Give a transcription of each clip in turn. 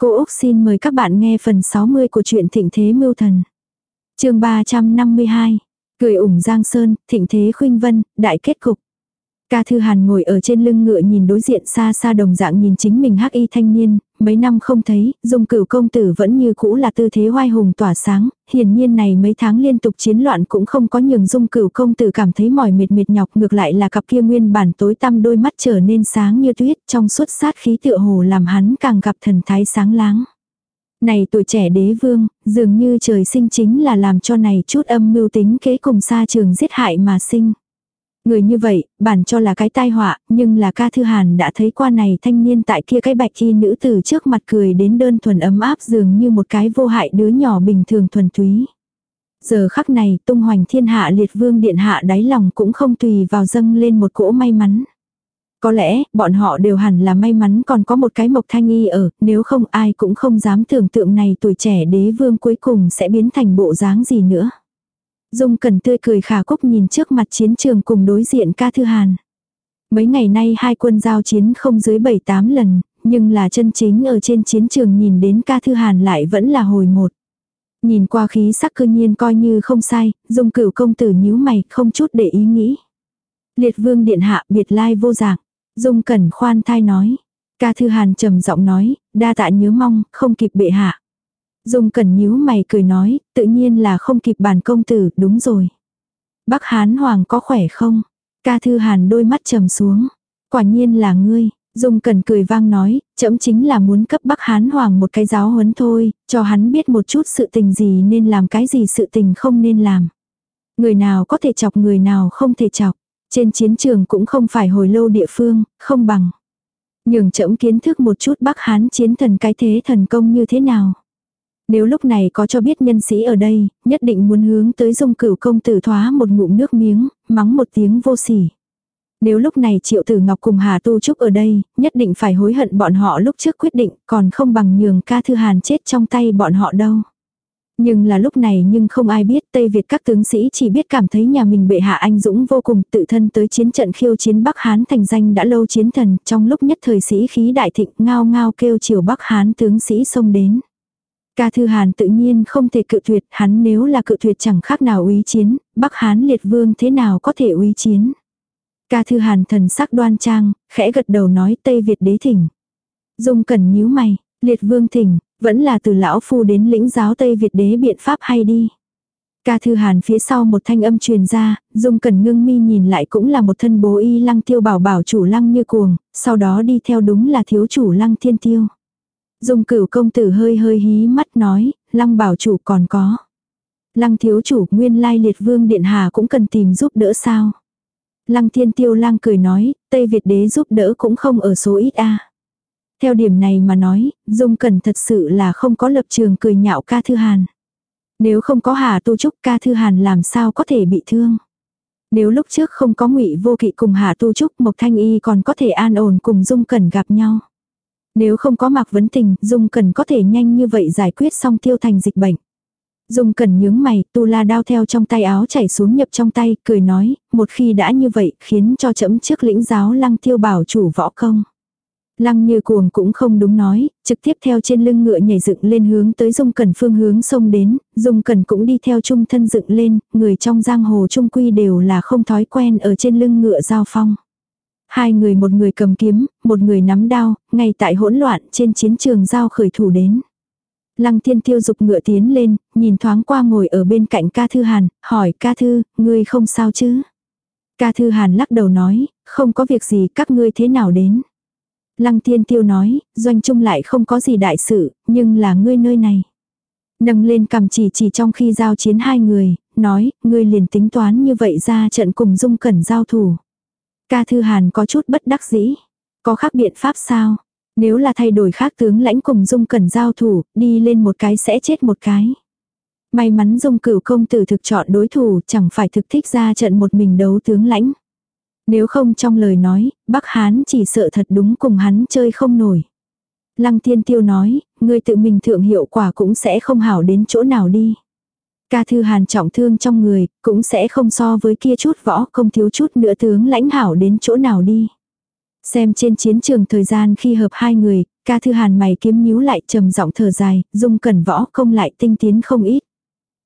Cô Úc xin mời các bạn nghe phần 60 của truyện Thịnh Thế Mưu Thần. chương 352. Cười ủng Giang Sơn, Thịnh Thế Khuynh Vân, Đại kết cục. Ca Thư Hàn ngồi ở trên lưng ngựa nhìn đối diện xa xa đồng dạng nhìn chính mình hắc y thanh niên, mấy năm không thấy, dung cửu công tử vẫn như cũ là tư thế hoai hùng tỏa sáng, hiển nhiên này mấy tháng liên tục chiến loạn cũng không có nhường dung cửu công tử cảm thấy mỏi mệt mệt nhọc ngược lại là cặp kia nguyên bản tối tăm đôi mắt trở nên sáng như tuyết trong suốt sát khí tựa hồ làm hắn càng gặp thần thái sáng láng. Này tuổi trẻ đế vương, dường như trời sinh chính là làm cho này chút âm mưu tính kế cùng xa trường giết hại mà sinh. Người như vậy, bản cho là cái tai họa, nhưng là ca thư hàn đã thấy qua này thanh niên tại kia cái bạch y nữ từ trước mặt cười đến đơn thuần ấm áp dường như một cái vô hại đứa nhỏ bình thường thuần túy. Giờ khắc này tung hoành thiên hạ liệt vương điện hạ đáy lòng cũng không tùy vào dâng lên một cỗ may mắn. Có lẽ, bọn họ đều hẳn là may mắn còn có một cái mộc thanh y ở, nếu không ai cũng không dám tưởng tượng này tuổi trẻ đế vương cuối cùng sẽ biến thành bộ dáng gì nữa. Dung Cẩn tươi cười khả cúc nhìn trước mặt chiến trường cùng đối diện ca thư hàn. Mấy ngày nay hai quân giao chiến không dưới 7-8 lần, nhưng là chân chính ở trên chiến trường nhìn đến ca thư hàn lại vẫn là hồi một. Nhìn qua khí sắc cư nhiên coi như không sai, dung cửu công tử nhíu mày không chút để ý nghĩ. Liệt vương điện hạ biệt lai vô dạng, dung cẩn khoan thai nói. Ca thư hàn trầm giọng nói, đa tạ nhớ mong, không kịp bệ hạ. Dung Cẩn nhíu mày cười nói, tự nhiên là không kịp bàn công tử, đúng rồi. Bắc Hán Hoàng có khỏe không? Ca Thư Hàn đôi mắt trầm xuống. Quả nhiên là ngươi. Dung Cần cười vang nói, chậm chính là muốn cấp Bắc Hán Hoàng một cái giáo huấn thôi, cho hắn biết một chút sự tình gì nên làm cái gì sự tình không nên làm. Người nào có thể chọc người nào không thể chọc. Trên chiến trường cũng không phải hồi lâu địa phương, không bằng. Nhường chậm kiến thức một chút Bắc Hán chiến thần cái thế thần công như thế nào. Nếu lúc này có cho biết nhân sĩ ở đây, nhất định muốn hướng tới dung cửu công tử thoá một ngụm nước miếng, mắng một tiếng vô sỉ. Nếu lúc này triệu tử ngọc cùng Hà Tu Trúc ở đây, nhất định phải hối hận bọn họ lúc trước quyết định, còn không bằng nhường ca thư hàn chết trong tay bọn họ đâu. Nhưng là lúc này nhưng không ai biết Tây Việt các tướng sĩ chỉ biết cảm thấy nhà mình bệ hạ anh dũng vô cùng tự thân tới chiến trận khiêu chiến Bắc Hán thành danh đã lâu chiến thần trong lúc nhất thời sĩ khí đại thịnh ngao ngao kêu chiều Bắc Hán tướng sĩ xông đến. Ca Thư Hàn tự nhiên không thể cự tuyệt, hắn nếu là cự tuyệt chẳng khác nào uy chiến, Bắc Hán liệt vương thế nào có thể uy chiến. Ca Thư Hàn thần sắc đoan trang, khẽ gật đầu nói Tây Việt đế thỉnh. Dung cần nhíu mày, liệt vương thỉnh, vẫn là từ lão phu đến lĩnh giáo Tây Việt đế biện pháp hay đi. Ca Thư Hàn phía sau một thanh âm truyền ra, Dung cần ngưng mi nhìn lại cũng là một thân bố y lăng tiêu bảo bảo chủ lăng như cuồng, sau đó đi theo đúng là thiếu chủ lăng thiên tiêu. Dung cửu công tử hơi hơi hí mắt nói, lăng bảo chủ còn có. Lăng thiếu chủ nguyên lai liệt vương điện hà cũng cần tìm giúp đỡ sao. Lăng thiên tiêu lăng cười nói, Tây Việt đế giúp đỡ cũng không ở số ít a. Theo điểm này mà nói, Dung Cẩn thật sự là không có lập trường cười nhạo ca thư hàn. Nếu không có Hà Tu Trúc ca thư hàn làm sao có thể bị thương. Nếu lúc trước không có ngụy vô kỵ cùng Hà Tu Trúc Mộc Thanh Y còn có thể an ổn cùng Dung Cẩn gặp nhau. Nếu không có Mạc Vấn Tình, Dung Cần có thể nhanh như vậy giải quyết xong tiêu thành dịch bệnh. Dung Cần nhướng mày, tu la đao theo trong tay áo chảy xuống nhập trong tay, cười nói, một khi đã như vậy, khiến cho chấm trước lĩnh giáo lăng tiêu bảo chủ võ công. Lăng như cuồng cũng không đúng nói, trực tiếp theo trên lưng ngựa nhảy dựng lên hướng tới Dung Cần phương hướng sông đến, Dung Cần cũng đi theo chung thân dựng lên, người trong giang hồ trung quy đều là không thói quen ở trên lưng ngựa giao phong. Hai người một người cầm kiếm, một người nắm đao, ngay tại hỗn loạn trên chiến trường giao khởi thủ đến. Lăng thiên tiêu dục ngựa tiến lên, nhìn thoáng qua ngồi ở bên cạnh ca thư hàn, hỏi ca thư, ngươi không sao chứ? Ca thư hàn lắc đầu nói, không có việc gì các ngươi thế nào đến? Lăng thiên tiêu nói, doanh trung lại không có gì đại sự, nhưng là ngươi nơi này. Nâng lên cầm chỉ chỉ trong khi giao chiến hai người, nói, ngươi liền tính toán như vậy ra trận cùng dung cẩn giao thủ. Ca Thư Hàn có chút bất đắc dĩ. Có khác biện pháp sao? Nếu là thay đổi khác tướng lãnh cùng Dung Cẩn giao thủ, đi lên một cái sẽ chết một cái. May mắn Dung cửu công tử thực chọn đối thủ chẳng phải thực thích ra trận một mình đấu tướng lãnh. Nếu không trong lời nói, Bắc Hán chỉ sợ thật đúng cùng hắn chơi không nổi. Lăng Thiên Tiêu nói, người tự mình thượng hiệu quả cũng sẽ không hảo đến chỗ nào đi. Ca thư hàn trọng thương trong người, cũng sẽ không so với kia chút võ không thiếu chút nữa tướng lãnh hảo đến chỗ nào đi. Xem trên chiến trường thời gian khi hợp hai người, ca thư hàn mày kiếm nhíu lại trầm giọng thở dài, dung cẩn võ không lại tinh tiến không ít.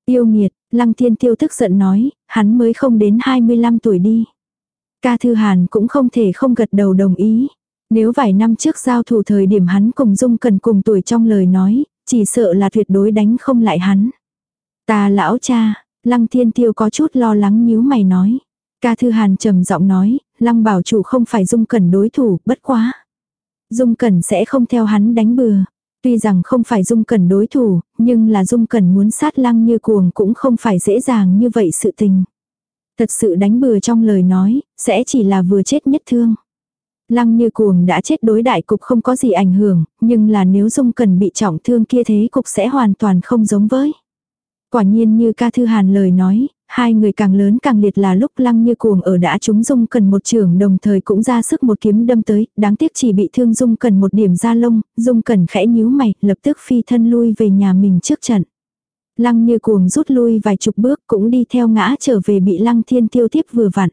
Yêu nghiệt, lăng thiên tiêu tức giận nói, hắn mới không đến 25 tuổi đi. Ca thư hàn cũng không thể không gật đầu đồng ý. Nếu vài năm trước giao thủ thời điểm hắn cùng dung cần cùng tuổi trong lời nói, chỉ sợ là tuyệt đối đánh không lại hắn. Ta lão cha, lăng thiên tiêu có chút lo lắng nhíu mày nói. Ca thư hàn trầm giọng nói, lăng bảo chủ không phải dung cẩn đối thủ, bất quá. Dung cẩn sẽ không theo hắn đánh bừa. Tuy rằng không phải dung cẩn đối thủ, nhưng là dung cẩn muốn sát lăng như cuồng cũng không phải dễ dàng như vậy sự tình. Thật sự đánh bừa trong lời nói, sẽ chỉ là vừa chết nhất thương. Lăng như cuồng đã chết đối đại cục không có gì ảnh hưởng, nhưng là nếu dung cần bị trọng thương kia thế cục sẽ hoàn toàn không giống với. Quả nhiên như ca thư hàn lời nói, hai người càng lớn càng liệt là lúc lăng như cuồng ở đã chúng dung cần một trường đồng thời cũng ra sức một kiếm đâm tới, đáng tiếc chỉ bị thương dung cần một điểm da lông, dung cần khẽ nhíu mày, lập tức phi thân lui về nhà mình trước trận. Lăng như cuồng rút lui vài chục bước cũng đi theo ngã trở về bị lăng thiên tiêu tiếp vừa vặn.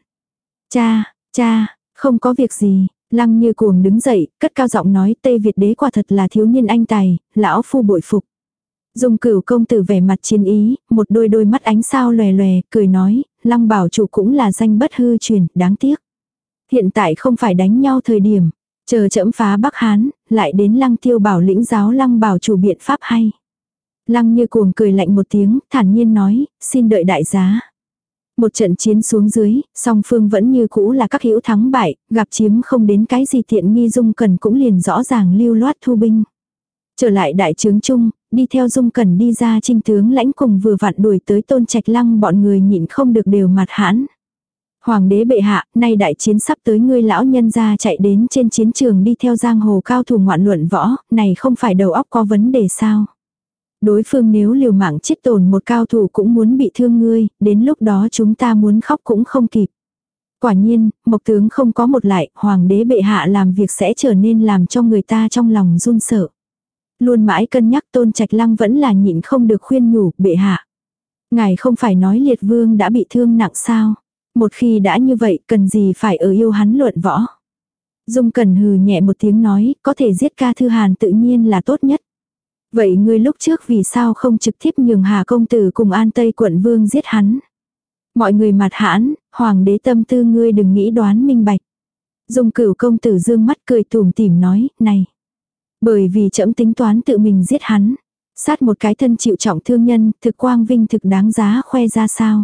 Cha, cha, không có việc gì, lăng như cuồng đứng dậy, cất cao giọng nói Tây Việt đế quả thật là thiếu niên anh tài, lão phu bội phục. Dung cửu công tử vẻ mặt chiến ý, một đôi đôi mắt ánh sao lòe lòe, cười nói, lăng bảo chủ cũng là danh bất hư truyền, đáng tiếc. Hiện tại không phải đánh nhau thời điểm, chờ chẫm phá Bắc Hán, lại đến lăng tiêu bảo lĩnh giáo lăng bảo chủ biện pháp hay. Lăng như cuồng cười lạnh một tiếng, thản nhiên nói, xin đợi đại giá. Một trận chiến xuống dưới, song phương vẫn như cũ là các hữu thắng bại, gặp chiếm không đến cái gì tiện nghi dung cần cũng liền rõ ràng lưu loát thu binh. Trở lại đại trướng chung, đi theo dung cần đi ra trinh tướng lãnh cùng vừa vặn đuổi tới tôn trạch lăng bọn người nhịn không được đều mặt hãn. Hoàng đế bệ hạ, nay đại chiến sắp tới ngươi lão nhân ra chạy đến trên chiến trường đi theo giang hồ cao thủ ngoạn luận võ, này không phải đầu óc có vấn đề sao? Đối phương nếu liều mạng chết tổn một cao thủ cũng muốn bị thương ngươi, đến lúc đó chúng ta muốn khóc cũng không kịp. Quả nhiên, mộc tướng không có một lại, hoàng đế bệ hạ làm việc sẽ trở nên làm cho người ta trong lòng run sợ. Luôn mãi cân nhắc tôn trạch lăng vẫn là nhịn không được khuyên nhủ, bệ hạ. Ngài không phải nói liệt vương đã bị thương nặng sao. Một khi đã như vậy cần gì phải ở yêu hắn luận võ. Dung cần hừ nhẹ một tiếng nói, có thể giết ca thư hàn tự nhiên là tốt nhất. Vậy ngươi lúc trước vì sao không trực tiếp nhường Hà công tử cùng An Tây quận vương giết hắn? Mọi người mặt hãn, hoàng đế tâm tư ngươi đừng nghĩ đoán minh bạch. Dung cửu công tử dương mắt cười tùm tìm nói, này. Bởi vì trẫm tính toán tự mình giết hắn. Sát một cái thân chịu trọng thương nhân, thực quang vinh thực đáng giá khoe ra sao.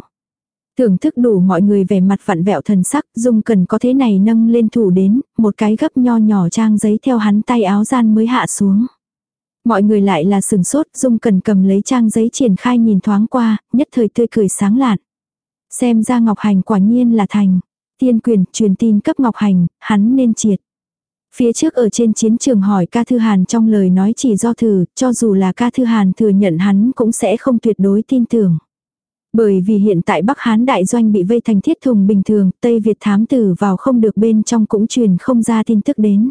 Thưởng thức đủ mọi người vẻ mặt vặn vẹo thần sắc, dung cần có thế này nâng lên thủ đến, một cái gấp nho nhỏ trang giấy theo hắn tay áo gian mới hạ xuống. Mọi người lại là sừng sốt, Dung cần cầm lấy trang giấy triển khai nhìn thoáng qua, nhất thời tươi cười sáng lạn. Xem ra Ngọc Hành quả nhiên là thành. Tiên quyền truyền tin cấp Ngọc Hành, hắn nên triệt. Phía trước ở trên chiến trường hỏi ca thư hàn trong lời nói chỉ do thử, cho dù là ca thư hàn thừa nhận hắn cũng sẽ không tuyệt đối tin tưởng. Bởi vì hiện tại Bắc Hán đại doanh bị vây thành thiết thùng bình thường, Tây Việt thám tử vào không được bên trong cũng truyền không ra tin tức đến.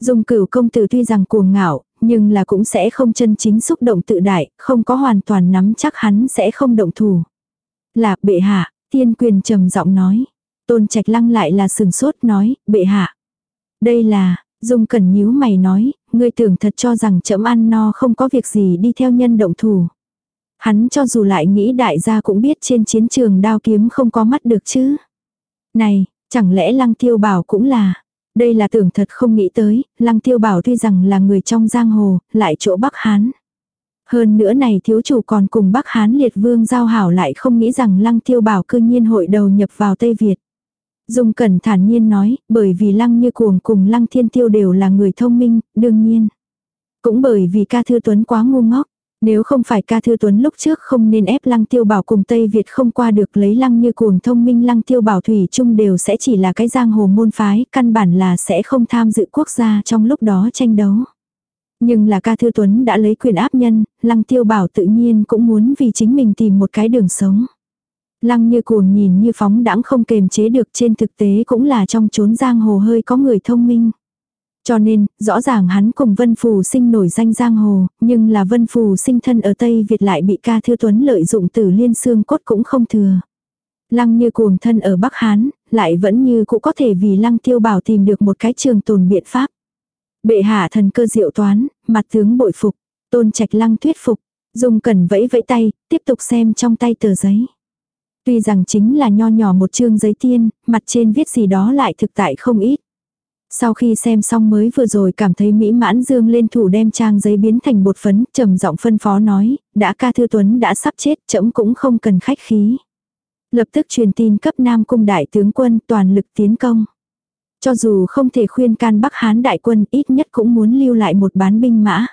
Dung cửu công tử tuy rằng cuồng ngạo, nhưng là cũng sẽ không chân chính xúc động tự đại, không có hoàn toàn nắm chắc hắn sẽ không động thủ. là bệ hạ, tiên quyền trầm giọng nói. Tôn trạch lăng lại là sừng sốt nói, bệ hạ. Đây là, dung cẩn nhíu mày nói, ngươi tưởng thật cho rằng chậm ăn no không có việc gì đi theo nhân động thủ. Hắn cho dù lại nghĩ đại gia cũng biết trên chiến trường đao kiếm không có mắt được chứ. Này, chẳng lẽ lăng tiêu bảo cũng là, đây là tưởng thật không nghĩ tới, lăng tiêu bảo tuy rằng là người trong giang hồ, lại chỗ Bắc Hán. Hơn nữa này thiếu chủ còn cùng Bắc Hán liệt vương giao hảo lại không nghĩ rằng lăng tiêu bảo cư nhiên hội đầu nhập vào Tây Việt. Dung Cẩn thản nhiên nói, bởi vì lăng như cuồng cùng lăng thiên tiêu đều là người thông minh, đương nhiên. Cũng bởi vì ca thư tuấn quá ngu ngốc, nếu không phải ca thư tuấn lúc trước không nên ép lăng tiêu bảo cùng Tây Việt không qua được lấy lăng như cuồng thông minh lăng tiêu bảo thủy chung đều sẽ chỉ là cái giang hồ môn phái, căn bản là sẽ không tham dự quốc gia trong lúc đó tranh đấu. Nhưng là ca thư tuấn đã lấy quyền áp nhân, lăng tiêu bảo tự nhiên cũng muốn vì chính mình tìm một cái đường sống. Lăng như cuồng nhìn như phóng đãng không kềm chế được trên thực tế cũng là trong chốn giang hồ hơi có người thông minh. Cho nên, rõ ràng hắn cùng Vân Phù sinh nổi danh giang hồ, nhưng là Vân Phù sinh thân ở Tây Việt lại bị ca thư tuấn lợi dụng tử liên xương cốt cũng không thừa. Lăng như cuồng thân ở Bắc Hán, lại vẫn như cũng có thể vì lăng tiêu bảo tìm được một cái trường tồn biện pháp. Bệ hạ thần cơ diệu toán, mặt tướng bội phục, tôn trạch lăng thuyết phục, dùng cần vẫy vẫy tay, tiếp tục xem trong tay tờ giấy. Tuy rằng chính là nho nhỏ một chương giấy tiên, mặt trên viết gì đó lại thực tại không ít. Sau khi xem xong mới vừa rồi cảm thấy mỹ mãn dương lên thủ đem trang giấy biến thành bột phấn, trầm giọng phân phó nói, đã ca thư tuấn đã sắp chết, chậm cũng không cần khách khí. Lập tức truyền tin cấp Nam Cung đại tướng quân toàn lực tiến công. Cho dù không thể khuyên can Bắc Hán đại quân ít nhất cũng muốn lưu lại một bán binh mã.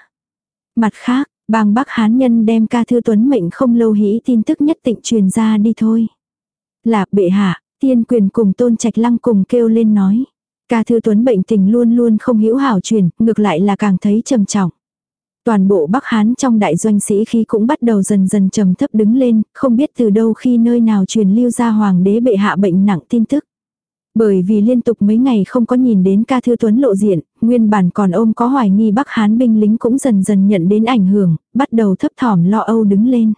Mặt khác, bang Bắc Hán nhân đem ca thư tuấn mệnh không lâu hĩ tin tức nhất tịnh truyền ra đi thôi. Là bệ hạ, tiên quyền cùng tôn trạch lăng cùng kêu lên nói. Ca thư tuấn bệnh tình luôn luôn không hữu hảo truyền, ngược lại là càng thấy trầm trọng. Toàn bộ Bắc Hán trong đại doanh sĩ khí cũng bắt đầu dần dần trầm thấp đứng lên, không biết từ đâu khi nơi nào truyền lưu ra hoàng đế bệ hạ bệnh nặng tin tức. Bởi vì liên tục mấy ngày không có nhìn đến ca thư tuấn lộ diện, nguyên bản còn ôm có hoài nghi Bắc Hán binh lính cũng dần dần nhận đến ảnh hưởng, bắt đầu thấp thỏm lo âu đứng lên.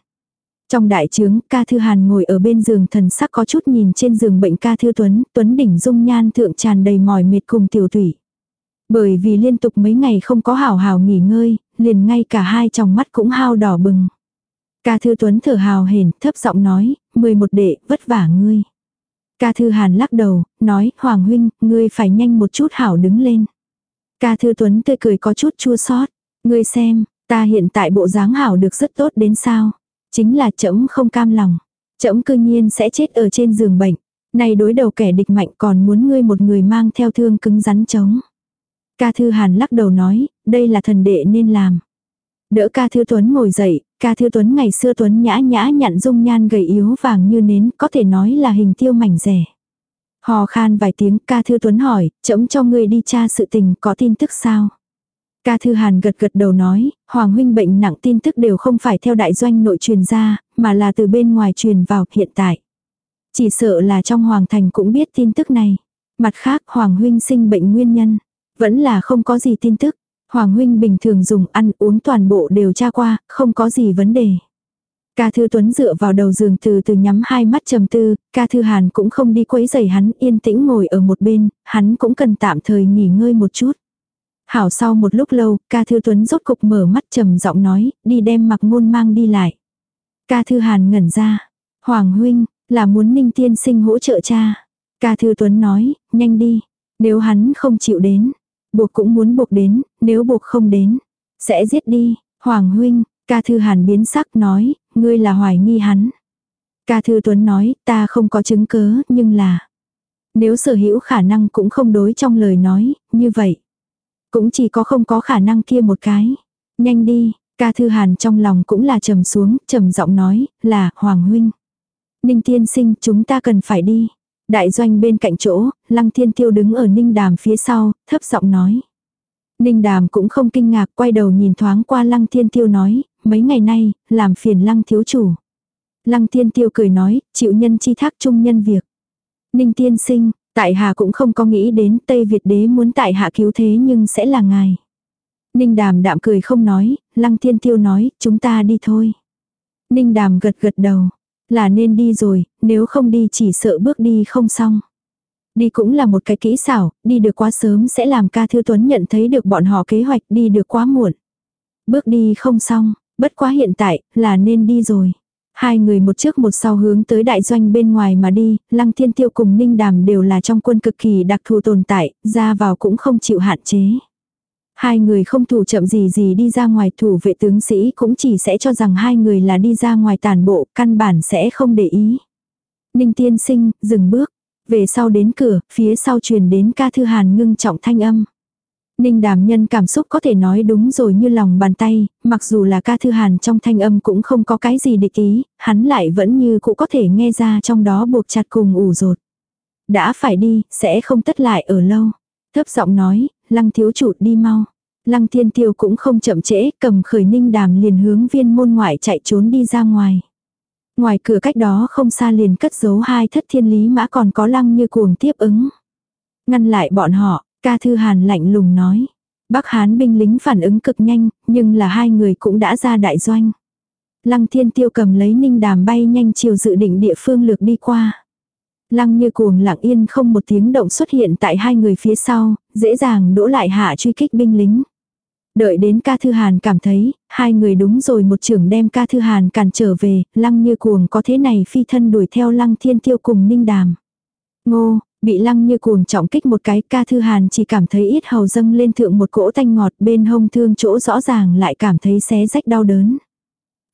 Trong đại trướng, ca thư hàn ngồi ở bên giường thần sắc có chút nhìn trên giường bệnh ca thư tuấn, tuấn đỉnh dung nhan thượng tràn đầy mỏi mệt cùng tiểu thủy. Bởi vì liên tục mấy ngày không có hào hào nghỉ ngơi, liền ngay cả hai tròng mắt cũng hao đỏ bừng. Ca thư tuấn thở hào hển, thấp giọng nói, mười một đệ, vất vả ngươi. Ca thư hàn lắc đầu, nói, Hoàng huynh, ngươi phải nhanh một chút hảo đứng lên. Ca thư tuấn tươi cười có chút chua xót Ngươi xem, ta hiện tại bộ dáng hảo được rất tốt đến sao. Chính là trẫm không cam lòng. Trẫm cư nhiên sẽ chết ở trên giường bệnh. Này đối đầu kẻ địch mạnh còn muốn ngươi một người mang theo thương cứng rắn chống. Ca Thư Hàn lắc đầu nói, đây là thần đệ nên làm. Đỡ ca Thư Tuấn ngồi dậy, ca Thư Tuấn ngày xưa Tuấn nhã nhã nhặn dung nhan gầy yếu vàng như nến, có thể nói là hình tiêu mảnh rẻ. Hò khan vài tiếng ca Thư Tuấn hỏi, chấm cho ngươi đi tra sự tình có tin tức sao? Ca Thư Hàn gật gật đầu nói, Hoàng huynh bệnh nặng tin tức đều không phải theo đại doanh nội truyền ra, mà là từ bên ngoài truyền vào hiện tại. Chỉ sợ là trong Hoàng thành cũng biết tin tức này. Mặt khác Hoàng huynh sinh bệnh nguyên nhân. Vẫn là không có gì tin tức. Hoàng huynh bình thường dùng ăn uống toàn bộ đều tra qua, không có gì vấn đề. Ca Thư Tuấn dựa vào đầu giường từ từ nhắm hai mắt trầm tư, Ca Thư Hàn cũng không đi quấy giày hắn, yên tĩnh ngồi ở một bên, hắn cũng cần tạm thời nghỉ ngơi một chút. Hảo sau một lúc lâu, Ca Thư Tuấn rốt cục mở mắt trầm giọng nói, đi đem mặc ngôn mang đi lại. Ca Thư Hàn ngẩn ra. Hoàng huynh, là muốn ninh tiên sinh hỗ trợ cha. Ca Thư Tuấn nói, nhanh đi. Nếu hắn không chịu đến, buộc cũng muốn buộc đến, nếu buộc không đến, sẽ giết đi. Hoàng huynh, ca thư hàn biến sắc nói, ngươi là hoài nghi hắn. Ca thư tuấn nói, ta không có chứng cớ, nhưng là. Nếu sở hữu khả năng cũng không đối trong lời nói, như vậy. Cũng chỉ có không có khả năng kia một cái. Nhanh đi, ca thư hàn trong lòng cũng là trầm xuống, trầm giọng nói, là, Hoàng huynh. Ninh tiên sinh, chúng ta cần phải đi. Đại doanh bên cạnh chỗ, Lăng Thiên Tiêu đứng ở Ninh Đàm phía sau, thấp giọng nói. Ninh Đàm cũng không kinh ngạc, quay đầu nhìn thoáng qua Lăng Thiên Tiêu nói, mấy ngày nay, làm phiền Lăng thiếu chủ. Lăng Thiên Tiêu cười nói, chịu nhân chi thác chung nhân việc. Ninh tiên sinh, tại hạ cũng không có nghĩ đến Tây Việt đế muốn tại hạ cứu thế nhưng sẽ là ngài. Ninh Đàm đạm cười không nói, Lăng Thiên Tiêu nói, chúng ta đi thôi. Ninh Đàm gật gật đầu. Là nên đi rồi, nếu không đi chỉ sợ bước đi không xong. Đi cũng là một cái kỹ xảo, đi được quá sớm sẽ làm ca thư tuấn nhận thấy được bọn họ kế hoạch đi được quá muộn. Bước đi không xong, bất quá hiện tại, là nên đi rồi. Hai người một trước một sau hướng tới đại doanh bên ngoài mà đi, Lăng Thiên Tiêu cùng Ninh Đàm đều là trong quân cực kỳ đặc thù tồn tại, ra vào cũng không chịu hạn chế. Hai người không thủ chậm gì gì đi ra ngoài thủ vệ tướng sĩ cũng chỉ sẽ cho rằng hai người là đi ra ngoài tàn bộ, căn bản sẽ không để ý. Ninh tiên sinh, dừng bước. Về sau đến cửa, phía sau truyền đến ca thư hàn ngưng trọng thanh âm. Ninh đàm nhân cảm xúc có thể nói đúng rồi như lòng bàn tay, mặc dù là ca thư hàn trong thanh âm cũng không có cái gì địch ý, hắn lại vẫn như cũng có thể nghe ra trong đó buộc chặt cùng ủ rột. Đã phải đi, sẽ không tất lại ở lâu. Thấp giọng nói, lăng thiếu chủ đi mau. Lăng thiên tiêu cũng không chậm trễ, cầm khởi ninh đàm liền hướng viên môn ngoại chạy trốn đi ra ngoài. Ngoài cửa cách đó không xa liền cất giấu hai thất thiên lý mã còn có lăng như cuồng tiếp ứng. Ngăn lại bọn họ, ca thư hàn lạnh lùng nói. Bắc Hán binh lính phản ứng cực nhanh, nhưng là hai người cũng đã ra đại doanh. Lăng thiên tiêu cầm lấy ninh đàm bay nhanh chiều dự định địa phương lược đi qua. Lăng như cuồng lặng yên không một tiếng động xuất hiện tại hai người phía sau, dễ dàng đỗ lại hạ truy kích binh lính. Đợi đến ca thư hàn cảm thấy, hai người đúng rồi một trưởng đem ca thư hàn cản trở về, lăng như cuồng có thế này phi thân đuổi theo lăng thiên tiêu cùng ninh đàm. Ngô, bị lăng như cuồng trọng kích một cái ca thư hàn chỉ cảm thấy ít hầu dâng lên thượng một cỗ tanh ngọt bên hông thương chỗ rõ ràng lại cảm thấy xé rách đau đớn.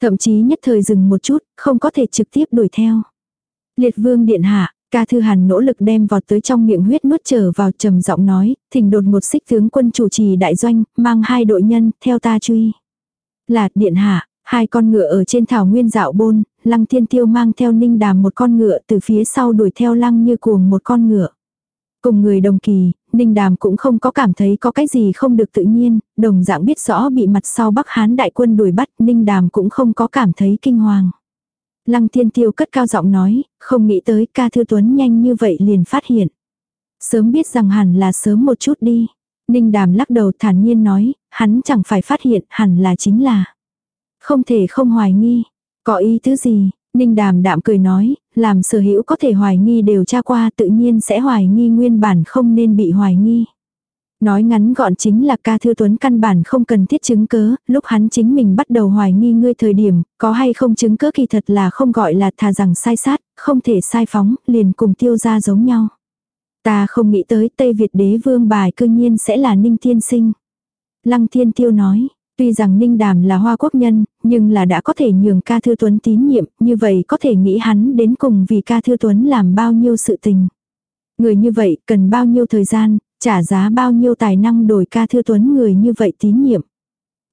Thậm chí nhất thời dừng một chút, không có thể trực tiếp đuổi theo. Liệt vương điện hạ, Ca Thư Hàn nỗ lực đem vọt tới trong miệng huyết nuốt trở vào trầm giọng nói, thỉnh đột một xích tướng quân chủ trì đại doanh, mang hai đội nhân, theo ta truy. Là điện hạ, hai con ngựa ở trên thảo nguyên dạo bôn, lăng thiên tiêu mang theo ninh đàm một con ngựa từ phía sau đuổi theo lăng như cuồng một con ngựa. Cùng người đồng kỳ, ninh đàm cũng không có cảm thấy có cái gì không được tự nhiên, đồng dạng biết rõ bị mặt sau bắc hán đại quân đuổi bắt, ninh đàm cũng không có cảm thấy kinh hoàng. Lăng thiên tiêu cất cao giọng nói, không nghĩ tới ca thư tuấn nhanh như vậy liền phát hiện. Sớm biết rằng hẳn là sớm một chút đi. Ninh đàm lắc đầu thản nhiên nói, hắn chẳng phải phát hiện hẳn là chính là. Không thể không hoài nghi. Có ý thứ gì? Ninh đàm đạm cười nói, làm sở hữu có thể hoài nghi đều tra qua tự nhiên sẽ hoài nghi nguyên bản không nên bị hoài nghi. Nói ngắn gọn chính là ca thư tuấn căn bản không cần thiết chứng cớ, lúc hắn chính mình bắt đầu hoài nghi ngươi thời điểm, có hay không chứng cớ kỳ thật là không gọi là thà rằng sai sát, không thể sai phóng, liền cùng tiêu ra giống nhau. Ta không nghĩ tới Tây Việt đế vương bài cư nhiên sẽ là Ninh Thiên Sinh. Lăng Thiên Tiêu nói, tuy rằng Ninh Đàm là hoa quốc nhân, nhưng là đã có thể nhường ca thư tuấn tín nhiệm, như vậy có thể nghĩ hắn đến cùng vì ca thư tuấn làm bao nhiêu sự tình. Người như vậy cần bao nhiêu thời gian, trả giá bao nhiêu tài năng đổi ca thư tuấn người như vậy tín nhiệm.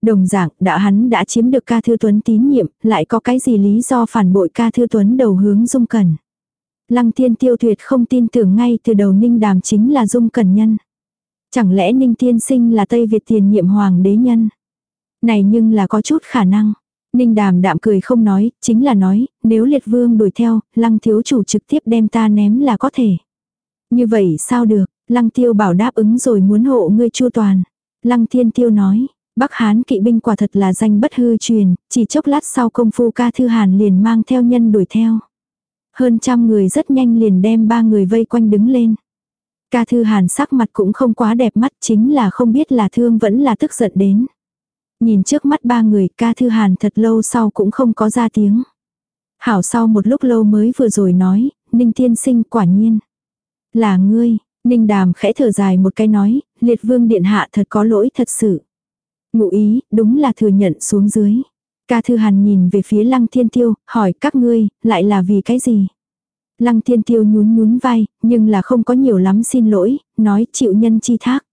Đồng dạng, đã hắn đã chiếm được ca thư tuấn tín nhiệm, lại có cái gì lý do phản bội ca thư tuấn đầu hướng dung cẩn. Lăng thiên tiêu tuyệt không tin tưởng ngay từ đầu ninh đàm chính là dung cẩn nhân. Chẳng lẽ ninh tiên sinh là Tây Việt tiền nhiệm hoàng đế nhân? Này nhưng là có chút khả năng. Ninh đàm đạm cười không nói, chính là nói, nếu liệt vương đuổi theo, lăng thiếu chủ trực tiếp đem ta ném là có thể. Như vậy sao được, Lăng tiêu bảo đáp ứng rồi muốn hộ ngươi chu toàn. Lăng thiên tiêu nói, Bắc Hán kỵ binh quả thật là danh bất hư truyền, chỉ chốc lát sau công phu ca thư hàn liền mang theo nhân đuổi theo. Hơn trăm người rất nhanh liền đem ba người vây quanh đứng lên. Ca thư hàn sắc mặt cũng không quá đẹp mắt chính là không biết là thương vẫn là tức giận đến. Nhìn trước mắt ba người ca thư hàn thật lâu sau cũng không có ra tiếng. Hảo sau một lúc lâu mới vừa rồi nói, Ninh thiên Sinh quả nhiên. Là ngươi, Ninh đàm khẽ thở dài một cái nói, liệt vương điện hạ thật có lỗi thật sự. Ngụ ý, đúng là thừa nhận xuống dưới. Ca thư hàn nhìn về phía lăng thiên tiêu, hỏi các ngươi, lại là vì cái gì? Lăng thiên tiêu nhún nhún vai, nhưng là không có nhiều lắm xin lỗi, nói chịu nhân chi thác.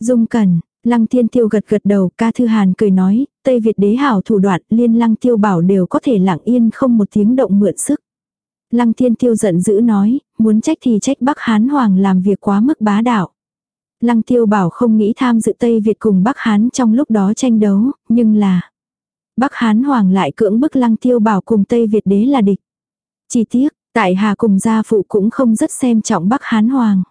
Dung cần, lăng thiên tiêu gật gật đầu, ca thư hàn cười nói, Tây Việt đế hảo thủ đoạn liên lăng tiêu bảo đều có thể lặng yên không một tiếng động mượn sức. Lăng thiên tiêu giận dữ nói, muốn trách thì trách Bắc Hán Hoàng làm việc quá mức bá đạo. Lăng tiêu bảo không nghĩ tham dự Tây Việt cùng Bắc Hán trong lúc đó tranh đấu, nhưng là Bắc Hán Hoàng lại cưỡng bức lăng tiêu bảo cùng Tây Việt đế là địch. Chỉ tiếc, tại Hà cùng gia phụ cũng không rất xem trọng Bắc Hán Hoàng.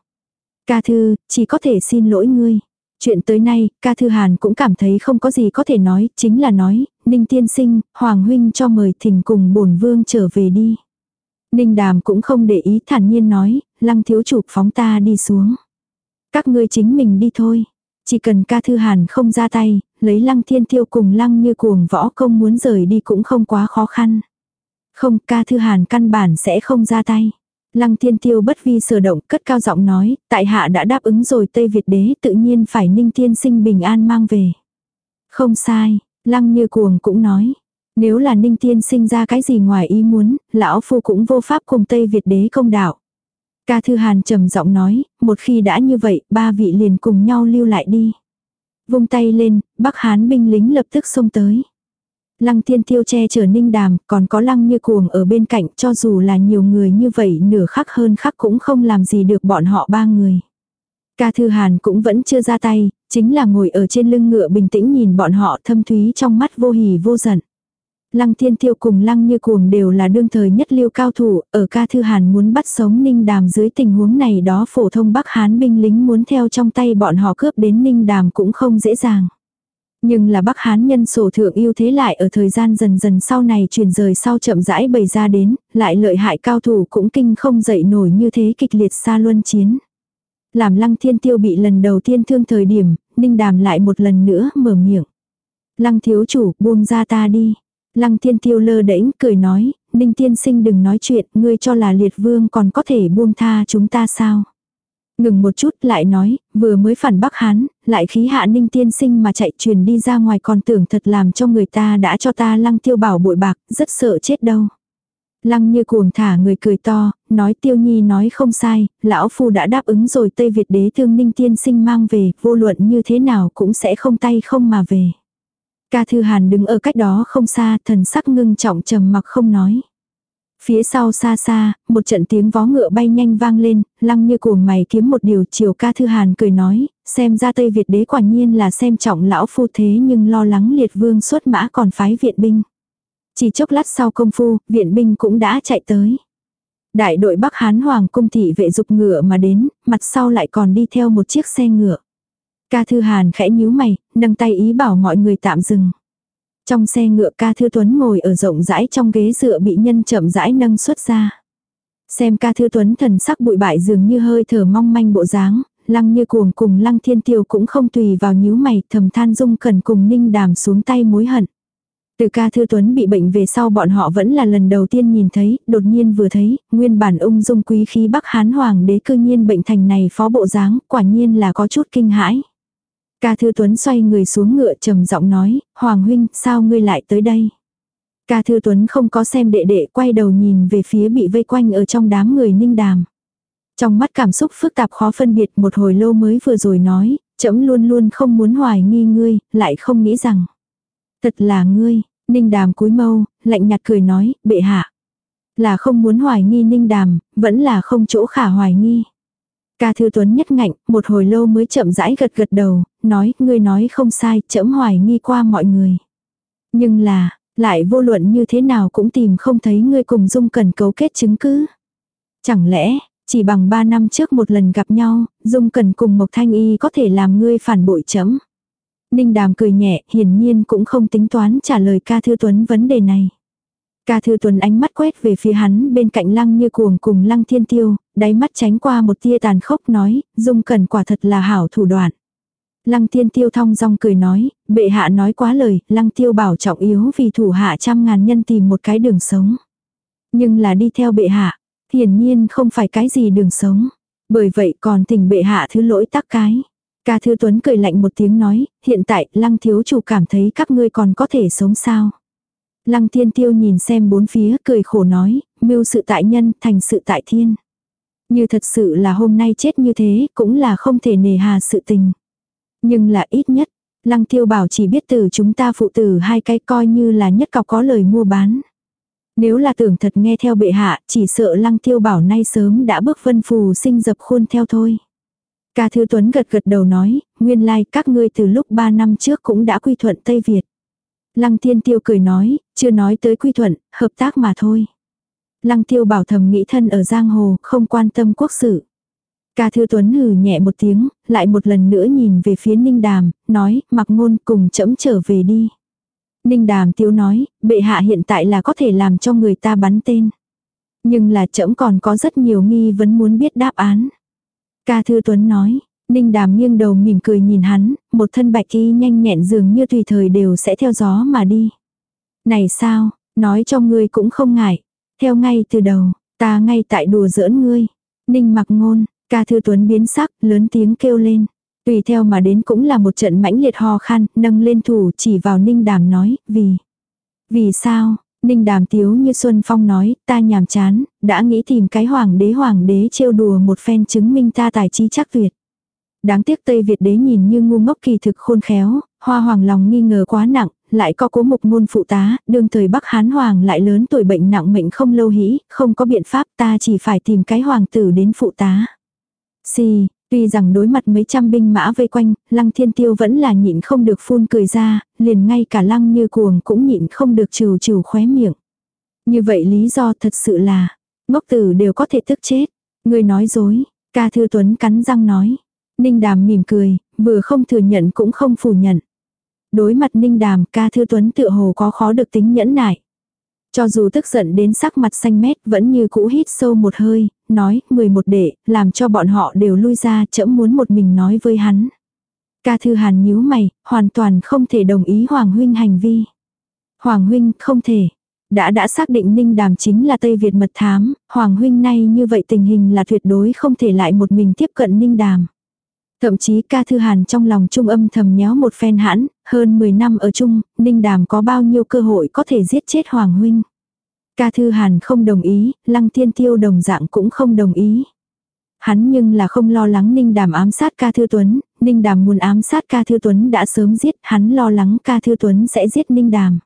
Ca thư, chỉ có thể xin lỗi ngươi. Chuyện tới nay, ca thư hàn cũng cảm thấy không có gì có thể nói, chính là nói, Ninh tiên sinh, Hoàng huynh cho mời thỉnh cùng bổn vương trở về đi. Ninh đàm cũng không để ý thản nhiên nói, lăng thiếu chủ phóng ta đi xuống. Các ngươi chính mình đi thôi. Chỉ cần ca thư hàn không ra tay, lấy lăng thiên tiêu cùng lăng như cuồng võ công muốn rời đi cũng không quá khó khăn. Không ca thư hàn căn bản sẽ không ra tay. Lăng thiên tiêu bất vi sở động cất cao giọng nói, tại hạ đã đáp ứng rồi Tây Việt đế tự nhiên phải ninh tiên sinh bình an mang về. Không sai, lăng như cuồng cũng nói, nếu là ninh tiên sinh ra cái gì ngoài ý muốn, lão phu cũng vô pháp cùng Tây Việt đế công đạo. Ca Thư Hàn trầm giọng nói, một khi đã như vậy, ba vị liền cùng nhau lưu lại đi. Vung tay lên, Bắc Hán binh lính lập tức xông tới. Lăng tiên tiêu che chở ninh đàm, còn có lăng như cuồng ở bên cạnh cho dù là nhiều người như vậy nửa khắc hơn khắc cũng không làm gì được bọn họ ba người. Ca Thư Hàn cũng vẫn chưa ra tay, chính là ngồi ở trên lưng ngựa bình tĩnh nhìn bọn họ thâm thúy trong mắt vô hỉ vô giận. Lăng thiên tiêu cùng lăng như cuồng đều là đương thời nhất lưu cao thủ, ở ca thư hàn muốn bắt sống ninh đàm dưới tình huống này đó phổ thông bắc hán binh lính muốn theo trong tay bọn họ cướp đến ninh đàm cũng không dễ dàng. Nhưng là Bắc Hán nhân sổ thượng ưu thế lại ở thời gian dần dần sau này truyền rời sau chậm rãi bày ra đến, lại lợi hại cao thủ cũng kinh không dậy nổi như thế kịch liệt xa luân chiến. Làm lăng thiên tiêu bị lần đầu tiên thương thời điểm, ninh đàm lại một lần nữa mở miệng. Lăng thiếu chủ buông ra ta đi. Lăng thiên tiêu lơ đễnh cười nói, ninh tiên sinh đừng nói chuyện, ngươi cho là liệt vương còn có thể buông tha chúng ta sao. Ngừng một chút lại nói, vừa mới phản Bắc Hán, lại khí hạ ninh tiên sinh mà chạy truyền đi ra ngoài còn tưởng thật làm cho người ta đã cho ta lăng tiêu bảo bội bạc, rất sợ chết đâu. Lăng như cuồng thả người cười to, nói tiêu nhi nói không sai, lão phu đã đáp ứng rồi Tây Việt đế thương ninh tiên sinh mang về, vô luận như thế nào cũng sẽ không tay không mà về. Ca Thư Hàn đứng ở cách đó không xa, thần sắc ngưng trọng trầm mặc không nói. Phía sau xa xa, một trận tiếng vó ngựa bay nhanh vang lên, lăng như cuồng mày kiếm một điều chiều ca thư hàn cười nói, xem ra Tây Việt đế quả nhiên là xem trọng lão phu thế nhưng lo lắng liệt vương xuất mã còn phái viện binh. Chỉ chốc lát sau công phu, viện binh cũng đã chạy tới. Đại đội Bắc Hán Hoàng cung thị vệ dục ngựa mà đến, mặt sau lại còn đi theo một chiếc xe ngựa. Ca Thư Hàn khẽ nhíu mày, nâng tay ý bảo mọi người tạm dừng. Trong xe ngựa ca thư tuấn ngồi ở rộng rãi trong ghế dựa bị nhân chậm rãi nâng xuất ra. Xem ca thư tuấn thần sắc bụi bại dường như hơi thở mong manh bộ dáng, lăng như cuồng cùng lăng thiên tiêu cũng không tùy vào nhíu mày thầm than dung cần cùng ninh đàm xuống tay mối hận. Từ ca thư tuấn bị bệnh về sau bọn họ vẫn là lần đầu tiên nhìn thấy, đột nhiên vừa thấy, nguyên bản ung dung quý khí bắc hán hoàng đế cư nhiên bệnh thành này phó bộ dáng, quả nhiên là có chút kinh hãi. Ca Thư Tuấn xoay người xuống ngựa trầm giọng nói, Hoàng huynh, sao ngươi lại tới đây? Ca Thư Tuấn không có xem đệ đệ quay đầu nhìn về phía bị vây quanh ở trong đám người ninh đàm. Trong mắt cảm xúc phức tạp khó phân biệt một hồi lâu mới vừa rồi nói, trẫm luôn luôn không muốn hoài nghi ngươi, lại không nghĩ rằng. Thật là ngươi, ninh đàm cúi mâu, lạnh nhạt cười nói, bệ hạ. Là không muốn hoài nghi ninh đàm, vẫn là không chỗ khả hoài nghi. Ca Thư Tuấn nhất ngạnh, một hồi lâu mới chậm rãi gật gật đầu, nói, ngươi nói không sai, chậm hoài nghi qua mọi người. Nhưng là, lại vô luận như thế nào cũng tìm không thấy ngươi cùng Dung Cần cấu kết chứng cứ. Chẳng lẽ, chỉ bằng ba năm trước một lần gặp nhau, Dung Cần cùng Mộc Thanh Y có thể làm ngươi phản bội chấm. Ninh Đàm cười nhẹ, hiển nhiên cũng không tính toán trả lời ca thư tuấn vấn đề này. Ca Thư Tuấn ánh mắt quét về phía hắn bên cạnh lăng như cuồng cùng lăng thiên tiêu, đáy mắt tránh qua một tia tàn khốc nói, dung cần quả thật là hảo thủ đoạn. Lăng thiên tiêu thong dong cười nói, bệ hạ nói quá lời, lăng tiêu bảo trọng yếu vì thủ hạ trăm ngàn nhân tìm một cái đường sống. Nhưng là đi theo bệ hạ, hiển nhiên không phải cái gì đường sống. Bởi vậy còn tình bệ hạ thứ lỗi tắc cái. Ca Thư Tuấn cười lạnh một tiếng nói, hiện tại lăng thiếu chủ cảm thấy các ngươi còn có thể sống sao. Lăng thiên tiêu nhìn xem bốn phía cười khổ nói, mưu sự tại nhân thành sự tại thiên. Như thật sự là hôm nay chết như thế cũng là không thể nề hà sự tình. Nhưng là ít nhất, lăng tiêu bảo chỉ biết từ chúng ta phụ tử hai cái coi như là nhất cọc có lời mua bán. Nếu là tưởng thật nghe theo bệ hạ, chỉ sợ lăng tiêu bảo nay sớm đã bước vân phù sinh dập khuôn theo thôi. Ca Thư Tuấn gật gật đầu nói, nguyên lai like các ngươi từ lúc ba năm trước cũng đã quy thuận Tây Việt. Lăng Thiên Tiêu cười nói, chưa nói tới quy thuận, hợp tác mà thôi. Lăng Tiêu bảo thầm nghĩ thân ở giang hồ, không quan tâm quốc sự. Ca Thư Tuấn hừ nhẹ một tiếng, lại một lần nữa nhìn về phía Ninh Đàm, nói, mặc ngôn cùng chẫm trở về đi. Ninh Đàm tiêu nói, bệ hạ hiện tại là có thể làm cho người ta bắn tên. Nhưng là chẫm còn có rất nhiều nghi vấn muốn biết đáp án. Ca Thư Tuấn nói, Ninh đàm nghiêng đầu mỉm cười nhìn hắn, một thân bạch y nhanh nhẹn dường như tùy thời đều sẽ theo gió mà đi. Này sao, nói cho ngươi cũng không ngại. Theo ngay từ đầu, ta ngay tại đùa giỡn ngươi. Ninh mặc ngôn, ca thư tuấn biến sắc, lớn tiếng kêu lên. Tùy theo mà đến cũng là một trận mãnh liệt ho khan, nâng lên thủ chỉ vào ninh đàm nói, vì. Vì sao, ninh đàm tiếu như Xuân Phong nói, ta nhàm chán, đã nghĩ tìm cái hoàng đế hoàng đế trêu đùa một phen chứng minh ta tài trí chắc tuyệt. Đáng tiếc Tây Việt đế nhìn như ngu ngốc kỳ thực khôn khéo, hoa hoàng lòng nghi ngờ quá nặng, lại có cố mục ngôn phụ tá, đương thời Bắc Hán Hoàng lại lớn tuổi bệnh nặng mệnh không lâu hĩ, không có biện pháp ta chỉ phải tìm cái hoàng tử đến phụ tá xì tuy rằng đối mặt mấy trăm binh mã vây quanh, lăng thiên tiêu vẫn là nhịn không được phun cười ra, liền ngay cả lăng như cuồng cũng nhịn không được trừ trừ khóe miệng. Như vậy lý do thật sự là, ngốc tử đều có thể tức chết. Người nói dối, ca thư tuấn cắn răng nói. Ninh đàm mỉm cười, vừa không thừa nhận cũng không phủ nhận. Đối mặt Ninh Đàm, ca thư tuấn tựa hồ có khó được tính nhẫn nại. Cho dù tức giận đến sắc mặt xanh mét vẫn như cũ hít sâu một hơi, nói, 11 đệ, làm cho bọn họ đều lui ra, chậm muốn một mình nói với hắn. Ca thư hàn nhíu mày, hoàn toàn không thể đồng ý Hoàng Huynh hành vi. Hoàng Huynh, không thể. Đã đã xác định Ninh Đàm chính là Tây Việt mật thám, Hoàng Huynh nay như vậy tình hình là tuyệt đối không thể lại một mình tiếp cận Ninh Đàm. Thậm chí ca thư hàn trong lòng trung âm thầm nhéo một phen hãn, hơn 10 năm ở chung, Ninh Đàm có bao nhiêu cơ hội có thể giết chết Hoàng Huynh. Ca thư hàn không đồng ý, lăng thiên tiêu đồng dạng cũng không đồng ý. Hắn nhưng là không lo lắng Ninh Đàm ám sát ca thư tuấn, Ninh Đàm muốn ám sát ca thư tuấn đã sớm giết, hắn lo lắng ca thư tuấn sẽ giết Ninh Đàm.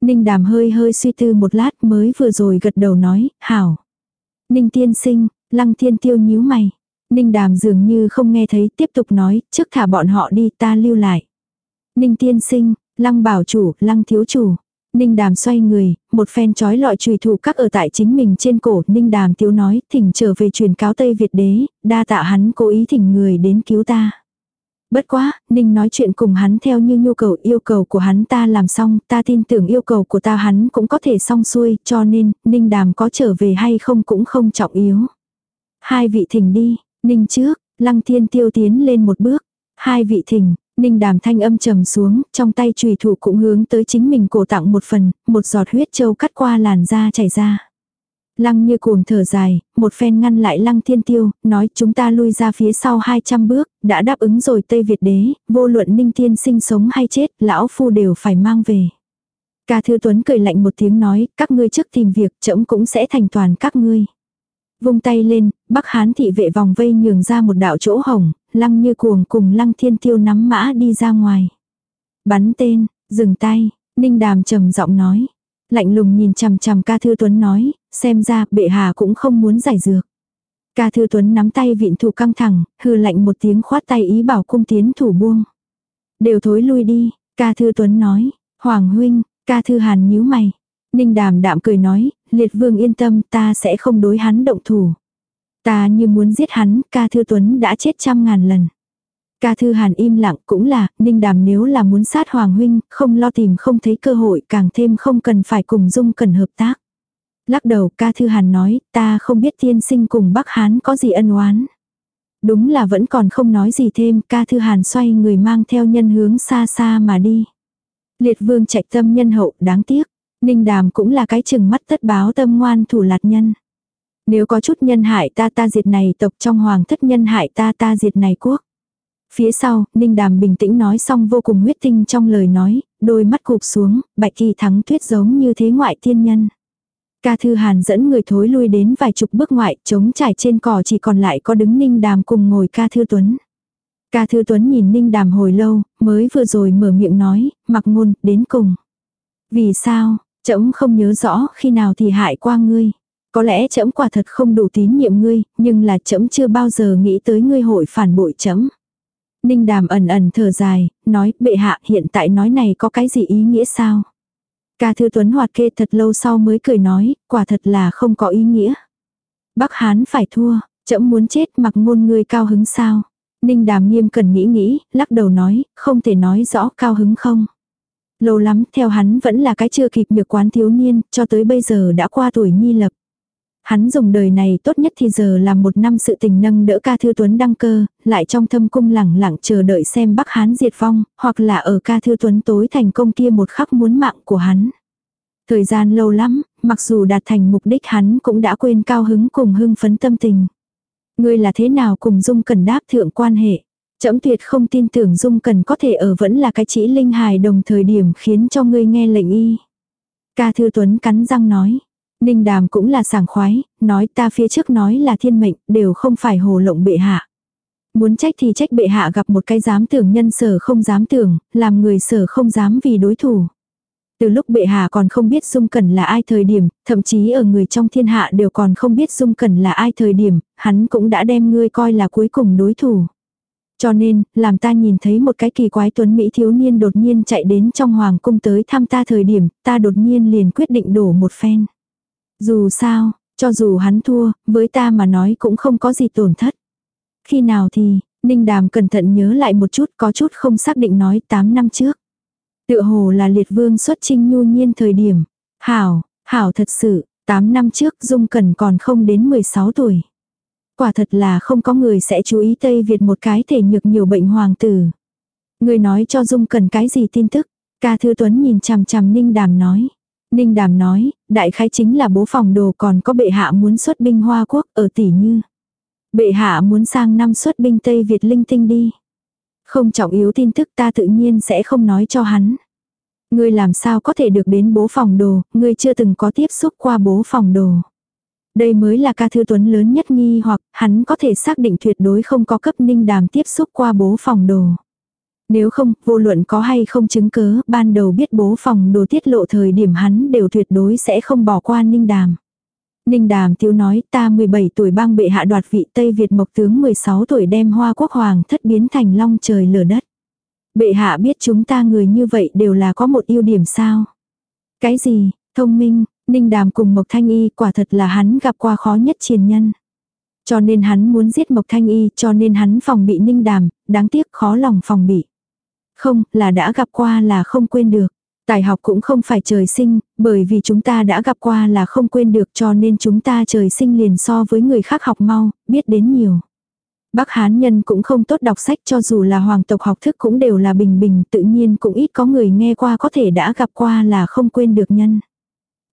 Ninh Đàm hơi hơi suy tư một lát mới vừa rồi gật đầu nói, hảo. Ninh tiên sinh, lăng thiên tiêu nhíu mày. Ninh đàm dường như không nghe thấy, tiếp tục nói, trước thả bọn họ đi ta lưu lại. Ninh tiên sinh, lăng bảo chủ, lăng thiếu chủ. Ninh đàm xoay người, một phen trói lọi trùy thủ các ở tại chính mình trên cổ. Ninh đàm tiếu nói, thỉnh trở về truyền cáo Tây Việt đế, đa tạ hắn cố ý thỉnh người đến cứu ta. Bất quá, Ninh nói chuyện cùng hắn theo như nhu cầu yêu cầu của hắn ta làm xong, ta tin tưởng yêu cầu của ta hắn cũng có thể xong xuôi, cho nên, Ninh đàm có trở về hay không cũng không trọng yếu. Hai vị thỉnh đi, Ninh trước, Lăng Thiên Tiêu tiến lên một bước. Hai vị thỉnh, Ninh đàm thanh âm trầm xuống, trong tay trùy thủ cũng hướng tới chính mình cổ tặng một phần, một giọt huyết châu cắt qua làn da chảy ra. Lăng như cuồng thở dài, một phen ngăn lại lăng thiên tiêu, nói chúng ta lui ra phía sau 200 bước, đã đáp ứng rồi Tây Việt đế, vô luận ninh thiên sinh sống hay chết, lão phu đều phải mang về. Ca Thư Tuấn cười lạnh một tiếng nói, các ngươi trước tìm việc, trẫm cũng sẽ thành toàn các ngươi. Vung tay lên, Bắc Hán thị vệ vòng vây nhường ra một đạo chỗ hồng, lăng như cuồng cùng lăng thiên tiêu nắm mã đi ra ngoài. Bắn tên, dừng tay, Ninh Đàm trầm giọng nói. Lạnh lùng nhìn chằm chằm ca thư tuấn nói, xem ra bệ hạ cũng không muốn giải dược. Ca thư tuấn nắm tay vịn thủ căng thẳng, hư lạnh một tiếng khoát tay ý bảo cung tiến thủ buông. Đều thối lui đi, ca thư tuấn nói, hoàng huynh, ca thư hàn nhíu mày. Ninh đàm đạm cười nói, liệt vương yên tâm ta sẽ không đối hắn động thủ. Ta như muốn giết hắn, ca thư tuấn đã chết trăm ngàn lần. Ca thư hàn im lặng cũng là, ninh đàm nếu là muốn sát hoàng huynh, không lo tìm không thấy cơ hội càng thêm không cần phải cùng dung cần hợp tác. Lắc đầu ca thư hàn nói, ta không biết tiên sinh cùng Bắc Hán có gì ân oán. Đúng là vẫn còn không nói gì thêm, ca thư hàn xoay người mang theo nhân hướng xa xa mà đi. Liệt vương trạch tâm nhân hậu, đáng tiếc. Ninh đàm cũng là cái chừng mắt tất báo tâm ngoan thủ lạt nhân. Nếu có chút nhân hại ta ta diệt này tộc trong hoàng thất nhân hại ta ta diệt này quốc. Phía sau, Ninh Đàm bình tĩnh nói xong vô cùng huyết tinh trong lời nói, đôi mắt cụp xuống, bạch kỳ thắng tuyết giống như thế ngoại tiên nhân. Ca Thư Hàn dẫn người thối lui đến vài chục bước ngoại, trống trải trên cỏ chỉ còn lại có đứng Ninh Đàm cùng ngồi Ca Thư Tuấn. Ca Thư Tuấn nhìn Ninh Đàm hồi lâu, mới vừa rồi mở miệng nói, mặc ngôn, đến cùng. Vì sao, trẫm không nhớ rõ khi nào thì hại qua ngươi. Có lẽ trẫm quả thật không đủ tín nhiệm ngươi, nhưng là trẫm chưa bao giờ nghĩ tới ngươi hội phản bội trẫm. Ninh đàm ẩn ẩn thở dài, nói, bệ hạ hiện tại nói này có cái gì ý nghĩa sao? Ca thư tuấn hoạt kê thật lâu sau mới cười nói, quả thật là không có ý nghĩa. Bắc Hán phải thua, trẫm muốn chết mặc ngôn ngươi cao hứng sao? Ninh đàm nghiêm cần nghĩ nghĩ, lắc đầu nói, không thể nói rõ cao hứng không. Lâu lắm theo hắn vẫn là cái chưa kịp nhược quán thiếu niên, cho tới bây giờ đã qua tuổi nhi lập. Hắn dùng đời này tốt nhất thì giờ làm một năm sự tình nâng đỡ ca thư tuấn đăng cơ, lại trong thâm cung lẳng lặng chờ đợi xem Bắc Hán diệt vong, hoặc là ở ca thư tuấn tối thành công kia một khắc muốn mạng của hắn. Thời gian lâu lắm, mặc dù đạt thành mục đích hắn cũng đã quên cao hứng cùng hưng phấn tâm tình. Ngươi là thế nào cùng Dung Cần đáp thượng quan hệ. Chấm tuyệt không tin tưởng Dung Cần có thể ở vẫn là cái chỉ linh hài đồng thời điểm khiến cho ngươi nghe lệnh y. Ca Thư Tuấn cắn răng nói. Ninh đàm cũng là sảng khoái, nói ta phía trước nói là thiên mệnh, đều không phải hồ lộng bệ hạ. Muốn trách thì trách bệ hạ gặp một cái dám tưởng nhân sở không dám tưởng, làm người sở không dám vì đối thủ. Từ lúc bệ hạ còn không biết Dung Cẩn là ai thời điểm, thậm chí ở người trong thiên hạ đều còn không biết Dung Cẩn là ai thời điểm, hắn cũng đã đem ngươi coi là cuối cùng đối thủ. Cho nên, làm ta nhìn thấy một cái kỳ quái tuấn Mỹ thiếu niên đột nhiên chạy đến trong hoàng cung tới thăm ta thời điểm, ta đột nhiên liền quyết định đổ một phen. Dù sao, cho dù hắn thua, với ta mà nói cũng không có gì tổn thất. Khi nào thì, Ninh Đàm cẩn thận nhớ lại một chút có chút không xác định nói 8 năm trước. Tựa hồ là liệt vương xuất trinh nhu nhiên thời điểm. Hảo, hảo thật sự, 8 năm trước Dung Cẩn còn không đến 16 tuổi. Quả thật là không có người sẽ chú ý Tây Việt một cái thể nhược nhiều bệnh hoàng tử. Người nói cho Dung Cẩn cái gì tin tức. Ca Thư Tuấn nhìn chằm chằm Ninh Đàm nói. Ninh Đàm nói, đại khái chính là bố phòng đồ còn có bệ hạ muốn xuất binh Hoa Quốc ở tỷ như. Bệ hạ muốn sang năm xuất binh Tây Việt linh tinh đi. Không trọng yếu tin tức ta tự nhiên sẽ không nói cho hắn. Ngươi làm sao có thể được đến bố phòng đồ, ngươi chưa từng có tiếp xúc qua bố phòng đồ. Đây mới là ca thư tuấn lớn nhất nghi hoặc hắn có thể xác định tuyệt đối không có cấp ninh đàm tiếp xúc qua bố phòng đồ. Nếu không, vô luận có hay không chứng cớ, ban đầu biết bố phòng đồ tiết lộ thời điểm hắn đều tuyệt đối sẽ không bỏ qua ninh đàm. Ninh đàm tiêu nói ta 17 tuổi bang bệ hạ đoạt vị Tây Việt mộc tướng 16 tuổi đem hoa quốc hoàng thất biến thành long trời lở đất. Bệ hạ biết chúng ta người như vậy đều là có một ưu điểm sao. Cái gì, thông minh, Ninh đàm cùng Mộc Thanh Y quả thật là hắn gặp qua khó nhất triền nhân. Cho nên hắn muốn giết Mộc Thanh Y cho nên hắn phòng bị Ninh đàm, đáng tiếc khó lòng phòng bị. Không, là đã gặp qua là không quên được. Tài học cũng không phải trời sinh, bởi vì chúng ta đã gặp qua là không quên được cho nên chúng ta trời sinh liền so với người khác học mau, biết đến nhiều. Bắc Hán nhân cũng không tốt đọc sách cho dù là hoàng tộc học thức cũng đều là bình bình, tự nhiên cũng ít có người nghe qua có thể đã gặp qua là không quên được nhân.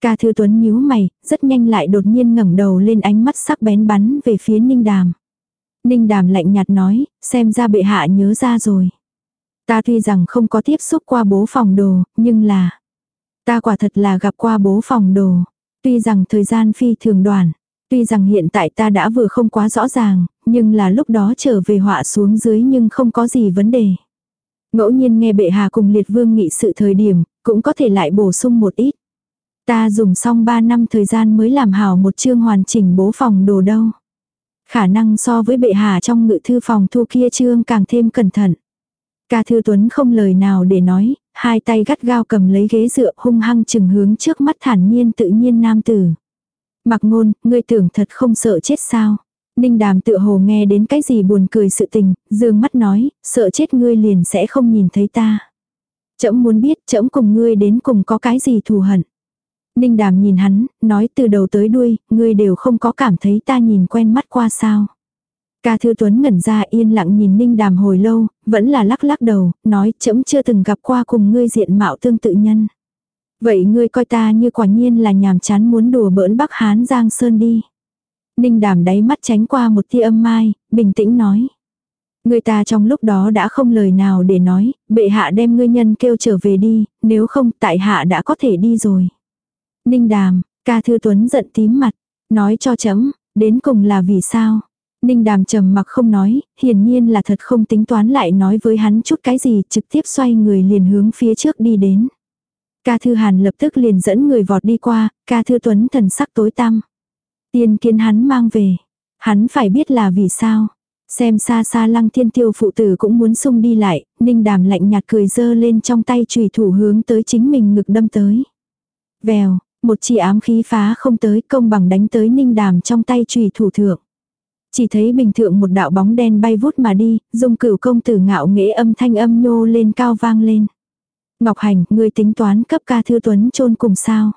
Ca Thư Tuấn nhíu mày, rất nhanh lại đột nhiên ngẩng đầu lên ánh mắt sắc bén bắn về phía Ninh Đàm. Ninh Đàm lạnh nhạt nói, xem ra bệ hạ nhớ ra rồi. Ta tuy rằng không có tiếp xúc qua bố phòng đồ, nhưng là... Ta quả thật là gặp qua bố phòng đồ. Tuy rằng thời gian phi thường đoàn, tuy rằng hiện tại ta đã vừa không quá rõ ràng, nhưng là lúc đó trở về họa xuống dưới nhưng không có gì vấn đề. Ngẫu nhiên nghe bệ hạ cùng liệt vương nghị sự thời điểm, cũng có thể lại bổ sung một ít. Ta dùng xong 3 năm thời gian mới làm hảo một chương hoàn chỉnh bố phòng đồ đâu. Khả năng so với bệ hạ trong ngự thư phòng thu kia chương càng thêm cẩn thận. Ca Thư Tuấn không lời nào để nói, hai tay gắt gao cầm lấy ghế dựa hung hăng chừng hướng trước mắt thản nhiên tự nhiên nam tử. Mặc ngôn, ngươi tưởng thật không sợ chết sao. Ninh đàm tự hồ nghe đến cái gì buồn cười sự tình, dương mắt nói, sợ chết ngươi liền sẽ không nhìn thấy ta. Chấm muốn biết chấm cùng ngươi đến cùng có cái gì thù hận. Ninh đàm nhìn hắn, nói từ đầu tới đuôi, ngươi đều không có cảm thấy ta nhìn quen mắt qua sao. Ca Thư Tuấn ngẩn ra yên lặng nhìn Ninh Đàm hồi lâu, vẫn là lắc lắc đầu, nói chấm chưa từng gặp qua cùng ngươi diện mạo tương tự nhân. Vậy ngươi coi ta như quả nhiên là nhàm chán muốn đùa bỡn Bắc Hán Giang Sơn đi. Ninh Đàm đáy mắt tránh qua một tia âm mai, bình tĩnh nói. Người ta trong lúc đó đã không lời nào để nói, bệ hạ đem ngươi nhân kêu trở về đi, nếu không tại hạ đã có thể đi rồi. Ninh Đàm, ca thư tuấn giận tím mặt, nói cho chấm, đến cùng là vì sao. Ninh đàm trầm mặc không nói, hiển nhiên là thật không tính toán lại nói với hắn chút cái gì, trực tiếp xoay người liền hướng phía trước đi đến. Ca Thư Hàn lập tức liền dẫn người vọt đi qua, ca Thư Tuấn thần sắc tối tăm. Tiên kiến hắn mang về. Hắn phải biết là vì sao. Xem xa xa lăng thiên tiêu phụ tử cũng muốn xung đi lại, ninh đàm lạnh nhạt cười dơ lên trong tay trùy thủ hướng tới chính mình ngực đâm tới. Vèo, một chỉ ám khí phá không tới công bằng đánh tới ninh đàm trong tay trùy thủ thượng. Chỉ thấy bình thượng một đạo bóng đen bay vút mà đi, dung cửu công tử ngạo nghễ âm thanh âm nhô lên cao vang lên. Ngọc Hành, ngươi tính toán cấp ca thư tuấn chôn cùng sao?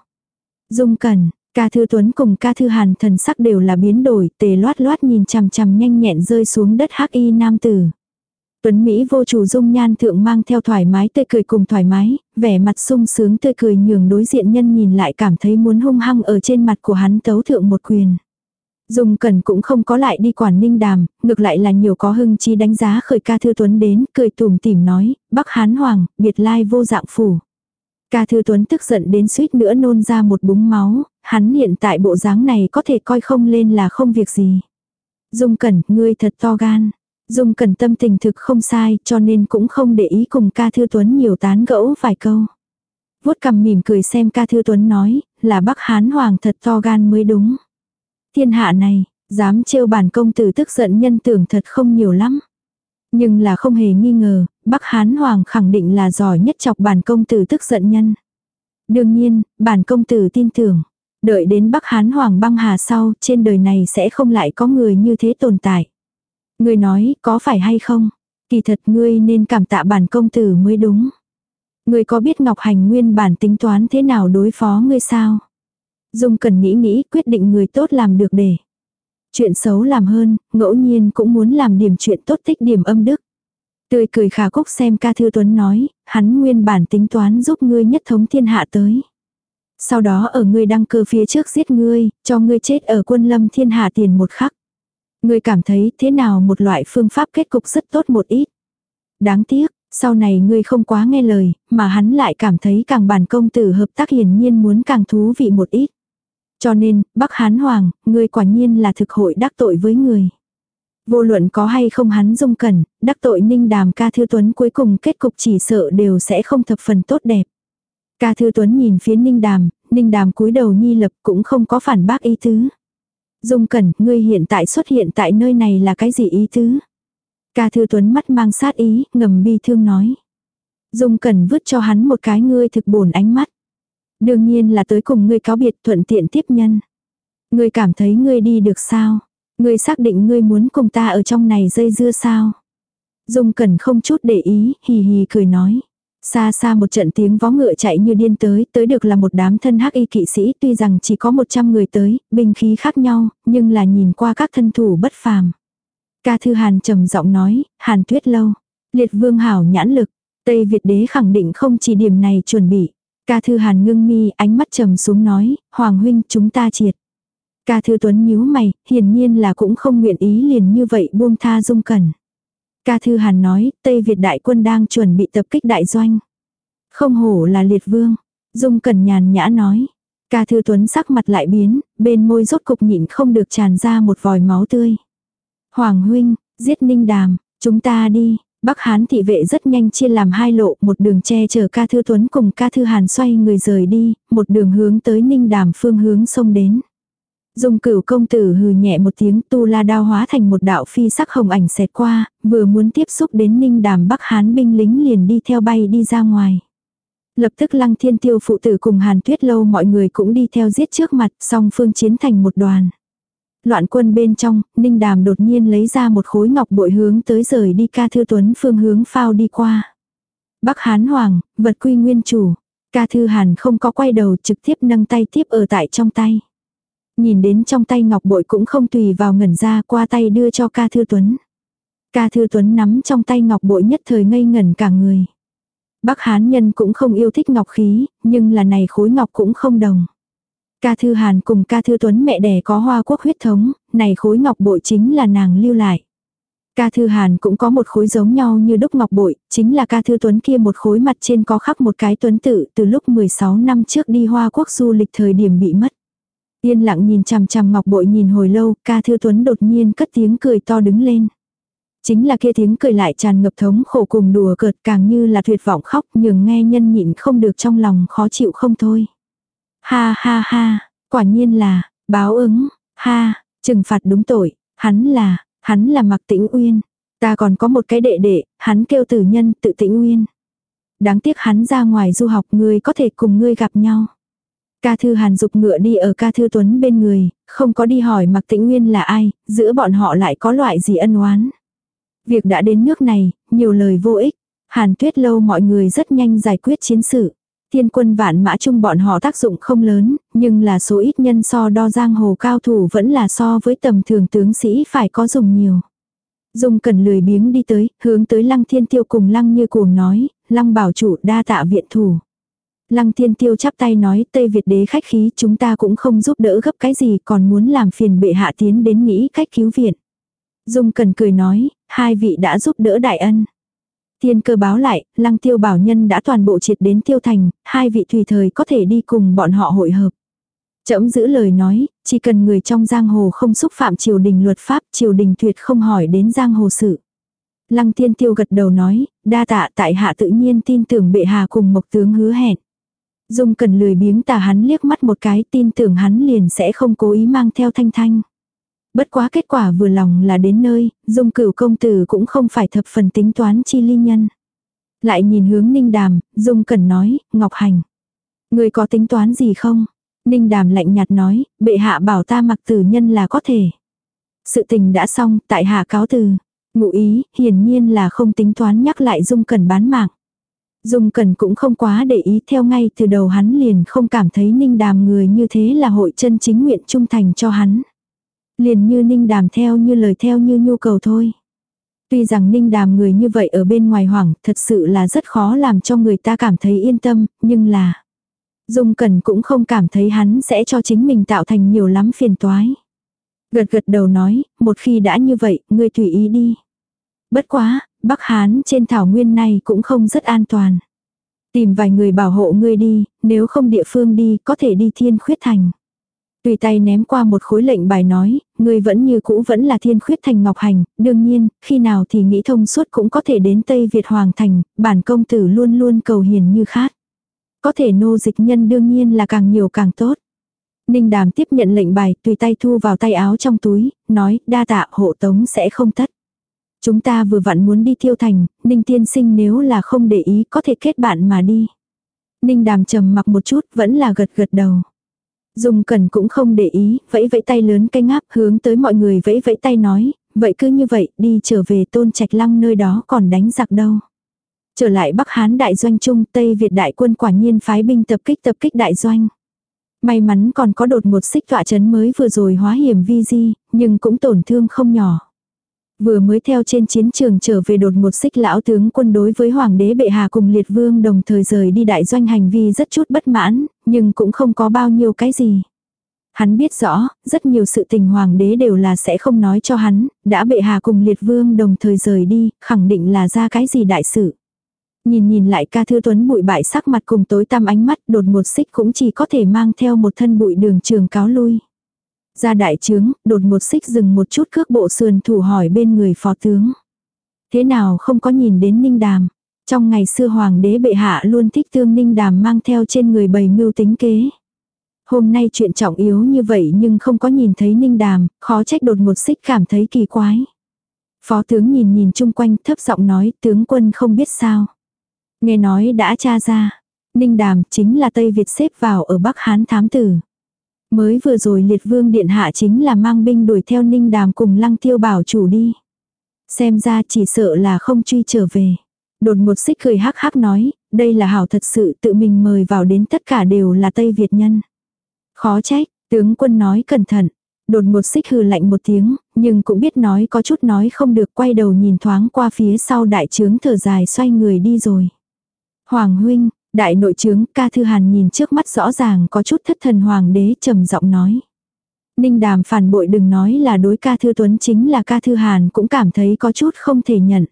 Dung cẩn, ca thư tuấn cùng ca thư hàn thần sắc đều là biến đổi, tề loát loát nhìn chằm chằm nhanh nhẹn rơi xuống đất hắc y nam tử. Tuấn Mỹ vô chủ dung nhan thượng mang theo thoải mái tươi cười cùng thoải mái, vẻ mặt sung sướng tươi cười nhường đối diện nhân nhìn lại cảm thấy muốn hung hăng ở trên mặt của hắn tấu thượng một quyền. Dung Cẩn cũng không có lại đi quản ninh đàm, ngược lại là nhiều có hưng chi đánh giá khởi ca thư tuấn đến, cười tủm tỉm nói, Bắc Hán Hoàng, biệt lai vô dạng phủ. Ca thư tuấn tức giận đến suýt nữa nôn ra một búng máu, hắn hiện tại bộ dáng này có thể coi không lên là không việc gì. Dung Cẩn, ngươi thật to gan. Dung Cẩn tâm tình thực không sai, cho nên cũng không để ý cùng ca thư tuấn nhiều tán gẫu vài câu. vuốt cằm mỉm cười xem ca thư tuấn nói, là Bắc Hán Hoàng thật to gan mới đúng. Thiên hạ này, dám trêu bản công tử tức giận nhân tưởng thật không nhiều lắm. Nhưng là không hề nghi ngờ, Bắc Hán Hoàng khẳng định là giỏi nhất chọc bản công tử tức giận nhân. Đương nhiên, bản công tử tin tưởng. Đợi đến Bắc Hán Hoàng băng hà sau, trên đời này sẽ không lại có người như thế tồn tại. Người nói, có phải hay không? Kỳ thật ngươi nên cảm tạ bản công tử mới đúng. Ngươi có biết Ngọc Hành nguyên bản tính toán thế nào đối phó ngươi sao? Dung cần nghĩ nghĩ quyết định người tốt làm được để. Chuyện xấu làm hơn, ngẫu nhiên cũng muốn làm điểm chuyện tốt tích điểm âm đức. Tươi cười khả cúc xem ca thư tuấn nói, hắn nguyên bản tính toán giúp ngươi nhất thống thiên hạ tới. Sau đó ở ngươi đăng cơ phía trước giết ngươi, cho ngươi chết ở quân lâm thiên hạ tiền một khắc. Ngươi cảm thấy thế nào một loại phương pháp kết cục rất tốt một ít. Đáng tiếc, sau này ngươi không quá nghe lời, mà hắn lại cảm thấy càng bản công tử hợp tác hiển nhiên muốn càng thú vị một ít. Cho nên, Bắc Hán Hoàng, ngươi quả nhiên là thực hội đắc tội với người. Vô luận có hay không hắn dung cẩn, đắc tội ninh đàm ca thư tuấn cuối cùng kết cục chỉ sợ đều sẽ không thập phần tốt đẹp. Ca thư tuấn nhìn phía ninh đàm, ninh đàm cúi đầu nhi lập cũng không có phản bác ý tứ. Dung cẩn, ngươi hiện tại xuất hiện tại nơi này là cái gì ý tứ? Ca thư tuấn mắt mang sát ý, ngầm bi thương nói. Dung cẩn vứt cho hắn một cái ngươi thực bổn ánh mắt. Đương nhiên là tới cùng ngươi cáo biệt thuận tiện tiếp nhân. Ngươi cảm thấy ngươi đi được sao? Ngươi xác định ngươi muốn cùng ta ở trong này dây dưa sao? Dung Cẩn không chút để ý, hì hì cười nói. Xa xa một trận tiếng vó ngựa chạy như điên tới, tới được là một đám thân hắc y kỵ sĩ tuy rằng chỉ có 100 người tới, binh khí khác nhau, nhưng là nhìn qua các thân thủ bất phàm. Ca Thư Hàn trầm giọng nói, Hàn tuyết lâu, liệt vương hảo nhãn lực, Tây Việt đế khẳng định không chỉ điểm này chuẩn bị. Ca Thư Hàn ngưng mi, ánh mắt trầm xuống nói, Hoàng huynh chúng ta triệt. Ca Thư Tuấn nhíu mày, hiển nhiên là cũng không nguyện ý liền như vậy buông tha dung cẩn. Ca Thư Hàn nói, Tây Việt đại quân đang chuẩn bị tập kích đại doanh. Không hổ là liệt vương. Dung cẩn nhàn nhã nói. Ca Thư Tuấn sắc mặt lại biến, bên môi rốt cục nhịn không được tràn ra một vòi máu tươi. Hoàng huynh, giết ninh đàm, chúng ta đi, Bắc Hán thị vệ rất nhanh chia làm hai lộ, một đường che chở ca thư tuấn cùng ca thư hàn xoay người rời đi, một đường hướng tới ninh đàm phương hướng sông đến. Dung cửu công tử hừ nhẹ một tiếng tu la đao hóa thành một đạo phi sắc hồng ảnh xẹt qua, vừa muốn tiếp xúc đến ninh đàm Bắc Hán binh lính liền đi theo bay đi ra ngoài. Lập tức lăng thiên tiêu phụ tử cùng hàn tuyết lâu mọi người cũng đi theo giết trước mặt, song phương chiến thành một đoàn. Loạn quân bên trong, Ninh Đàm đột nhiên lấy ra một khối ngọc bội hướng tới rời đi ca thư tuấn phương hướng phao đi qua. Bắc Hán Hoàng, vật quy nguyên chủ. Ca thư hàn không có quay đầu trực tiếp nâng tay tiếp ở tại trong tay. Nhìn đến trong tay ngọc bội cũng không tùy vào ngẩn ra qua tay đưa cho ca thư tuấn. Ca thư tuấn nắm trong tay ngọc bội nhất thời ngây ngẩn cả người. Bắc Hán nhân cũng không yêu thích ngọc khí, nhưng là này khối ngọc cũng không đồng. Ca Thư Hàn cùng Ca Thư Tuấn mẹ đẻ có hoa quốc huyết thống, này khối ngọc bội chính là nàng lưu lại. Ca Thư Hàn cũng có một khối giống nhau như đúc ngọc bội, chính là Ca Thư Tuấn kia một khối mặt trên có khắc một cái tuấn tự từ lúc 16 năm trước đi hoa quốc du lịch thời điểm bị mất. Yên lặng nhìn chằm chằm ngọc bội nhìn hồi lâu, Ca Thư Tuấn đột nhiên cất tiếng cười to đứng lên. Chính là kia tiếng cười lại tràn ngập thống khổ cùng đùa cợt càng như là tuyệt vọng khóc nhường nghe nhân nhịn không được trong lòng khó chịu không thôi. Ha ha ha, quả nhiên là, báo ứng, ha, trừng phạt đúng tội, hắn là, hắn là mặc tĩnh uyên. Ta còn có một cái đệ đệ, hắn kêu tử nhân tự tĩnh uyên. Đáng tiếc hắn ra ngoài du học người có thể cùng ngươi gặp nhau. Ca thư hàn dục ngựa đi ở ca thư tuấn bên người, không có đi hỏi mặc tĩnh nguyên là ai, giữa bọn họ lại có loại gì ân oán. Việc đã đến nước này, nhiều lời vô ích. Hàn tuyết lâu mọi người rất nhanh giải quyết chiến sự. Tiên quân vạn mã chung bọn họ tác dụng không lớn, nhưng là số ít nhân so đo giang hồ cao thủ vẫn là so với tầm thường tướng sĩ phải có dùng nhiều. Dung cần lười biếng đi tới, hướng tới lăng thiên tiêu cùng lăng như cuồng nói, lăng bảo chủ đa tạ viện thủ. Lăng thiên tiêu chắp tay nói Tây Việt đế khách khí chúng ta cũng không giúp đỡ gấp cái gì còn muốn làm phiền bệ hạ tiến đến nghĩ cách cứu viện. Dung cần cười nói, hai vị đã giúp đỡ đại ân. Tiên cơ báo lại, lăng tiêu bảo nhân đã toàn bộ triệt đến tiêu thành, hai vị tùy thời có thể đi cùng bọn họ hội hợp. Chậm giữ lời nói, chỉ cần người trong giang hồ không xúc phạm triều đình luật pháp, triều đình tuyệt không hỏi đến giang hồ sự. Lăng tiên tiêu gật đầu nói, đa tạ tại hạ tự nhiên tin tưởng bệ hạ cùng mộc tướng hứa hẹn. Dung cần lười biếng tà hắn liếc mắt một cái tin tưởng hắn liền sẽ không cố ý mang theo thanh thanh. Bất quá kết quả vừa lòng là đến nơi, dung cửu công tử cũng không phải thập phần tính toán chi ly nhân. Lại nhìn hướng ninh đàm, dung cần nói, ngọc hành. Người có tính toán gì không? Ninh đàm lạnh nhạt nói, bệ hạ bảo ta mặc tử nhân là có thể. Sự tình đã xong, tại hạ cáo từ. Ngụ ý, hiển nhiên là không tính toán nhắc lại dung cần bán mạng. Dung cần cũng không quá để ý theo ngay từ đầu hắn liền không cảm thấy Ninh Đàm người như thế là hội chân chính nguyện trung thành cho hắn. Liền như Ninh Đàm theo như lời theo như nhu cầu thôi. Tuy rằng Ninh Đàm người như vậy ở bên ngoài hoảng thật sự là rất khó làm cho người ta cảm thấy yên tâm, nhưng là Dung Cẩn cũng không cảm thấy hắn sẽ cho chính mình tạo thành nhiều lắm phiền toái. Gật gật đầu nói, một khi đã như vậy, ngươi tùy ý đi. Bất quá, Bắc Hán trên thảo nguyên này cũng không rất an toàn. Tìm vài người bảo hộ ngươi đi, nếu không địa phương đi, có thể đi thiên khuyết thành. Tùy tay ném qua một khối lệnh bài nói, ngươi vẫn như cũ vẫn là thiên khuyết thành ngọc hành, đương nhiên, khi nào thì nghĩ thông suốt cũng có thể đến Tây Việt Hoàng thành, bản công tử luôn luôn cầu hiền như khác. Có thể nô dịch nhân đương nhiên là càng nhiều càng tốt. Ninh đàm tiếp nhận lệnh bài, tùy tay thu vào tay áo trong túi, nói, đa tạ hộ tống sẽ không tất. Chúng ta vừa vặn muốn đi thiêu thành, Ninh tiên sinh nếu là không để ý có thể kết bạn mà đi. Ninh đàm trầm mặc một chút vẫn là gật gật đầu. Dung Cẩn cũng không để ý, vẫy vẫy tay lớn cái ngáp hướng tới mọi người vẫy vẫy tay nói, vậy cứ như vậy, đi trở về tôn trạch lăng nơi đó còn đánh giặc đâu. Trở lại Bắc Hán đại doanh trung Tây Việt đại quân quả nhiên phái binh tập kích tập kích đại doanh. May mắn còn có đột một xích tọa chấn mới vừa rồi hóa hiểm vi di, nhưng cũng tổn thương không nhỏ. Vừa mới theo trên chiến trường trở về đột một xích lão tướng quân đối với hoàng đế bệ hạ cùng liệt vương đồng thời rời đi đại doanh hành vi rất chút bất mãn, nhưng cũng không có bao nhiêu cái gì. Hắn biết rõ, rất nhiều sự tình hoàng đế đều là sẽ không nói cho hắn, đã bệ hạ cùng liệt vương đồng thời rời đi, khẳng định là ra cái gì đại sự. Nhìn nhìn lại ca thư tuấn bụi bại sắc mặt cùng tối tăm ánh mắt đột một xích cũng chỉ có thể mang theo một thân bụi đường trường cáo lui. Ra đại trướng, đột một xích dừng một chút cước bộ sườn thủ hỏi bên người phó tướng. Thế nào không có nhìn đến ninh đàm. Trong ngày xưa hoàng đế bệ hạ luôn thích thương ninh đàm mang theo trên người bầy mưu tính kế. Hôm nay chuyện trọng yếu như vậy nhưng không có nhìn thấy ninh đàm, khó trách đột một xích cảm thấy kỳ quái. Phó tướng nhìn nhìn chung quanh thấp giọng nói tướng quân không biết sao. Nghe nói đã tra ra. Ninh đàm chính là Tây Việt xếp vào ở Bắc Hán thám tử. Mới vừa rồi liệt vương điện hạ chính là mang binh đuổi theo ninh đàm cùng lăng tiêu bảo chủ đi. Xem ra chỉ sợ là không truy trở về. Đột một xích cười hắc hắc nói, đây là hảo thật sự tự mình mời vào đến tất cả đều là Tây Việt nhân. Khó trách, tướng quân nói cẩn thận. Đột một xích hừ lạnh một tiếng, nhưng cũng biết nói có chút nói không được quay đầu nhìn thoáng qua phía sau đại trướng thở dài xoay người đi rồi. Hoàng huynh, đại nội trướng ca thư hàn nhìn trước mắt rõ ràng có chút thất thần hoàng đế trầm giọng nói. Ninh đàm phản bội đừng nói là đối ca thư tuấn chính là ca thư hàn cũng cảm thấy có chút không thể nhận.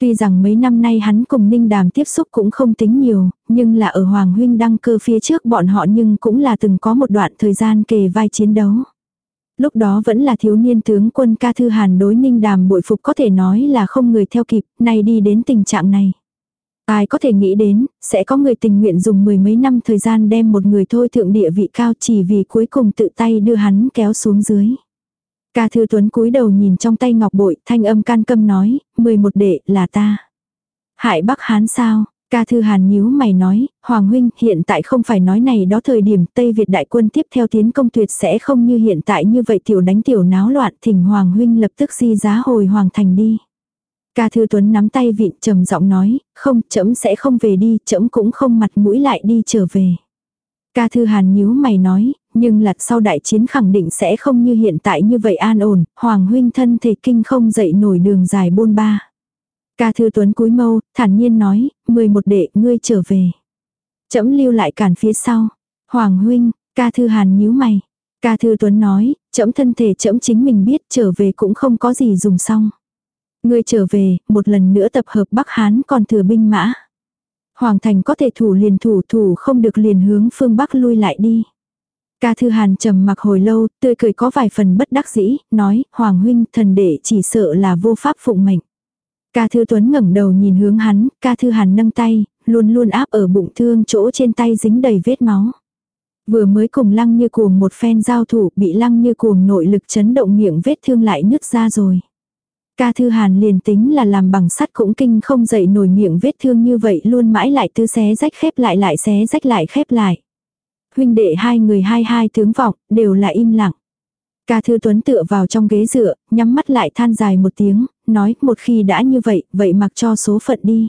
Tuy rằng mấy năm nay hắn cùng Ninh Đàm tiếp xúc cũng không tính nhiều, nhưng là ở Hoàng Huynh đăng cơ phía trước bọn họ nhưng cũng là từng có một đoạn thời gian kề vai chiến đấu. Lúc đó vẫn là thiếu niên tướng quân ca thư hàn đối Ninh Đàm bội phục có thể nói là không người theo kịp, nay đi đến tình trạng này. Ai có thể nghĩ đến, sẽ có người tình nguyện dùng mười mấy năm thời gian đem một người thôi thượng địa vị cao chỉ vì cuối cùng tự tay đưa hắn kéo xuống dưới. Ca thư tuấn cúi đầu nhìn trong tay ngọc bội, thanh âm can câm nói, mười một đệ là ta. Hại bắc hán sao? Ca thư hàn nhíu mày nói, Hoàng huynh hiện tại không phải nói này đó thời điểm Tây Việt đại quân tiếp theo tiến công tuyệt sẽ không như hiện tại như vậy tiểu đánh tiểu náo loạn thỉnh Hoàng huynh lập tức di giá hồi Hoàng thành đi. Ca Thư Tuấn nắm tay vịn trầm giọng nói, không, trẫm sẽ không về đi, trẫm cũng không mặt mũi lại đi trở về. Ca Thư Hàn nhíu mày nói, nhưng lặt sau đại chiến khẳng định sẽ không như hiện tại như vậy an ổn, Hoàng huynh thân thể kinh không dậy nổi đường dài bôn ba. Ca Thư Tuấn cúi mâu, thản nhiên nói, mười một đệ, ngươi trở về. Trẫm lưu lại cản phía sau. Hoàng huynh, Ca Thư Hàn nhíu mày. Ca Thư Tuấn nói, trẫm thân thể trẫm chính mình biết trở về cũng không có gì dùng xong. Ngươi trở về, một lần nữa tập hợp Bắc Hán còn thừa binh mã. Hoàng thành có thể thủ liền thủ thủ không được liền hướng phương Bắc lui lại đi. Ca Thư Hàn trầm mặc hồi lâu, tươi cười có vài phần bất đắc dĩ, nói, Hoàng huynh thần đệ chỉ sợ là vô pháp phụng mệnh. Ca Thư Tuấn ngẩng đầu nhìn hướng hắn, Ca Thư Hàn nâng tay, luôn luôn áp ở bụng thương chỗ trên tay dính đầy vết máu. Vừa mới cùng lăng như cuồng một phen giao thủ bị lăng như cuồng nội lực chấn động miệng vết thương lại nứt ra rồi. Ca Thư Hàn liền tính là làm bằng sắt cũng kinh không dậy nổi miệng vết thương như vậy luôn mãi lại tư xé rách khép lại lại xé rách lại khép lại. Huynh đệ hai người hai hai tướng vọng, đều là im lặng. Ca Thư Tuấn tựa vào trong ghế dựa, nhắm mắt lại than dài một tiếng, nói một khi đã như vậy, vậy mặc cho số phận đi.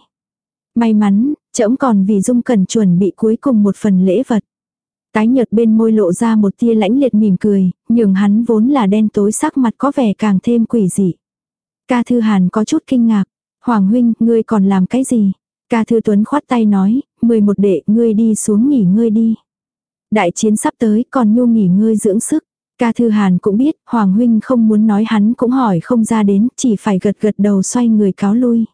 May mắn, Trẫm còn vì dung cần chuẩn bị cuối cùng một phần lễ vật. Tái nhợt bên môi lộ ra một tia lãnh liệt mỉm cười, nhường hắn vốn là đen tối sắc mặt có vẻ càng thêm quỷ dị. Ca Thư Hàn có chút kinh ngạc. Hoàng huynh, ngươi còn làm cái gì? Ca Thư Tuấn khoát tay nói, 11 đệ, ngươi đi xuống nghỉ ngơi đi. Đại chiến sắp tới, còn nhu nghỉ ngơi dưỡng sức. Ca Thư Hàn cũng biết, Hoàng huynh không muốn nói hắn cũng hỏi không ra đến, chỉ phải gật gật đầu xoay người cáo lui.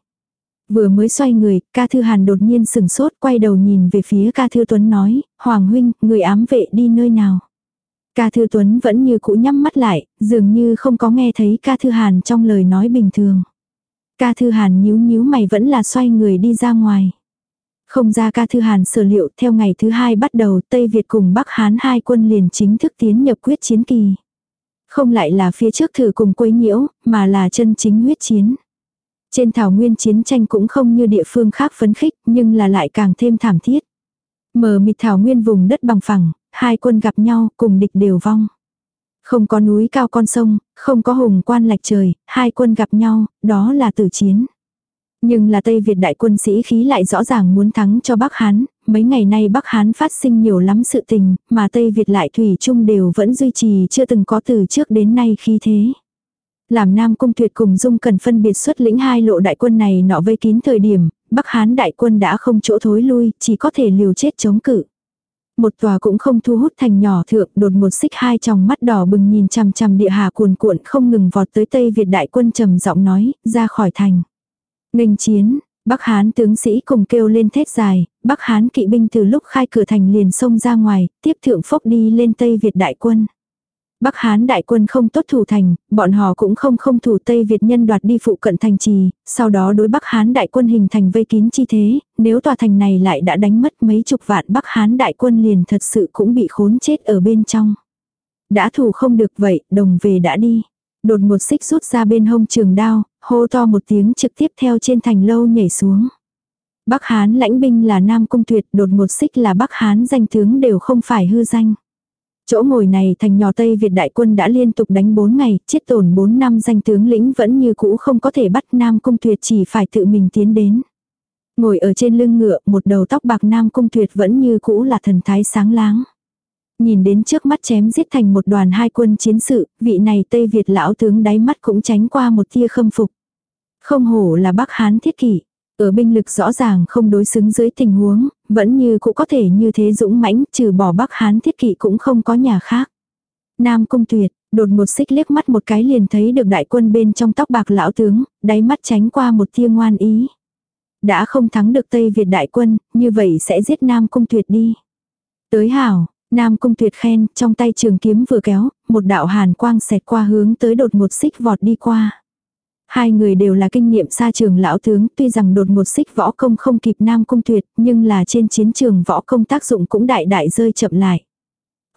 Vừa mới xoay người, ca thư hàn đột nhiên sừng sốt quay đầu nhìn về phía ca thư tuấn nói, Hoàng huynh, người ám vệ đi nơi nào. Ca thư tuấn vẫn như cũ nhắm mắt lại, dường như không có nghe thấy ca thư hàn trong lời nói bình thường. Ca thư hàn nhíu nhíu mày vẫn là xoay người đi ra ngoài. Không ra ca thư hàn sở liệu theo ngày thứ hai bắt đầu Tây Việt cùng Bắc Hán hai quân liền chính thức tiến nhập quyết chiến kỳ. Không lại là phía trước thử cùng quấy nhiễu, mà là chân chính huyết chiến. Trên thảo nguyên chiến tranh cũng không như địa phương khác phấn khích, nhưng là lại càng thêm thảm thiết. Mờ mịt thảo nguyên vùng đất bằng phẳng, hai quân gặp nhau, cùng địch đều vong. Không có núi cao con sông, không có hùng quan lạch trời, hai quân gặp nhau, đó là tử chiến. Nhưng là Tây Việt đại quân sĩ khí lại rõ ràng muốn thắng cho Bắc Hán, mấy ngày nay Bắc Hán phát sinh nhiều lắm sự tình, mà Tây Việt lại thủy chung đều vẫn duy trì chưa từng có từ trước đến nay khí thế. Làm Nam Cung Tuyệt cùng Dung cần phân biệt xuất lĩnh hai lộ đại quân này nọ vây kín thời điểm, Bắc Hán đại quân đã không chỗ thối lui, chỉ có thể liều chết chống cự. Một tòa cũng không thu hút thành nhỏ thượng đột một xích hai tròng mắt đỏ bừng nhìn chằm chằm địa hà cuồn cuộn không ngừng vọt tới Tây Việt đại quân trầm giọng nói, ra khỏi thành. Nghênh chiến, Bắc Hán tướng sĩ cùng kêu lên thét dài, Bắc Hán kỵ binh từ lúc khai cửa thành liền xông ra ngoài, tiếp thượng phốc đi lên Tây Việt đại quân. Bắc Hán đại quân không tốt thủ thành, bọn họ cũng không không thủ Tây Việt nhân đoạt đi phụ cận thành trì, sau đó đối Bắc Hán đại quân hình thành vây kín chi thế, nếu tòa thành này lại đã đánh mất mấy chục vạn Bắc Hán đại quân liền thật sự cũng bị khốn chết ở bên trong. Đã thủ không được vậy, đồng về đã đi. Đột một xích rút ra bên hông trường đao, hô to một tiếng trực tiếp theo trên thành lâu nhảy xuống. Bắc Hán lãnh binh là Nam Cung Tuyệt, đột một xích là Bắc Hán danh tướng đều không phải hư danh. Chỗ ngồi này thành nhỏ Tây Việt đại quân đã liên tục đánh 4 ngày, chết tổn 4 năm danh tướng lĩnh vẫn như cũ không có thể bắt Nam Cung Tuyệt chỉ phải tự mình tiến đến. Ngồi ở trên lưng ngựa, một đầu tóc bạc Nam Cung Tuyệt vẫn như cũ là thần thái sáng láng. Nhìn đến trước mắt chém giết thành một đoàn hai quân chiến sự, vị này Tây Việt lão tướng đáy mắt cũng tránh qua một tia khâm phục. Không hổ là Bắc Hán thiết kỷ. Ở binh lực rõ ràng không đối xứng dưới tình huống, vẫn như cũng có thể như thế dũng mãnh, trừ bỏ Bắc Hán thiết kỵ cũng không có nhà khác. Nam Cung Tuyệt, đột một xích liếc mắt một cái liền thấy được đại quân bên trong tóc bạc lão tướng, đáy mắt tránh qua một tia ngoan ý. Đã không thắng được Tây Việt đại quân, như vậy sẽ giết Nam Cung Tuyệt đi. Tới hảo, Nam Cung Tuyệt khen, trong tay trường kiếm vừa kéo, một đạo hàn quang xẹt qua hướng tới đột một xích vọt đi qua. Hai người đều là kinh nghiệm xa trường lão tướng, tuy rằng đột ngột xích võ công không kịp Nam Cung Tuyệt, nhưng là trên chiến trường võ công tác dụng cũng đại đại rơi chậm lại.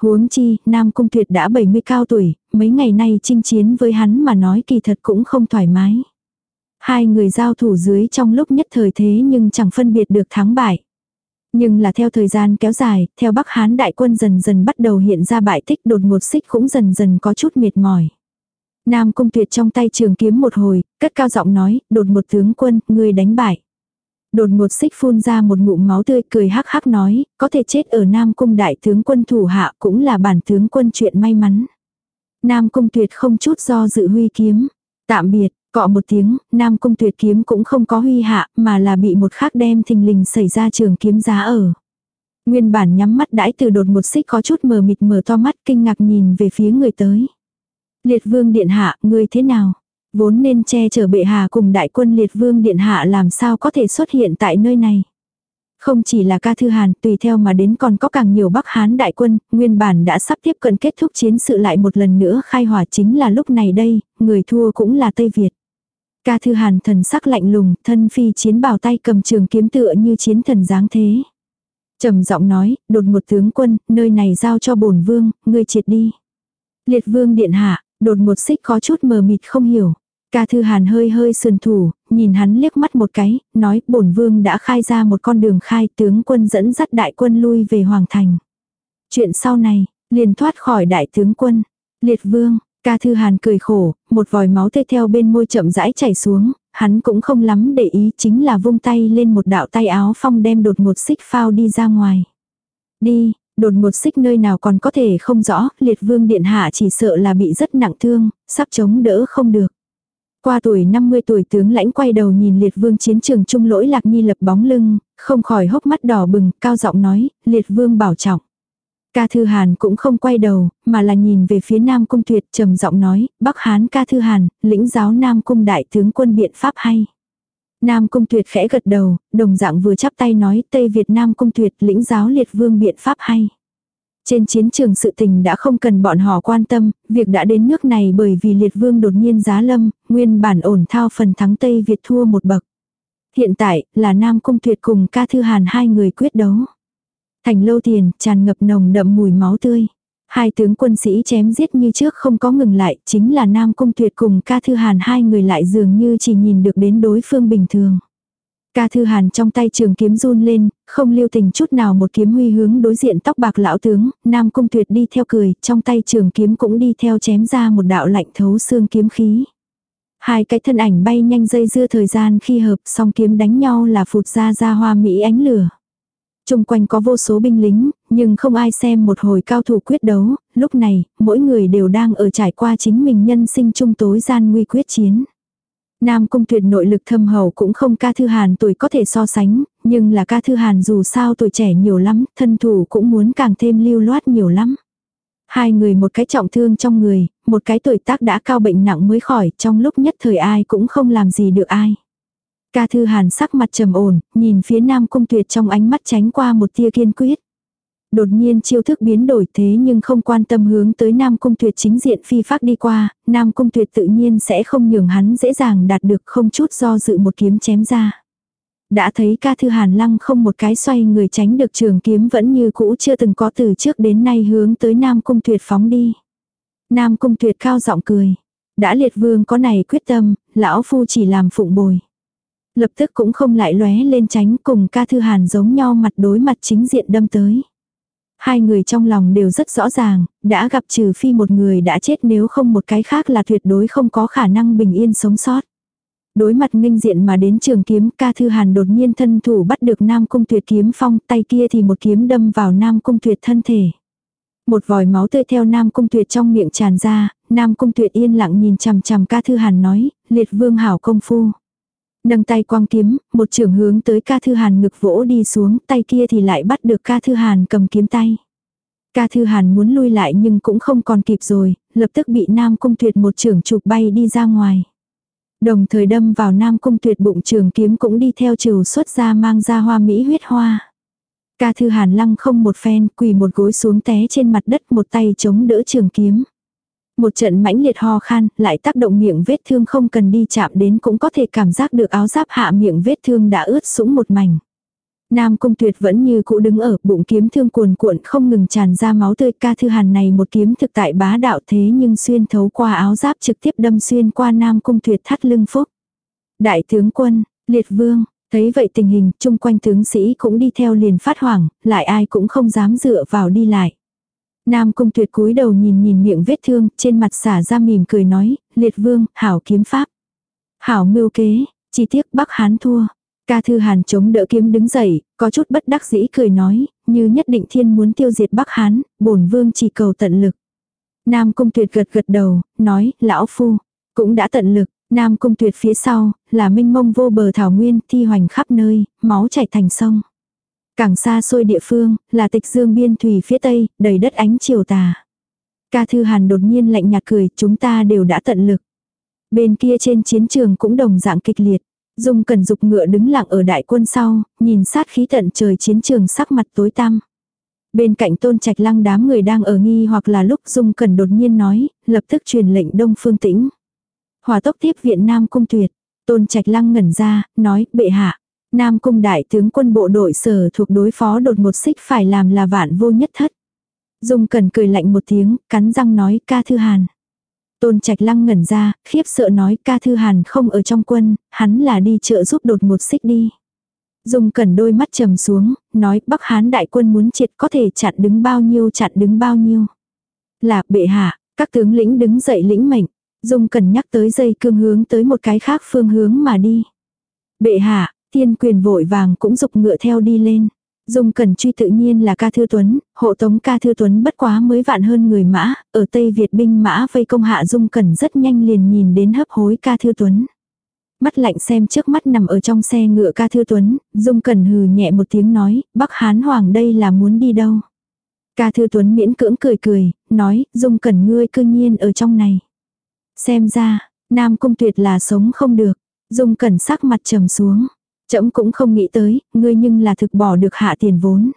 Huống chi, Nam Cung Tuyệt đã 70 cao tuổi, mấy ngày nay chinh chiến với hắn mà nói kỳ thật cũng không thoải mái. Hai người giao thủ dưới trong lúc nhất thời thế nhưng chẳng phân biệt được thắng bại. Nhưng là theo thời gian kéo dài, theo Bắc Hán đại quân dần dần bắt đầu hiện ra bại tích đột ngột xích cũng dần dần có chút mệt mỏi. Nam Cung Tuyệt trong tay trường kiếm một hồi, cất cao giọng nói, đột một tướng quân, ngươi đánh bại. Đột một xích phun ra một ngụm máu tươi cười hắc hắc nói, có thể chết ở Nam Cung đại tướng quân thủ hạ cũng là bản tướng quân chuyện may mắn. Nam Cung Tuyệt không chút do dự huy kiếm. Tạm biệt, cọ một tiếng, Nam Cung Tuyệt kiếm cũng không có huy hạ, mà là bị một khắc đem thình lình xảy ra trường kiếm giá ở. Nguyên bản nhắm mắt đãi từ đột một xích có chút mờ mịt mở to mắt kinh ngạc nhìn về phía người tới. Liệt vương điện hạ, người thế nào? Vốn nên che chở bệ hạ cùng đại quân liệt vương điện hạ làm sao có thể xuất hiện tại nơi này. Không chỉ là ca thư hàn, tùy theo mà đến còn có càng nhiều bắc hán đại quân, nguyên bản đã sắp tiếp cận kết thúc chiến sự lại một lần nữa khai hỏa chính là lúc này đây, người thua cũng là Tây Việt. Ca thư hàn thần sắc lạnh lùng, thân phi chiến bào tay cầm trường kiếm tựa như chiến thần dáng thế. trầm giọng nói, đột một tướng quân, nơi này giao cho bổn vương, ngươi triệt đi. Liệt vương điện hạ, Đột một xích có chút mờ mịt không hiểu. Ca thư hàn hơi hơi sườn thủ, nhìn hắn liếc mắt một cái, nói bổn vương đã khai ra một con đường khai tướng quân dẫn dắt đại quân lui về Hoàng Thành. Chuyện sau này, liền thoát khỏi đại tướng quân. Liệt vương, Ca Thư Hàn cười khổ, một vòi máu tê theo bên môi chậm rãi chảy xuống, hắn cũng không lắm để ý chính là vung tay lên một đạo tay áo phong đem đột một xích phao đi ra ngoài. Đi, đột một xích nơi nào còn có thể không rõ, liệt vương điện hạ chỉ sợ là bị rất nặng thương, sắp chống đỡ không được. Qua tuổi 50 tuổi tướng lãnh quay đầu nhìn liệt vương chiến trường trung lỗi lạc nhi lập bóng lưng, không khỏi hốc mắt đỏ bừng, cao giọng nói, liệt vương bảo trọng. Ca Thư Hàn cũng không quay đầu, mà là nhìn về phía Nam Cung Tuyệt trầm giọng nói, Bắc Hán Ca Thư Hàn, lĩnh giáo Nam Cung đại tướng quân biện pháp hay. Nam Cung Tuyệt khẽ gật đầu, đồng dạng vừa chắp tay nói Tây Việt Nam Cung Tuyệt lĩnh giáo liệt vương biện pháp hay. Trên chiến trường sự tình đã không cần bọn họ quan tâm, việc đã đến nước này bởi vì liệt vương đột nhiên giá lâm, nguyên bản ổn thao phần thắng Tây Việt thua một bậc. Hiện tại, là Nam Cung Tuyệt cùng ca thư hàn hai người quyết đấu. Thành lâu tiền, tràn ngập nồng đậm mùi máu tươi. Hai tướng quân sĩ chém giết như trước không có ngừng lại, chính là Nam Cung Tuyệt cùng ca thư hàn hai người lại dường như chỉ nhìn được đến đối phương bình thường. Ca Thư Hàn trong tay trường kiếm run lên, không lưu tình chút nào một kiếm huy hướng đối diện tóc bạc lão tướng, Nam Cung Tuyệt đi theo cười, trong tay trường kiếm cũng đi theo chém ra một đạo lạnh thấu xương kiếm khí. Hai cái thân ảnh bay nhanh dây dưa thời gian khi hợp song kiếm đánh nhau là phụt ra ra hoa mỹ ánh lửa. Trung quanh có vô số binh lính, nhưng không ai xem một hồi cao thủ quyết đấu, lúc này, mỗi người đều đang ở trải qua chính mình nhân sinh chung tối gian nguy quyết chiến. Nam cung tuyệt nội lực thâm hậu cũng không ca thư hàn tuổi có thể so sánh, nhưng là ca thư hàn dù sao tuổi trẻ nhiều lắm, thân thủ cũng muốn càng thêm lưu loát nhiều lắm. Hai người một cái trọng thương trong người, một cái tuổi tác đã cao bệnh nặng mới khỏi, trong lúc nhất thời ai cũng không làm gì được ai. Ca thư hàn sắc mặt trầm ổn, nhìn phía nam cung tuyệt trong ánh mắt tránh qua một tia kiên quyết. Đột nhiên chiêu thức biến đổi thế nhưng không quan tâm hướng tới Nam Cung Tuyệt chính diện phi phác đi qua, Nam Cung Tuyệt tự nhiên sẽ không nhường hắn dễ dàng đạt được không chút do dự một kiếm chém ra. Đã thấy ca thư hàn lăng không một cái xoay người tránh được trường kiếm vẫn như cũ chưa từng có từ trước đến nay hướng tới Nam Cung Tuyệt phóng đi. Nam Cung Tuyệt cao giọng cười. Đã liệt vương có này quyết tâm, lão phu chỉ làm phụng bồi. Lập tức cũng không lại lóe lên tránh cùng ca thư hàn giống nhau mặt đối mặt chính diện đâm tới. Hai người trong lòng đều rất rõ ràng, đã gặp trừ phi một người đã chết nếu không một cái khác là tuyệt đối không có khả năng bình yên sống sót. Đối mặt nghênh diện mà đến trường kiếm ca thư hàn đột nhiên thân thủ bắt được nam cung tuyệt kiếm phong tay kia thì một kiếm đâm vào nam cung tuyệt thân thể. Một vòi máu tươi theo nam cung tuyệt trong miệng tràn ra, nam cung tuyệt yên lặng nhìn chằm chằm ca thư hàn nói, liệt vương hảo công phu. Nâng tay quang kiếm, một trường hướng tới ca thư hàn ngực vỗ đi xuống, tay kia thì lại bắt được ca thư hàn cầm kiếm tay. Ca thư hàn muốn lui lại nhưng cũng không còn kịp rồi, lập tức bị nam cung tuyệt một trường chụp bay đi ra ngoài. Đồng thời đâm vào nam cung tuyệt bụng trường kiếm cũng đi theo trừ xuất ra mang ra hoa mỹ huyết hoa. Ca thư hàn lăng không một phen quỳ một gối xuống té trên mặt đất một tay chống đỡ trường kiếm. Một trận mãnh liệt ho khan, lại tác động miệng vết thương không cần đi chạm đến cũng có thể cảm giác được áo giáp hạ miệng vết thương đã ướt sũng một mảnh. Nam Cung Tuyệt vẫn như cũ đứng ở bụng kiếm thương cuồn cuộn không ngừng tràn ra máu tươi ca thư hàn này một kiếm thực tại bá đạo thế nhưng xuyên thấu qua áo giáp trực tiếp đâm xuyên qua Nam Cung Tuyệt thắt lưng phúc. Đại tướng quân, liệt vương, thấy vậy tình hình chung quanh tướng sĩ cũng đi theo liền phát hoảng, lại ai cũng không dám dựa vào đi lại. Nam cung tuyệt cúi đầu nhìn nhìn miệng vết thương, trên mặt xả ra mỉm cười nói, liệt vương, hảo kiếm pháp. Hảo mưu kế, chi tiết bắc hán thua. Ca thư hàn chống đỡ kiếm đứng dậy, có chút bất đắc dĩ cười nói, như nhất định thiên muốn tiêu diệt bắc hán, bổn vương chỉ cầu tận lực. Nam cung tuyệt gật gật đầu, nói, lão phu, cũng đã tận lực. Nam cung tuyệt phía sau, là minh mông vô bờ thảo nguyên, thi hoành khắp nơi, máu chảy thành sông. Càng xa xôi địa phương, là tịch dương biên thủy phía tây, đầy đất ánh chiều tà. Ca Thư Hàn đột nhiên lạnh nhạt cười, chúng ta đều đã tận lực. Bên kia trên chiến trường cũng đồng dạng kịch liệt. Dung cần dục ngựa đứng lặng ở đại quân sau, nhìn sát khí tận trời chiến trường sắc mặt tối tăm. Bên cạnh tôn trạch lăng đám người đang ở nghi hoặc là lúc Dung cần đột nhiên nói, lập tức truyền lệnh đông phương tĩnh. Hòa tốc tiếp viện Nam Cung Tuyệt. Tôn trạch lăng ngẩn ra, nói, bệ hạ. Nam cung đại tướng quân bộ đội sở thuộc đối phó đột một xích phải làm là vạn vô nhất thất. Dung cần cười lạnh một tiếng, cắn răng nói ca thư hàn. Tôn trạch lăng ngẩn ra, khiếp sợ nói ca thư hàn không ở trong quân, hắn là đi trợ giúp đột một xích đi. Dung cần đôi mắt trầm xuống, nói Bắc Hán đại quân muốn triệt có thể chặn đứng bao nhiêu chặn đứng bao nhiêu. Là bệ hạ, Các tướng lĩnh đứng dậy lĩnh mệnh, Dung cần nhắc tới dây cương hướng tới một cái khác phương hướng mà đi. Bệ hạ, tiên quyền vội vàng cũng dục ngựa theo đi lên. Dung Cẩn truy tự nhiên là ca thư tuấn, hộ tống ca thư tuấn bất quá mới vạn hơn người mã, ở Tây Việt binh mã vây công hạ Dung Cẩn rất nhanh liền nhìn đến hấp hối ca thư tuấn. Mắt lạnh xem trước mắt nằm ở trong xe ngựa ca thư tuấn, Dung Cẩn hừ nhẹ một tiếng nói, Bắc Hán Hoàng đây là muốn đi đâu. Ca thư tuấn miễn cưỡng cười cười, nói, Dung Cẩn ngươi cư nhiên ở trong này. Xem ra, Nam Cung Tuyệt là sống không được. Dung Cẩn sắc mặt trầm xuống. Chậm cũng không nghĩ tới, ngươi nhưng là thực bỏ được hạ tiền vốn.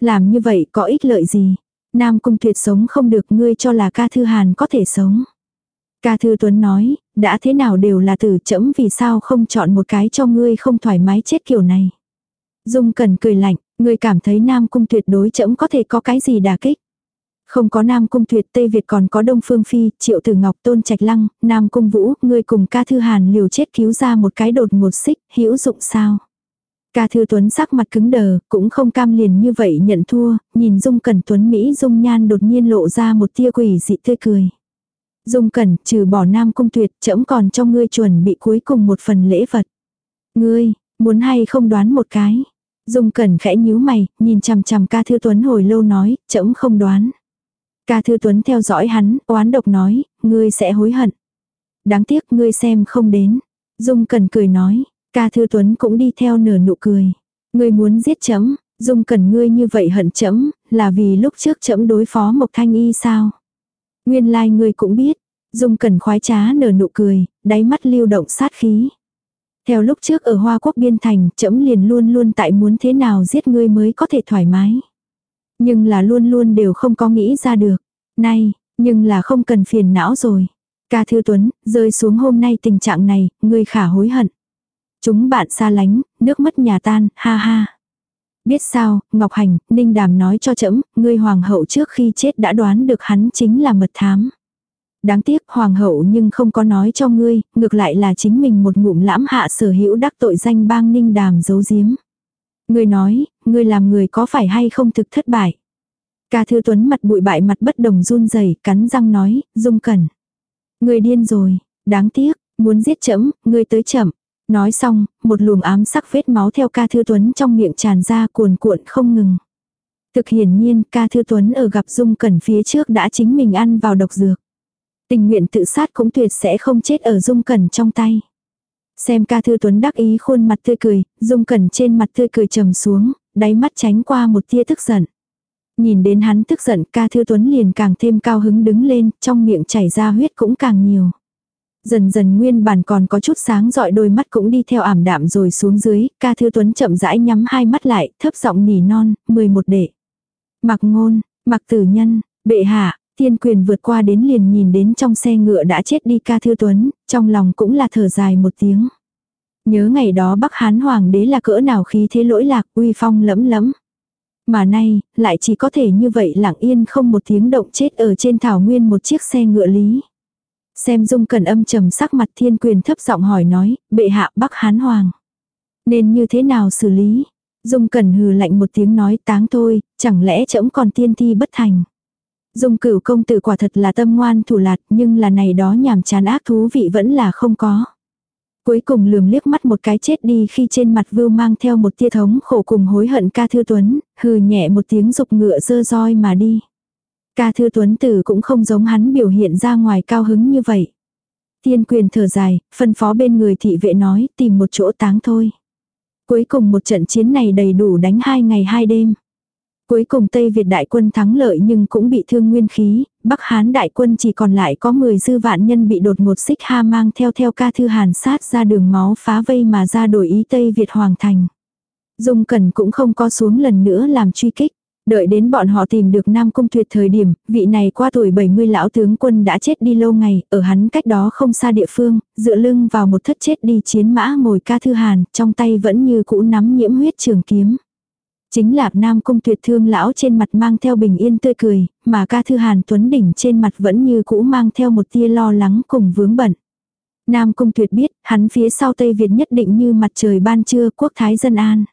Làm như vậy có ích lợi gì? Nam Cung Tuyệt sống không được ngươi cho là ca thư hàn có thể sống. Ca thư Tuấn nói, đã thế nào đều là tử chậm vì sao không chọn một cái cho ngươi không thoải mái chết kiểu này. Dung cần cười lạnh, ngươi cảm thấy Nam Cung tuyệt đối chậm có thể có cái gì đả kích. Không có Nam Cung Tuyệt Tây Việt còn có Đông Phương Phi, Triệu Tử Ngọc Tôn Trạch Lăng, Nam Cung Vũ, ngươi cùng ca thư hàn liều chết cứu ra một cái đột một xích, hữu dụng sao. Ca thư Tuấn sắc mặt cứng đờ, cũng không cam liền như vậy nhận thua, nhìn Dung Cẩn Tuấn Mỹ Dung Nhan đột nhiên lộ ra một tia quỷ dị tươi cười. Dung Cẩn, trừ bỏ Nam Cung Tuyệt, trẫm còn cho ngươi chuẩn bị cuối cùng một phần lễ vật. Ngươi, muốn hay không đoán một cái. Dung Cẩn khẽ nhíu mày, nhìn chằm chằm ca thư Tuấn hồi lâu nói, trẫm không đoán. Ca Thư Tuấn theo dõi hắn, oán độc nói, ngươi sẽ hối hận. Đáng tiếc ngươi xem không đến. Dung Cần cười nói, Ca Thư Tuấn cũng đi theo nở nụ cười. Ngươi muốn giết chấm, Dung Cần ngươi như vậy hận chấm, là vì lúc trước chấm đối phó Mộc Thanh Y sao? Nguyên lai like ngươi cũng biết. Dung Cần khoái trá nở nụ cười, đáy mắt lưu động sát khí. Theo lúc trước ở Hoa Quốc Biên Thành, chấm liền luôn luôn tại muốn thế nào giết ngươi mới có thể thoải mái. Nhưng là luôn luôn đều không có nghĩ ra được. Nay, nhưng là không cần phiền não rồi. Ca Thư Tuấn, rơi xuống hôm nay tình trạng này, ngươi khả hối hận. Chúng bạn xa lánh, nước mất nhà tan, ha ha. Biết sao, Ngọc Hành, Ninh Đàm nói cho trẫm ngươi hoàng hậu trước khi chết đã đoán được hắn chính là mật thám. Đáng tiếc hoàng hậu nhưng không có nói cho ngươi, ngược lại là chính mình một ngụm lãm hạ sở hữu đắc tội danh bang Ninh Đàm giấu giếm. Ngươi nói, ngươi làm người có phải hay không thực thất bại. Ca Thư Tuấn mặt bụi bại mặt bất đồng run rẩy cắn răng nói, dung cẩn. Ngươi điên rồi, đáng tiếc, muốn giết chậm, ngươi tới chậm. Nói xong, một luồng ám sắc vết máu theo ca thư tuấn trong miệng tràn ra cuồn cuộn không ngừng. Thực hiển nhiên ca thư tuấn ở gặp dung cẩn phía trước đã chính mình ăn vào độc dược. Tình nguyện tự sát cũng tuyệt sẽ không chết ở dung cẩn trong tay. Xem ca thư tuấn đắc ý khuôn mặt tươi cười, dung cẩn trên mặt tươi cười trầm xuống, đáy mắt tránh qua một tia tức giận. Nhìn đến hắn tức giận ca thư tuấn liền càng thêm cao hứng đứng lên, trong miệng chảy ra huyết cũng càng nhiều. Dần dần nguyên bản còn có chút sáng dọi đôi mắt cũng đi theo ảm đạm rồi xuống dưới, ca thư tuấn chậm rãi nhắm hai mắt lại, thấp giọng nỉ non, 11 đệ. Mặc ngôn, mặc tử nhân, bệ hạ, thiên quyền vượt qua đến liền nhìn đến trong xe ngựa đã chết đi ca thư tuấn, trong lòng cũng là thở dài một tiếng. Nhớ ngày đó Bắc Hán Hoàng đế là cỡ nào khí thế lỗi lạc uy phong lẫm lẫm. Mà nay, lại chỉ có thể như vậy lặng yên không một tiếng động chết ở trên thảo nguyên một chiếc xe ngựa lý. Xem dung cần âm trầm sắc mặt thiên quyền thấp giọng hỏi nói, bệ hạ Bắc Hán Hoàng. Nên như thế nào xử lý? Dung cần hừ lạnh một tiếng nói táng thôi, chẳng lẽ trẫm còn tiên thi bất thành. Dung cửu công tử quả thật là tâm ngoan thủ lạt nhưng là này đó nhảm chán ác thú vị vẫn là không có. Cuối cùng lườm liếc mắt một cái chết đi khi trên mặt vưu mang theo một tia thống khổ cùng hối hận ca thư tuấn, hừ nhẹ một tiếng dục ngựa dơ roi mà đi. Ca thư tuấn tử cũng không giống hắn biểu hiện ra ngoài cao hứng như vậy. Tiên quyền thở dài, phân phó bên người thị vệ nói tìm một chỗ táng thôi. Cuối cùng một trận chiến này đầy đủ đánh hai ngày hai đêm. Cuối cùng Tây Việt đại quân thắng lợi nhưng cũng bị thương nguyên khí, Bắc Hán đại quân chỉ còn lại có 10 dư vạn nhân bị đột ngột xích ha mang theo theo ca thư hàn sát ra đường máu phá vây mà ra đổi ý Tây Việt hoàng thành. Dung Cẩn cũng không có xuống lần nữa làm truy kích. Đợi đến bọn họ tìm được Nam Cung Tuyệt thời điểm, vị này qua tuổi 70 lão tướng quân đã chết đi lâu ngày, ở hắn cách đó không xa địa phương, dựa lưng vào một thất chết đi chiến mã ngồi ca thư hàn, trong tay vẫn như cũ nắm nhiễm huyết trường kiếm. Chính là Nam Cung tuyệt thương lão trên mặt mang theo bình yên tươi cười, mà ca thư Hàn Tuấn Đỉnh trên mặt vẫn như cũ mang theo một tia lo lắng cùng vướng bận. Nam Cung tuyệt biết, hắn phía sau Tây Việt nhất định như mặt trời ban trưa quốc thái dân an.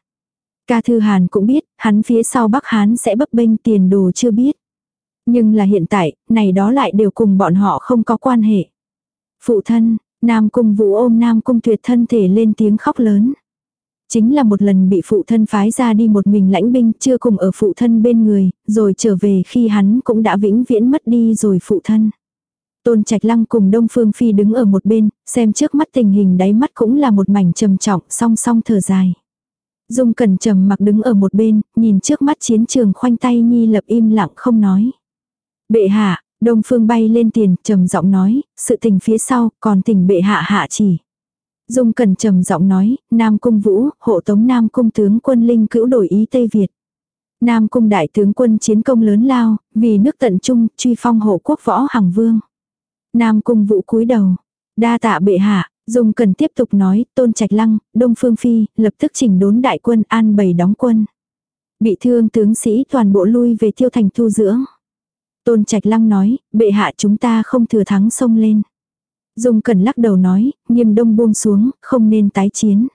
Ca Thư Hàn cũng biết, hắn phía sau Bắc Hán sẽ bấp bênh tiền đồ chưa biết. Nhưng là hiện tại, này đó lại đều cùng bọn họ không có quan hệ. Phụ thân, Nam Cung Vũ ôm Nam Cung Tuyệt thân thể lên tiếng khóc lớn. Chính là một lần bị phụ thân phái ra đi một mình lãnh binh chưa cùng ở phụ thân bên người, rồi trở về khi hắn cũng đã vĩnh viễn mất đi rồi phụ thân. Tôn Trạch Lăng cùng Đông Phương Phi đứng ở một bên, xem trước mắt tình hình đáy mắt cũng là một mảnh trầm trọng, song song thở dài. Dung Cẩn trầm mặc đứng ở một bên, nhìn trước mắt chiến trường khoanh tay nhi lập im lặng không nói. Bệ hạ, Đông Phương bay lên tiền, trầm giọng nói, sự tình phía sau, còn tình bệ hạ hạ chỉ. Dung Cần trầm giọng nói, Nam Cung Vũ, hộ tống Nam Cung tướng quân linh cữu đổi ý Tây Việt. Nam Cung đại tướng quân chiến công lớn lao, vì nước tận trung, truy phong hộ quốc võ hằng vương. Nam Cung Vũ cúi đầu, đa tạ bệ hạ, Dung Cần tiếp tục nói, Tôn Trạch Lăng, Đông Phương Phi, lập tức chỉnh đốn đại quân an bày đóng quân. Bị thương tướng sĩ toàn bộ lui về tiêu thành thu dưỡng. Tôn Trạch Lăng nói, bệ hạ chúng ta không thừa thắng xông lên. Dung Cẩn lắc đầu nói, nghiêm đông buông xuống, không nên tái chiến.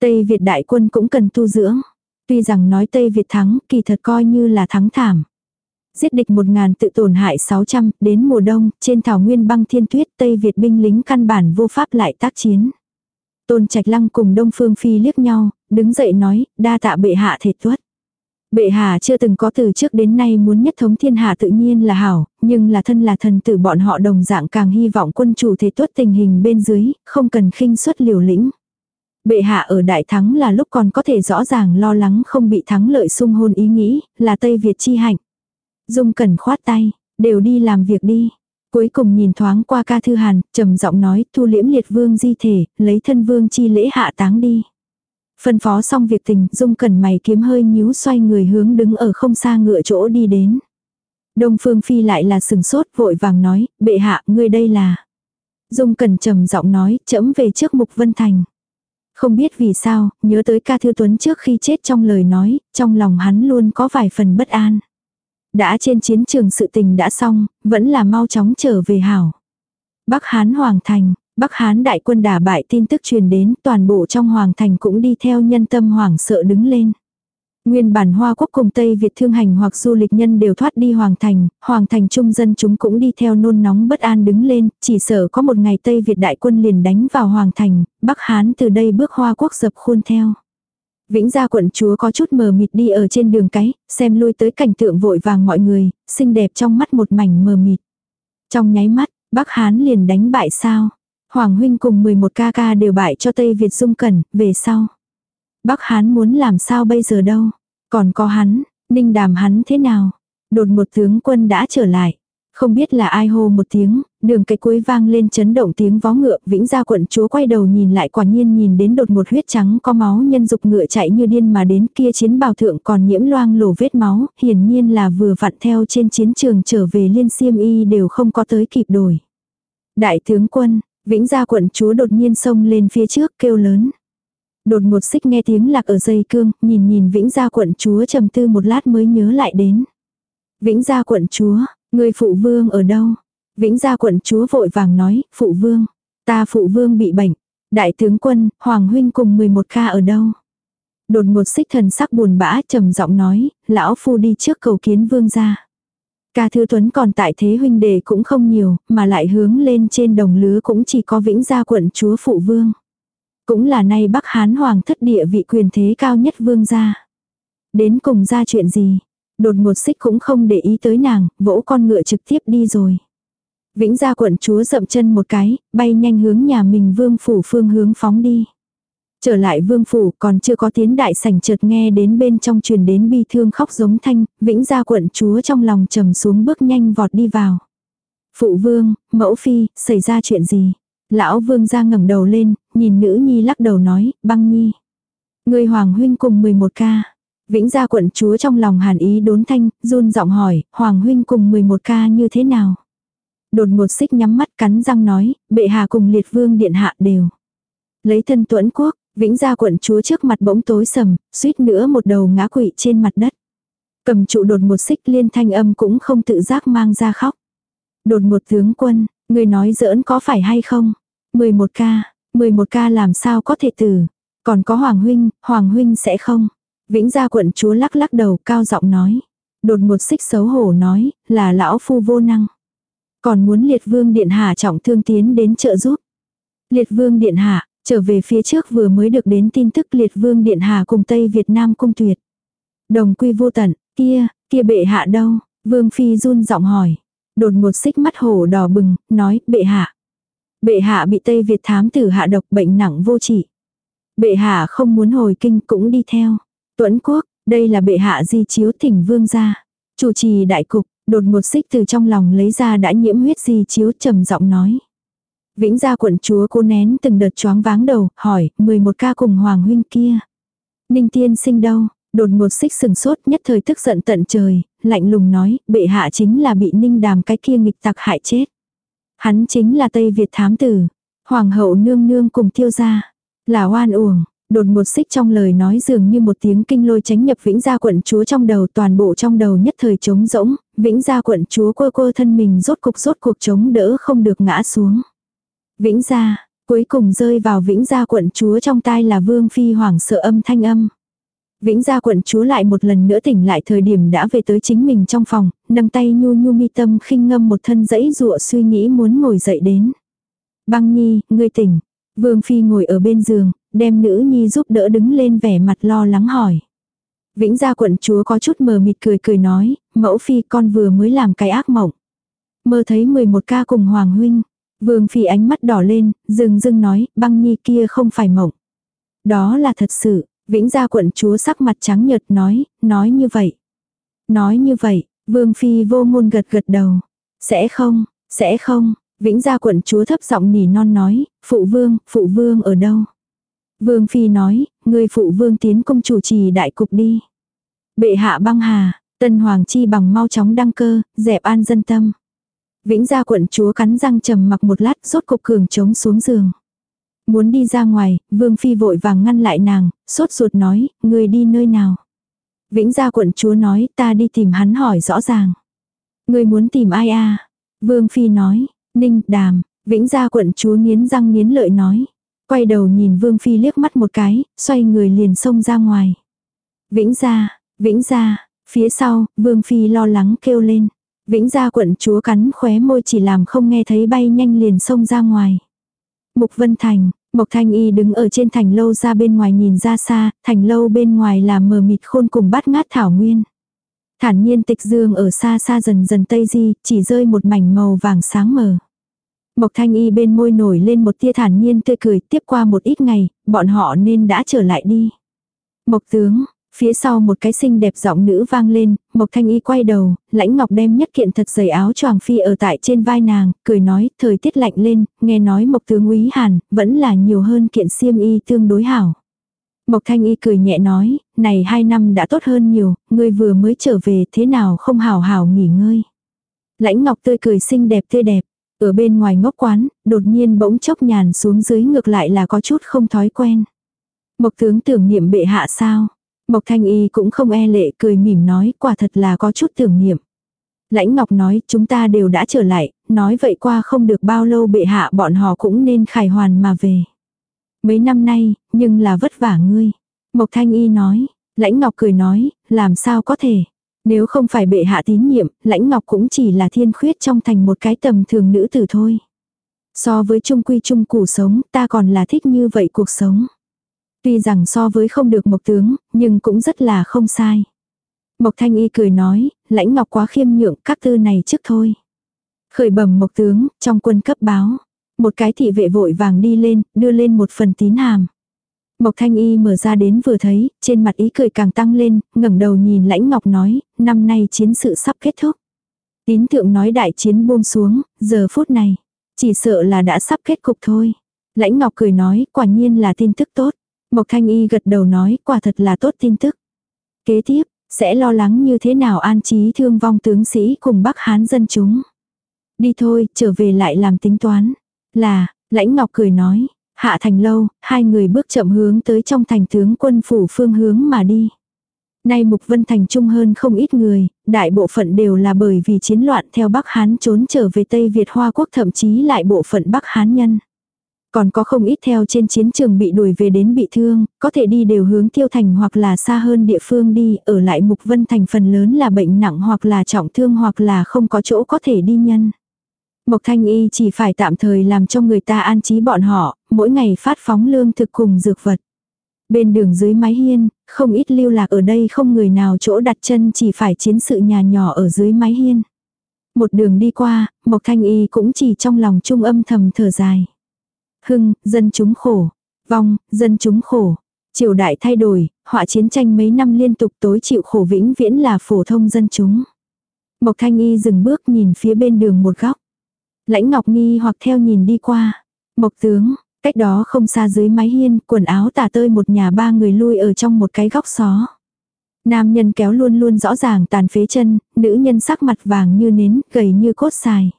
Tây Việt đại quân cũng cần tu dưỡng. Tuy rằng nói Tây Việt thắng, kỳ thật coi như là thắng thảm. Giết địch một ngàn tự tổn hại 600, đến mùa đông, trên thảo nguyên băng thiên tuyết Tây Việt binh lính căn bản vô pháp lại tác chiến. Tôn Trạch Lăng cùng Đông Phương Phi liếc nhau, đứng dậy nói, đa tạ bệ hạ thể tuất. Bệ hạ chưa từng có từ trước đến nay muốn nhất thống thiên hạ tự nhiên là hảo, nhưng là thân là thần tử bọn họ đồng dạng càng hy vọng quân chủ thể tuất tình hình bên dưới, không cần khinh suất liều lĩnh. Bệ hạ ở đại thắng là lúc còn có thể rõ ràng lo lắng không bị thắng lợi sung hôn ý nghĩ, là Tây Việt chi hạnh. Dung cần khoát tay, đều đi làm việc đi. Cuối cùng nhìn thoáng qua ca thư hàn, trầm giọng nói thu liễm liệt vương di thể, lấy thân vương chi lễ hạ táng đi. Phân phó xong việc tình, Dung Cẩn mày kiếm hơi nhíu xoay người hướng đứng ở không xa ngựa chỗ đi đến. Đông Phương Phi lại là sừng sốt vội vàng nói, bệ hạ, ngươi đây là. Dung Cẩn trầm giọng nói, chẫm về trước Mục Vân Thành. Không biết vì sao, nhớ tới ca thư tuấn trước khi chết trong lời nói, trong lòng hắn luôn có vài phần bất an. Đã trên chiến trường sự tình đã xong, vẫn là mau chóng trở về hảo. Bắc Hán Hoàng Thành, Bắc Hán đại quân đả bại tin tức truyền đến, toàn bộ trong hoàng thành cũng đi theo nhân tâm hoảng sợ đứng lên. Nguyên bản Hoa Quốc cùng Tây Việt thương hành hoặc du lịch nhân đều thoát đi Hoàng Thành, Hoàng Thành trung dân chúng cũng đi theo nôn nóng bất an đứng lên, chỉ sợ có một ngày Tây Việt đại quân liền đánh vào Hoàng Thành, Bắc Hán từ đây bước Hoa Quốc dập khuôn theo. Vĩnh gia quận chúa có chút mờ mịt đi ở trên đường cái, xem lui tới cảnh tượng vội vàng mọi người, xinh đẹp trong mắt một mảnh mờ mịt. Trong nháy mắt, Bắc Hán liền đánh bại sao. Hoàng huynh cùng 11 ca ca đều bại cho Tây Việt dung cẩn, về sau. Bắc Hán muốn làm sao bây giờ đâu. Còn có hắn, ninh đàm hắn thế nào. Đột một tướng quân đã trở lại. Không biết là ai hô một tiếng, đường cái cuối vang lên chấn động tiếng vó ngựa, vĩnh gia quận chúa quay đầu nhìn lại quả nhiên nhìn đến đột một huyết trắng có máu nhân dục ngựa chạy như điên mà đến kia chiến bào thượng còn nhiễm loang lổ vết máu, hiển nhiên là vừa vặn theo trên chiến trường trở về liên siêm y đều không có tới kịp đổi. Đại tướng quân, vĩnh gia quận chúa đột nhiên xông lên phía trước kêu lớn. Đột một xích nghe tiếng lạc ở dây cương, nhìn nhìn vĩnh gia quận chúa trầm tư một lát mới nhớ lại đến. Vĩnh gia quận chúa, Người phụ vương ở đâu? Vĩnh gia quận chúa vội vàng nói, phụ vương. Ta phụ vương bị bệnh. Đại tướng quân, Hoàng huynh cùng 11 ca ở đâu? Đột một xích thần sắc buồn bã trầm giọng nói, lão phu đi trước cầu kiến vương gia. Ca thư tuấn còn tại thế huynh đề cũng không nhiều, mà lại hướng lên trên đồng lứa cũng chỉ có vĩnh gia quận chúa phụ vương. Cũng là nay Bắc Hán Hoàng thất địa vị quyền thế cao nhất vương gia. Đến cùng ra chuyện gì? Đột ngột xích cũng không để ý tới nàng, vỗ con ngựa trực tiếp đi rồi. Vĩnh gia quận chúa dậm chân một cái, bay nhanh hướng nhà mình vương phủ phương hướng phóng đi. Trở lại vương phủ còn chưa có tiến đại sảnh chợt nghe đến bên trong truyền đến bi thương khóc giống thanh, vĩnh gia quận chúa trong lòng trầm xuống bước nhanh vọt đi vào. Phụ vương, mẫu phi, xảy ra chuyện gì? Lão vương gia ngẩng đầu lên, nhìn nữ nhi lắc đầu nói, băng nhi. Người hoàng huynh cùng 11 ca. Vĩnh gia quận chúa trong lòng hàn ý đốn thanh, run giọng hỏi, Hoàng huynh cùng 11 ca như thế nào? Đột ngột xích nhắm mắt cắn răng nói, bệ hạ cùng liệt vương điện hạ đều. Lấy thân tuẫn quốc, vĩnh gia quận chúa trước mặt bỗng tối sầm, suýt nữa một đầu ngã quỵ trên mặt đất. Cầm trụ đột một xích liên thanh âm cũng không tự giác mang ra khóc. Đột một tướng quân, người nói giỡn có phải hay không? 11 ca, 11 ca làm sao có thể tử? Còn có Hoàng huynh, Hoàng huynh sẽ không? Vĩnh gia quận chúa lắc lắc đầu cao giọng nói. Đột một xích xấu hổ nói, là lão phu vô năng. Còn muốn liệt vương điện hạ trọng thương tiến đến trợ giúp. Liệt vương điện hạ, trở về phía trước vừa mới được đến tin tức liệt vương điện hà cùng Tây Việt Nam cung tuyệt. Đồng quy vô tận, kia, kia bệ hạ đâu? Vương Phi run giọng hỏi. Đột ngột xích mắt hổ đỏ bừng, nói, bệ hạ. Bệ hạ bị Tây Việt thám tử hạ độc bệnh nặng vô trị. Bệ hạ không muốn hồi kinh cũng đi theo. tuấn quốc, đây là bệ hạ di chiếu thỉnh vương gia. Chủ trì đại cục, đột ngột xích từ trong lòng lấy ra đã nhiễm huyết di chiếu trầm giọng nói. Vĩnh gia quận chúa cố nén từng đợt choáng váng đầu, hỏi, 11 ca cùng hoàng huynh kia. Ninh tiên sinh đâu, đột ngột xích sừng sốt nhất thời tức giận tận trời, lạnh lùng nói, bệ hạ chính là bị ninh đàm cái kia nghịch tặc hại chết. Hắn chính là Tây Việt thám tử, hoàng hậu nương nương cùng tiêu gia. Là oan uổng, đột một xích trong lời nói dường như một tiếng kinh lôi tránh nhập vĩnh gia quận chúa trong đầu toàn bộ trong đầu nhất thời trống rỗng, vĩnh gia quận chúa quơ quơ thân mình rốt cục rốt cuộc chống đỡ không được ngã xuống. Vĩnh gia, cuối cùng rơi vào vĩnh gia quận chúa trong tai là vương phi hoảng sợ âm thanh âm. Vĩnh gia quận chúa lại một lần nữa tỉnh lại thời điểm đã về tới chính mình trong phòng, nâng tay nhu nhu mi tâm khinh ngâm một thân dãy dụa suy nghĩ muốn ngồi dậy đến. Băng nhi, ngươi tỉnh. Vương phi ngồi ở bên giường, đem nữ nhi giúp đỡ đứng lên vẻ mặt lo lắng hỏi. Vĩnh gia quận chúa có chút mờ mịt cười cười nói, mẫu phi con vừa mới làm cái ác mộng. Mơ thấy 11 ca cùng hoàng huynh. Vương phi ánh mắt đỏ lên, dừng dưng nói, băng nhi kia không phải mộng. Đó là thật sự, vĩnh gia quận chúa sắc mặt trắng nhợt nói, nói như vậy. Nói như vậy, vương phi vô ngôn gật gật đầu. Sẽ không, sẽ không, vĩnh gia quận chúa thấp giọng nỉ non nói, phụ vương, phụ vương ở đâu. Vương phi nói, người phụ vương tiến công chủ trì đại cục đi. Bệ hạ băng hà, tân hoàng chi bằng mau chóng đăng cơ, dẹp an dân tâm. Vĩnh gia quận chúa cắn răng trầm mặc một lát rốt cục cường trống xuống giường. Muốn đi ra ngoài, vương phi vội vàng ngăn lại nàng, sốt ruột nói, người đi nơi nào. Vĩnh gia quận chúa nói, ta đi tìm hắn hỏi rõ ràng. Người muốn tìm ai à? Vương phi nói, ninh, đàm, vĩnh gia quận chúa nghiến răng nghiến lợi nói. Quay đầu nhìn vương phi liếc mắt một cái, xoay người liền xông ra ngoài. Vĩnh gia, vĩnh gia, phía sau, vương phi lo lắng kêu lên. Vĩnh gia quận chúa cắn khóe môi chỉ làm không nghe thấy bay nhanh liền xông ra ngoài. Mục Vân Thành, Mộc Thanh Y đứng ở trên thành lâu ra bên ngoài nhìn ra xa, thành lâu bên ngoài là mờ mịt khôn cùng bát ngát thảo nguyên. Thản nhiên tịch dương ở xa xa dần dần tây di, chỉ rơi một mảnh màu vàng sáng mờ. Mộc Thanh Y bên môi nổi lên một tia thản nhiên tươi cười, tiếp qua một ít ngày, bọn họ nên đã trở lại đi. Mộc tướng, Phía sau một cái xinh đẹp giọng nữ vang lên, Mộc Thanh Y quay đầu, lãnh ngọc đem nhất kiện thật dày áo choàng phi ở tại trên vai nàng, cười nói, thời tiết lạnh lên, nghe nói Mộc tướng úy hàn, vẫn là nhiều hơn kiện xiêm y tương đối hảo. Mộc Thanh Y cười nhẹ nói, này hai năm đã tốt hơn nhiều, ngươi vừa mới trở về thế nào không hảo hảo nghỉ ngơi. Lãnh ngọc tươi cười xinh đẹp tươi đẹp, ở bên ngoài ngốc quán, đột nhiên bỗng chốc nhàn xuống dưới ngược lại là có chút không thói quen. Mộc tướng tưởng niệm bệ hạ sao? Mộc Thanh Y cũng không e lệ cười mỉm nói quả thật là có chút tưởng niệm. Lãnh Ngọc nói chúng ta đều đã trở lại, nói vậy qua không được bao lâu bệ hạ bọn họ cũng nên khải hoàn mà về. Mấy năm nay, nhưng là vất vả ngươi. Mộc Thanh Y nói, Lãnh Ngọc cười nói, làm sao có thể. Nếu không phải bệ hạ tín nhiệm, Lãnh Ngọc cũng chỉ là thiên khuyết trong thành một cái tầm thường nữ tử thôi. So với trung quy trung củ sống, ta còn là thích như vậy cuộc sống. Tuy rằng so với không được Mộc tướng, nhưng cũng rất là không sai. Mộc Thanh Y cười nói, lãnh ngọc quá khiêm nhượng các tư này trước thôi. Khởi bẩm Mộc tướng, trong quân cấp báo. Một cái thị vệ vội vàng đi lên, đưa lên một phần tín hàm. Mộc Thanh Y mở ra đến vừa thấy, trên mặt ý cười càng tăng lên, ngẩng đầu nhìn Lãnh Ngọc nói, năm nay chiến sự sắp kết thúc. Tín thượng nói đại chiến buông xuống, giờ phút này, chỉ sợ là đã sắp kết cục thôi. Lãnh Ngọc cười nói, quả nhiên là tin tức tốt. Mộc Thanh Y gật đầu nói quả thật là tốt tin tức. Kế tiếp, sẽ lo lắng như thế nào an trí thương vong tướng sĩ cùng Bắc Hán dân chúng. Đi thôi, trở về lại làm tính toán. Là, lãnh ngọc cười nói, hạ thành lâu, hai người bước chậm hướng tới trong thành tướng quân phủ phương hướng mà đi. Nay Mục Vân Thành trung hơn không ít người, đại bộ phận đều là bởi vì chiến loạn theo Bắc Hán trốn trở về Tây Việt Hoa Quốc thậm chí lại bộ phận Bắc Hán nhân. Còn có không ít theo trên chiến trường bị đuổi về đến bị thương, có thể đi đều hướng tiêu thành hoặc là xa hơn địa phương đi, ở lại Mục Vân Thành phần lớn là bệnh nặng hoặc là trọng thương hoặc là không có chỗ có thể đi nhân. Mộc Thanh Y chỉ phải tạm thời làm cho người ta an trí bọn họ, mỗi ngày phát phóng lương thực cùng dược vật. Bên đường dưới mái hiên, không ít lưu lạc ở đây không người nào chỗ đặt chân chỉ phải chiến sự nhà nhỏ ở dưới mái hiên. Một đường đi qua, Mộc Thanh Y cũng chỉ trong lòng trung âm thầm thở dài. Hưng, dân chúng khổ. Vong, dân chúng khổ. Triều đại thay đổi, họa chiến tranh mấy năm liên tục tối chịu khổ vĩnh viễn là phổ thông dân chúng. Mộc Thanh Y dừng bước nhìn phía bên đường một góc. Lãnh Ngọc Nghi hoặc theo nhìn đi qua. Mộc tướng, cách đó không xa dưới mái hiên, quần áo tả tơi một nhà ba người lui ở trong một cái góc xó. Nam nhân kéo luôn luôn rõ ràng tàn phế chân, nữ nhân sắc mặt vàng như nến, gầy như cốt xài.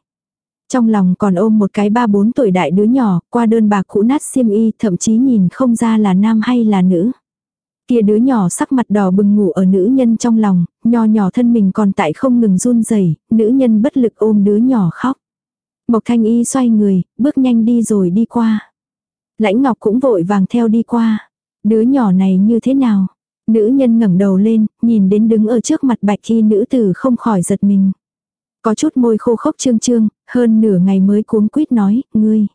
Trong lòng còn ôm một cái ba bốn tuổi đại đứa nhỏ, qua đơn bạc cũ nát xiêm y, thậm chí nhìn không ra là nam hay là nữ. Kia đứa nhỏ sắc mặt đỏ bừng ngủ ở nữ nhân trong lòng, nho nhỏ thân mình còn tại không ngừng run rẩy nữ nhân bất lực ôm đứa nhỏ khóc. Mộc thanh y xoay người, bước nhanh đi rồi đi qua. Lãnh ngọc cũng vội vàng theo đi qua. Đứa nhỏ này như thế nào? Nữ nhân ngẩng đầu lên, nhìn đến đứng ở trước mặt bạch khi nữ tử không khỏi giật mình. Có chút môi khô khốc trương trương, hơn nửa ngày mới cuống quýt nói, ngươi.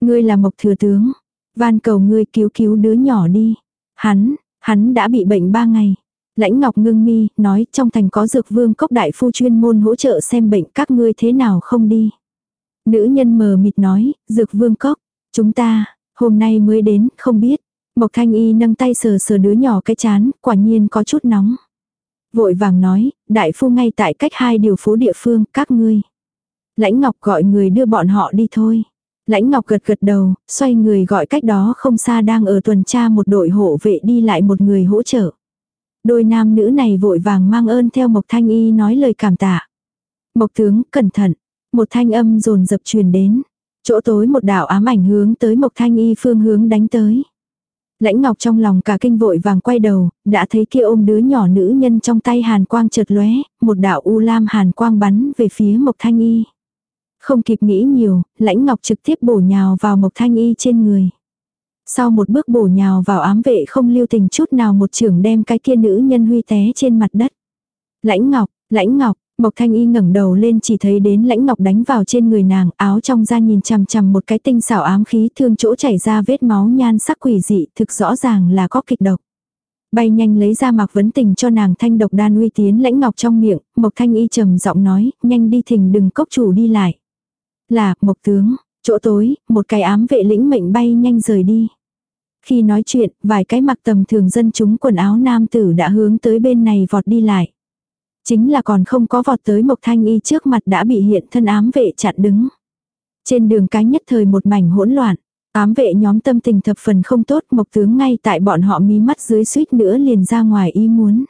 Ngươi là mộc thừa tướng. Van cầu ngươi cứu cứu đứa nhỏ đi. Hắn, hắn đã bị bệnh ba ngày. Lãnh Ngọc ngưng mi, nói trong thành có dược vương cốc đại phu chuyên môn hỗ trợ xem bệnh các ngươi thế nào không đi. Nữ nhân mờ mịt nói, dược vương cốc, chúng ta, hôm nay mới đến, không biết. Mộc thanh y nâng tay sờ sờ đứa nhỏ cái chán, quả nhiên có chút nóng. Vội vàng nói, đại phu ngay tại cách hai điều phố địa phương, các ngươi. Lãnh Ngọc gọi người đưa bọn họ đi thôi. Lãnh Ngọc gật gật đầu, xoay người gọi cách đó không xa đang ở tuần tra một đội hộ vệ đi lại một người hỗ trợ. Đôi nam nữ này vội vàng mang ơn theo Mộc Thanh Y nói lời cảm tạ. Mộc tướng, cẩn thận. Một thanh âm rồn dập truyền đến. Chỗ tối một đạo ám ảnh hướng tới Mộc Thanh Y phương hướng đánh tới. Lãnh Ngọc trong lòng cả kinh vội vàng quay đầu, đã thấy kia ôm đứa nhỏ nữ nhân trong tay hàn quang chợt lóe, một đạo u lam hàn quang bắn về phía Mộc Thanh Y. Không kịp nghĩ nhiều, Lãnh Ngọc trực tiếp bổ nhào vào Mộc Thanh Y trên người. Sau một bước bổ nhào vào ám vệ không lưu tình chút nào một trưởng đem cái kia nữ nhân huy té trên mặt đất. Lãnh Ngọc, Lãnh Ngọc, Mộc Thanh Y ngẩng đầu lên chỉ thấy đến lãnh ngọc đánh vào trên người nàng, áo trong da nhìn chằm chằm một cái tinh xảo ám khí thương chỗ chảy ra vết máu nhan sắc quỷ dị, thực rõ ràng là có kịch độc. Bay nhanh lấy ra mặc vấn tình cho nàng thanh độc đan uy tiến lãnh ngọc trong miệng, Mộc Thanh Y trầm giọng nói, nhanh đi thình đừng cốc chủ đi lại. Là, Mộc tướng, chỗ tối, một cái ám vệ lĩnh mệnh bay nhanh rời đi. Khi nói chuyện, vài cái mặc tầm thường dân chúng quần áo nam tử đã hướng tới bên này vọt đi lại. Chính là còn không có vọt tới Mộc Thanh Y trước mặt đã bị hiện thân ám vệ chặn đứng. Trên đường cái nhất thời một mảnh hỗn loạn. Ám vệ nhóm tâm tình thập phần không tốt Mộc tướng ngay tại bọn họ mí mắt dưới suýt nữa liền ra ngoài ý muốn.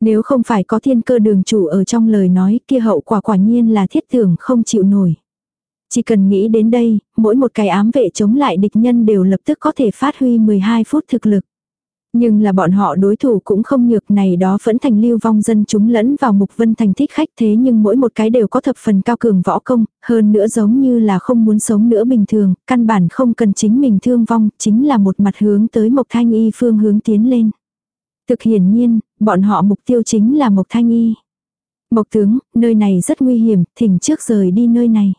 Nếu không phải có thiên cơ đường chủ ở trong lời nói kia hậu quả quả nhiên là thiết tưởng không chịu nổi. Chỉ cần nghĩ đến đây, mỗi một cái ám vệ chống lại địch nhân đều lập tức có thể phát huy 12 phút thực lực. Nhưng là bọn họ đối thủ cũng không nhược này đó vẫn thành lưu vong dân chúng lẫn vào mục vân thành thích khách thế nhưng mỗi một cái đều có thập phần cao cường võ công, hơn nữa giống như là không muốn sống nữa bình thường, căn bản không cần chính mình thương vong, chính là một mặt hướng tới mộc thanh y phương hướng tiến lên. Thực hiển nhiên, bọn họ mục tiêu chính là mộc thanh y. Mộc tướng, nơi này rất nguy hiểm, thỉnh trước rời đi nơi này.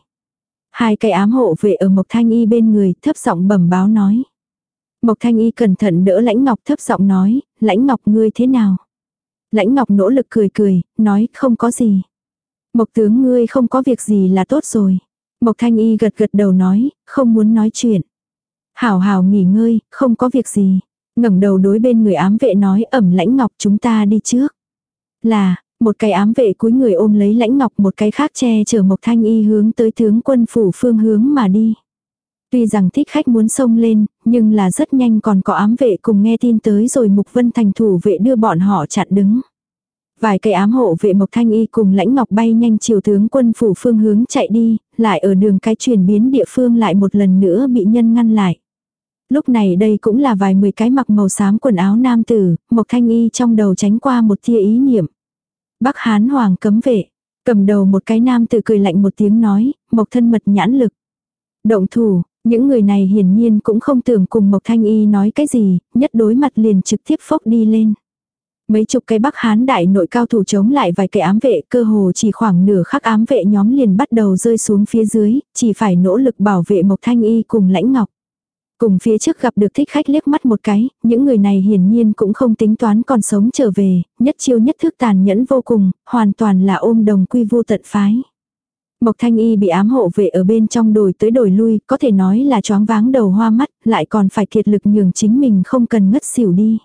Hai cây ám hộ vệ ở mộc thanh y bên người thấp giọng bẩm báo nói. Mộc Thanh Y cẩn thận đỡ Lãnh Ngọc thấp giọng nói, Lãnh Ngọc ngươi thế nào? Lãnh Ngọc nỗ lực cười cười, nói không có gì. Mộc tướng ngươi không có việc gì là tốt rồi. Mộc Thanh Y gật gật đầu nói, không muốn nói chuyện. Hảo hảo nghỉ ngơi, không có việc gì. ngẩng đầu đối bên người ám vệ nói ẩm Lãnh Ngọc chúng ta đi trước. Là, một cái ám vệ cuối người ôm lấy Lãnh Ngọc một cái khác che chở Mộc Thanh Y hướng tới tướng quân phủ phương hướng mà đi. Tuy rằng thích khách muốn xông lên, nhưng là rất nhanh còn có ám vệ cùng nghe tin tới rồi Mục Vân thành thủ vệ đưa bọn họ chặn đứng. Vài cây ám hộ vệ Mộc Thanh Y cùng lãnh ngọc bay nhanh chiều tướng quân phủ phương hướng chạy đi, lại ở đường cái chuyển biến địa phương lại một lần nữa bị nhân ngăn lại. Lúc này đây cũng là vài mười cái mặc màu xám quần áo nam tử, Mộc Thanh Y trong đầu tránh qua một tia ý niệm. Bắc Hán Hoàng cấm vệ, cầm đầu một cái nam tử cười lạnh một tiếng nói, Mộc thân mật nhãn lực. Động thủ, những người này hiển nhiên cũng không tưởng cùng Mộc Thanh Y nói cái gì, nhất đối mặt liền trực tiếp phốc đi lên. Mấy chục cái Bắc Hán đại nội cao thủ chống lại vài cái ám vệ cơ hồ chỉ khoảng nửa khắc ám vệ nhóm liền bắt đầu rơi xuống phía dưới, chỉ phải nỗ lực bảo vệ Mộc Thanh Y cùng lãnh ngọc. Cùng phía trước gặp được thích khách liếc mắt một cái, những người này hiển nhiên cũng không tính toán còn sống trở về, nhất chiêu nhất thức tàn nhẫn vô cùng, hoàn toàn là ôm đồng quy vô tận phái. Mộc Thanh Y bị ám hộ vệ ở bên trong đổi tới đổi lui, có thể nói là choáng váng đầu hoa mắt, lại còn phải kiệt lực nhường chính mình không cần ngất xỉu đi.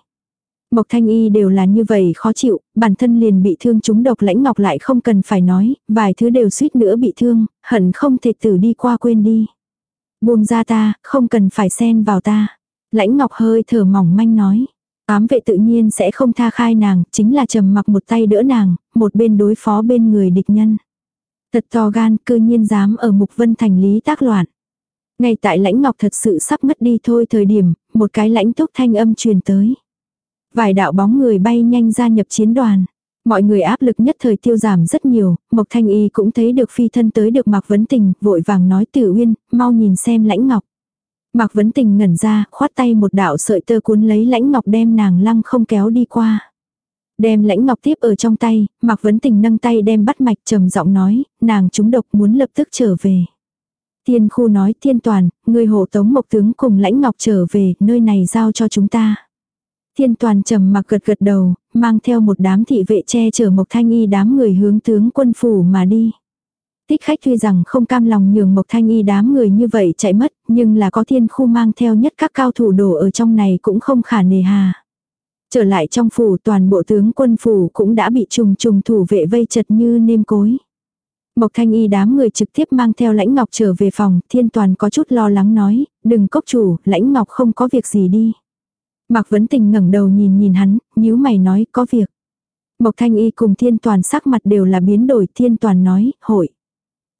Mộc Thanh Y đều là như vậy khó chịu, bản thân liền bị thương chúng độc lãnh ngọc lại không cần phải nói, vài thứ đều suýt nữa bị thương, hận không thể tử đi qua quên đi. Buông ra ta, không cần phải xen vào ta. Lãnh ngọc hơi thở mỏng manh nói. Ám vệ tự nhiên sẽ không tha khai nàng, chính là trầm mặc một tay đỡ nàng, một bên đối phó bên người địch nhân. Thật to gan, cư nhiên dám ở mục vân thành lý tác loạn. Ngay tại lãnh ngọc thật sự sắp mất đi thôi thời điểm, một cái lãnh tốc thanh âm truyền tới. Vài đạo bóng người bay nhanh ra nhập chiến đoàn. Mọi người áp lực nhất thời tiêu giảm rất nhiều, Mộc Thanh Y cũng thấy được phi thân tới được Mạc Vấn Tình, vội vàng nói Tử Uyên, mau nhìn xem lãnh ngọc. Mạc Vấn Tình ngẩn ra, khoát tay một đạo sợi tơ cuốn lấy lãnh ngọc đem nàng lăng không kéo đi qua. Đem lãnh ngọc tiếp ở trong tay, Mạc Vấn Tình nâng tay đem bắt mạch trầm giọng nói, nàng trúng độc muốn lập tức trở về. Thiên khu nói thiên toàn, người hộ tống mộc tướng cùng lãnh ngọc trở về, nơi này giao cho chúng ta. Thiên toàn trầm mặc gật gật đầu, mang theo một đám thị vệ che chở Mộc Thanh Y đám người hướng tướng quân phủ mà đi. Tích khách tuy rằng không cam lòng nhường Mộc Thanh Y đám người như vậy chạy mất, nhưng là có thiên khu mang theo nhất các cao thủ đổ ở trong này cũng không khả nề hà. Trở lại trong phủ toàn bộ tướng quân phủ cũng đã bị trùng trùng thủ vệ vây chật như nêm cối. Mộc thanh y đám người trực tiếp mang theo lãnh ngọc trở về phòng, thiên toàn có chút lo lắng nói, đừng cốc chủ, lãnh ngọc không có việc gì đi. Mạc Vấn Tình ngẩng đầu nhìn nhìn hắn, nhíu mày nói có việc. Mộc Thanh Y cùng Thiên Toàn sắc mặt đều là biến đổi, Thiên Toàn nói, hội.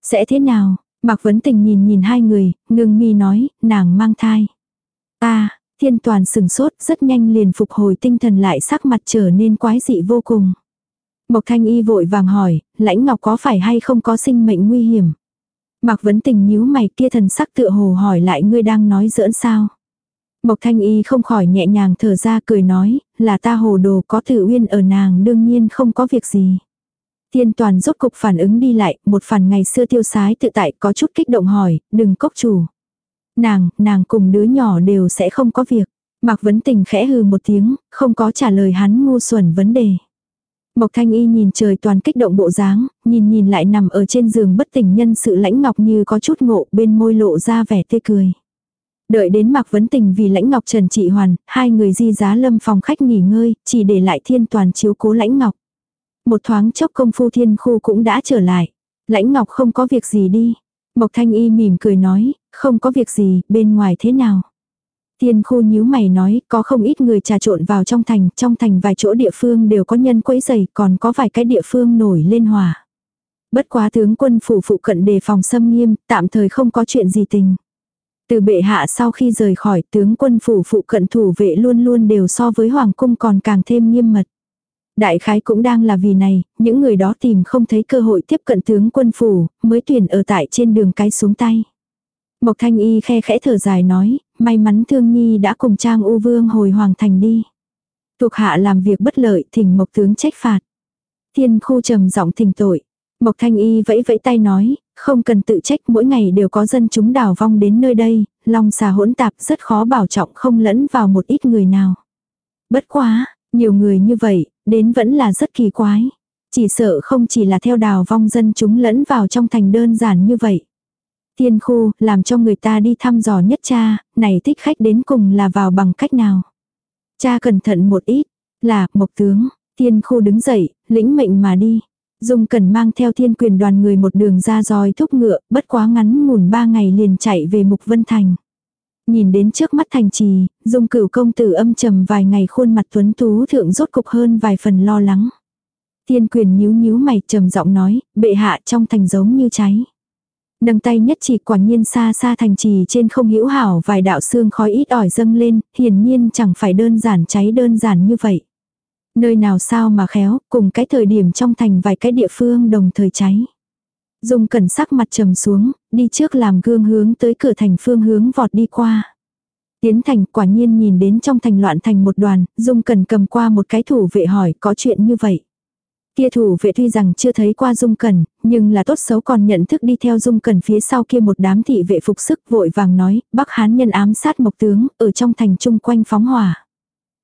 Sẽ thế nào? Mạc Vấn Tình nhìn nhìn hai người, ngưng mi nói, nàng mang thai. Ta, Thiên Toàn sừng sốt, rất nhanh liền phục hồi tinh thần lại sắc mặt trở nên quái dị vô cùng. Mộc Thanh Y vội vàng hỏi, lãnh ngọc có phải hay không có sinh mệnh nguy hiểm? Mạc Vấn Tình nhíu mày kia thần sắc tựa hồ hỏi lại ngươi đang nói giỡn sao? Mộc Thanh Y không khỏi nhẹ nhàng thở ra cười nói, là ta hồ đồ có tự uyên ở nàng đương nhiên không có việc gì. Tiên toàn rốt cục phản ứng đi lại, một phần ngày xưa tiêu sái tự tại có chút kích động hỏi, đừng cốc chủ. Nàng, nàng cùng đứa nhỏ đều sẽ không có việc. Mạc Vấn Tình khẽ hừ một tiếng, không có trả lời hắn ngu xuẩn vấn đề. Mộc Thanh Y nhìn trời toàn kích động bộ dáng, nhìn nhìn lại nằm ở trên giường bất tỉnh nhân sự lãnh ngọc như có chút ngộ bên môi lộ ra vẻ tươi cười. Đợi đến Mạc Vấn Tình vì lãnh ngọc Trần Trị Hoàn, hai người di giá lâm phòng khách nghỉ ngơi, chỉ để lại thiên toàn chiếu cố lãnh ngọc. Một thoáng chốc công phu thiên khu cũng đã trở lại. Lãnh ngọc không có việc gì đi. Mộc Thanh Y mỉm cười nói, không có việc gì, bên ngoài thế nào. Thiên khu nhíu mày nói, có không ít người trà trộn vào trong thành, trong thành vài chỗ địa phương đều có nhân quấy giày, còn có vài cái địa phương nổi lên hòa. Bất quá tướng quân phủ phụ cận đề phòng xâm nghiêm, tạm thời không có chuyện gì tình. Từ bệ hạ sau khi rời khỏi tướng quân phủ phụ cận thủ vệ luôn luôn đều so với hoàng cung còn càng thêm nghiêm mật. Đại khái cũng đang là vì này, những người đó tìm không thấy cơ hội tiếp cận tướng quân phủ, mới tuyển ở tại trên đường cái xuống tay. Mộc thanh y khe khẽ thở dài nói, may mắn thương nhi đã cùng trang u vương hồi hoàng thành đi. Thuộc hạ làm việc bất lợi thỉnh mộc tướng trách phạt. Thiên khu trầm giọng thỉnh tội. Mộc thanh y vẫy vẫy tay nói, không cần tự trách mỗi ngày đều có dân chúng đào vong đến nơi đây, long xà hỗn tạp rất khó bảo trọng không lẫn vào một ít người nào. Bất quá, nhiều người như vậy, đến vẫn là rất kỳ quái. Chỉ sợ không chỉ là theo đào vong dân chúng lẫn vào trong thành đơn giản như vậy. Tiên khu, làm cho người ta đi thăm dò nhất cha, này thích khách đến cùng là vào bằng cách nào. Cha cẩn thận một ít, là, mộc tướng, tiên khu đứng dậy, lĩnh mệnh mà đi. Dung cần mang theo thiên quyền đoàn người một đường ra dòi thúc ngựa, bất quá ngắn ngủn ba ngày liền chạy về Mục Vân Thành. Nhìn đến trước mắt thành trì, Dung cửu công tử âm trầm vài ngày khuôn mặt tuấn tú thượng rốt cục hơn vài phần lo lắng. Thiên quyền nhíu nhíu mày trầm giọng nói, bệ hạ trong thành giống như cháy. Nâng tay nhất chỉ quả nhiên xa xa thành trì trên không hữu hảo vài đạo xương khói ít ỏi dâng lên, hiển nhiên chẳng phải đơn giản cháy đơn giản như vậy. Nơi nào sao mà khéo, cùng cái thời điểm trong thành vài cái địa phương đồng thời cháy. Dung cẩn sắc mặt trầm xuống, đi trước làm gương hướng tới cửa thành phương hướng vọt đi qua. Tiến thành quả nhiên nhìn đến trong thành loạn thành một đoàn, Dung cẩn cầm qua một cái thủ vệ hỏi có chuyện như vậy. Kia thủ vệ tuy rằng chưa thấy qua Dung cẩn, nhưng là tốt xấu còn nhận thức đi theo Dung cẩn phía sau kia một đám thị vệ phục sức vội vàng nói, Bắc Hán nhân ám sát Mộc Tướng, ở trong thành chung quanh phóng hỏa.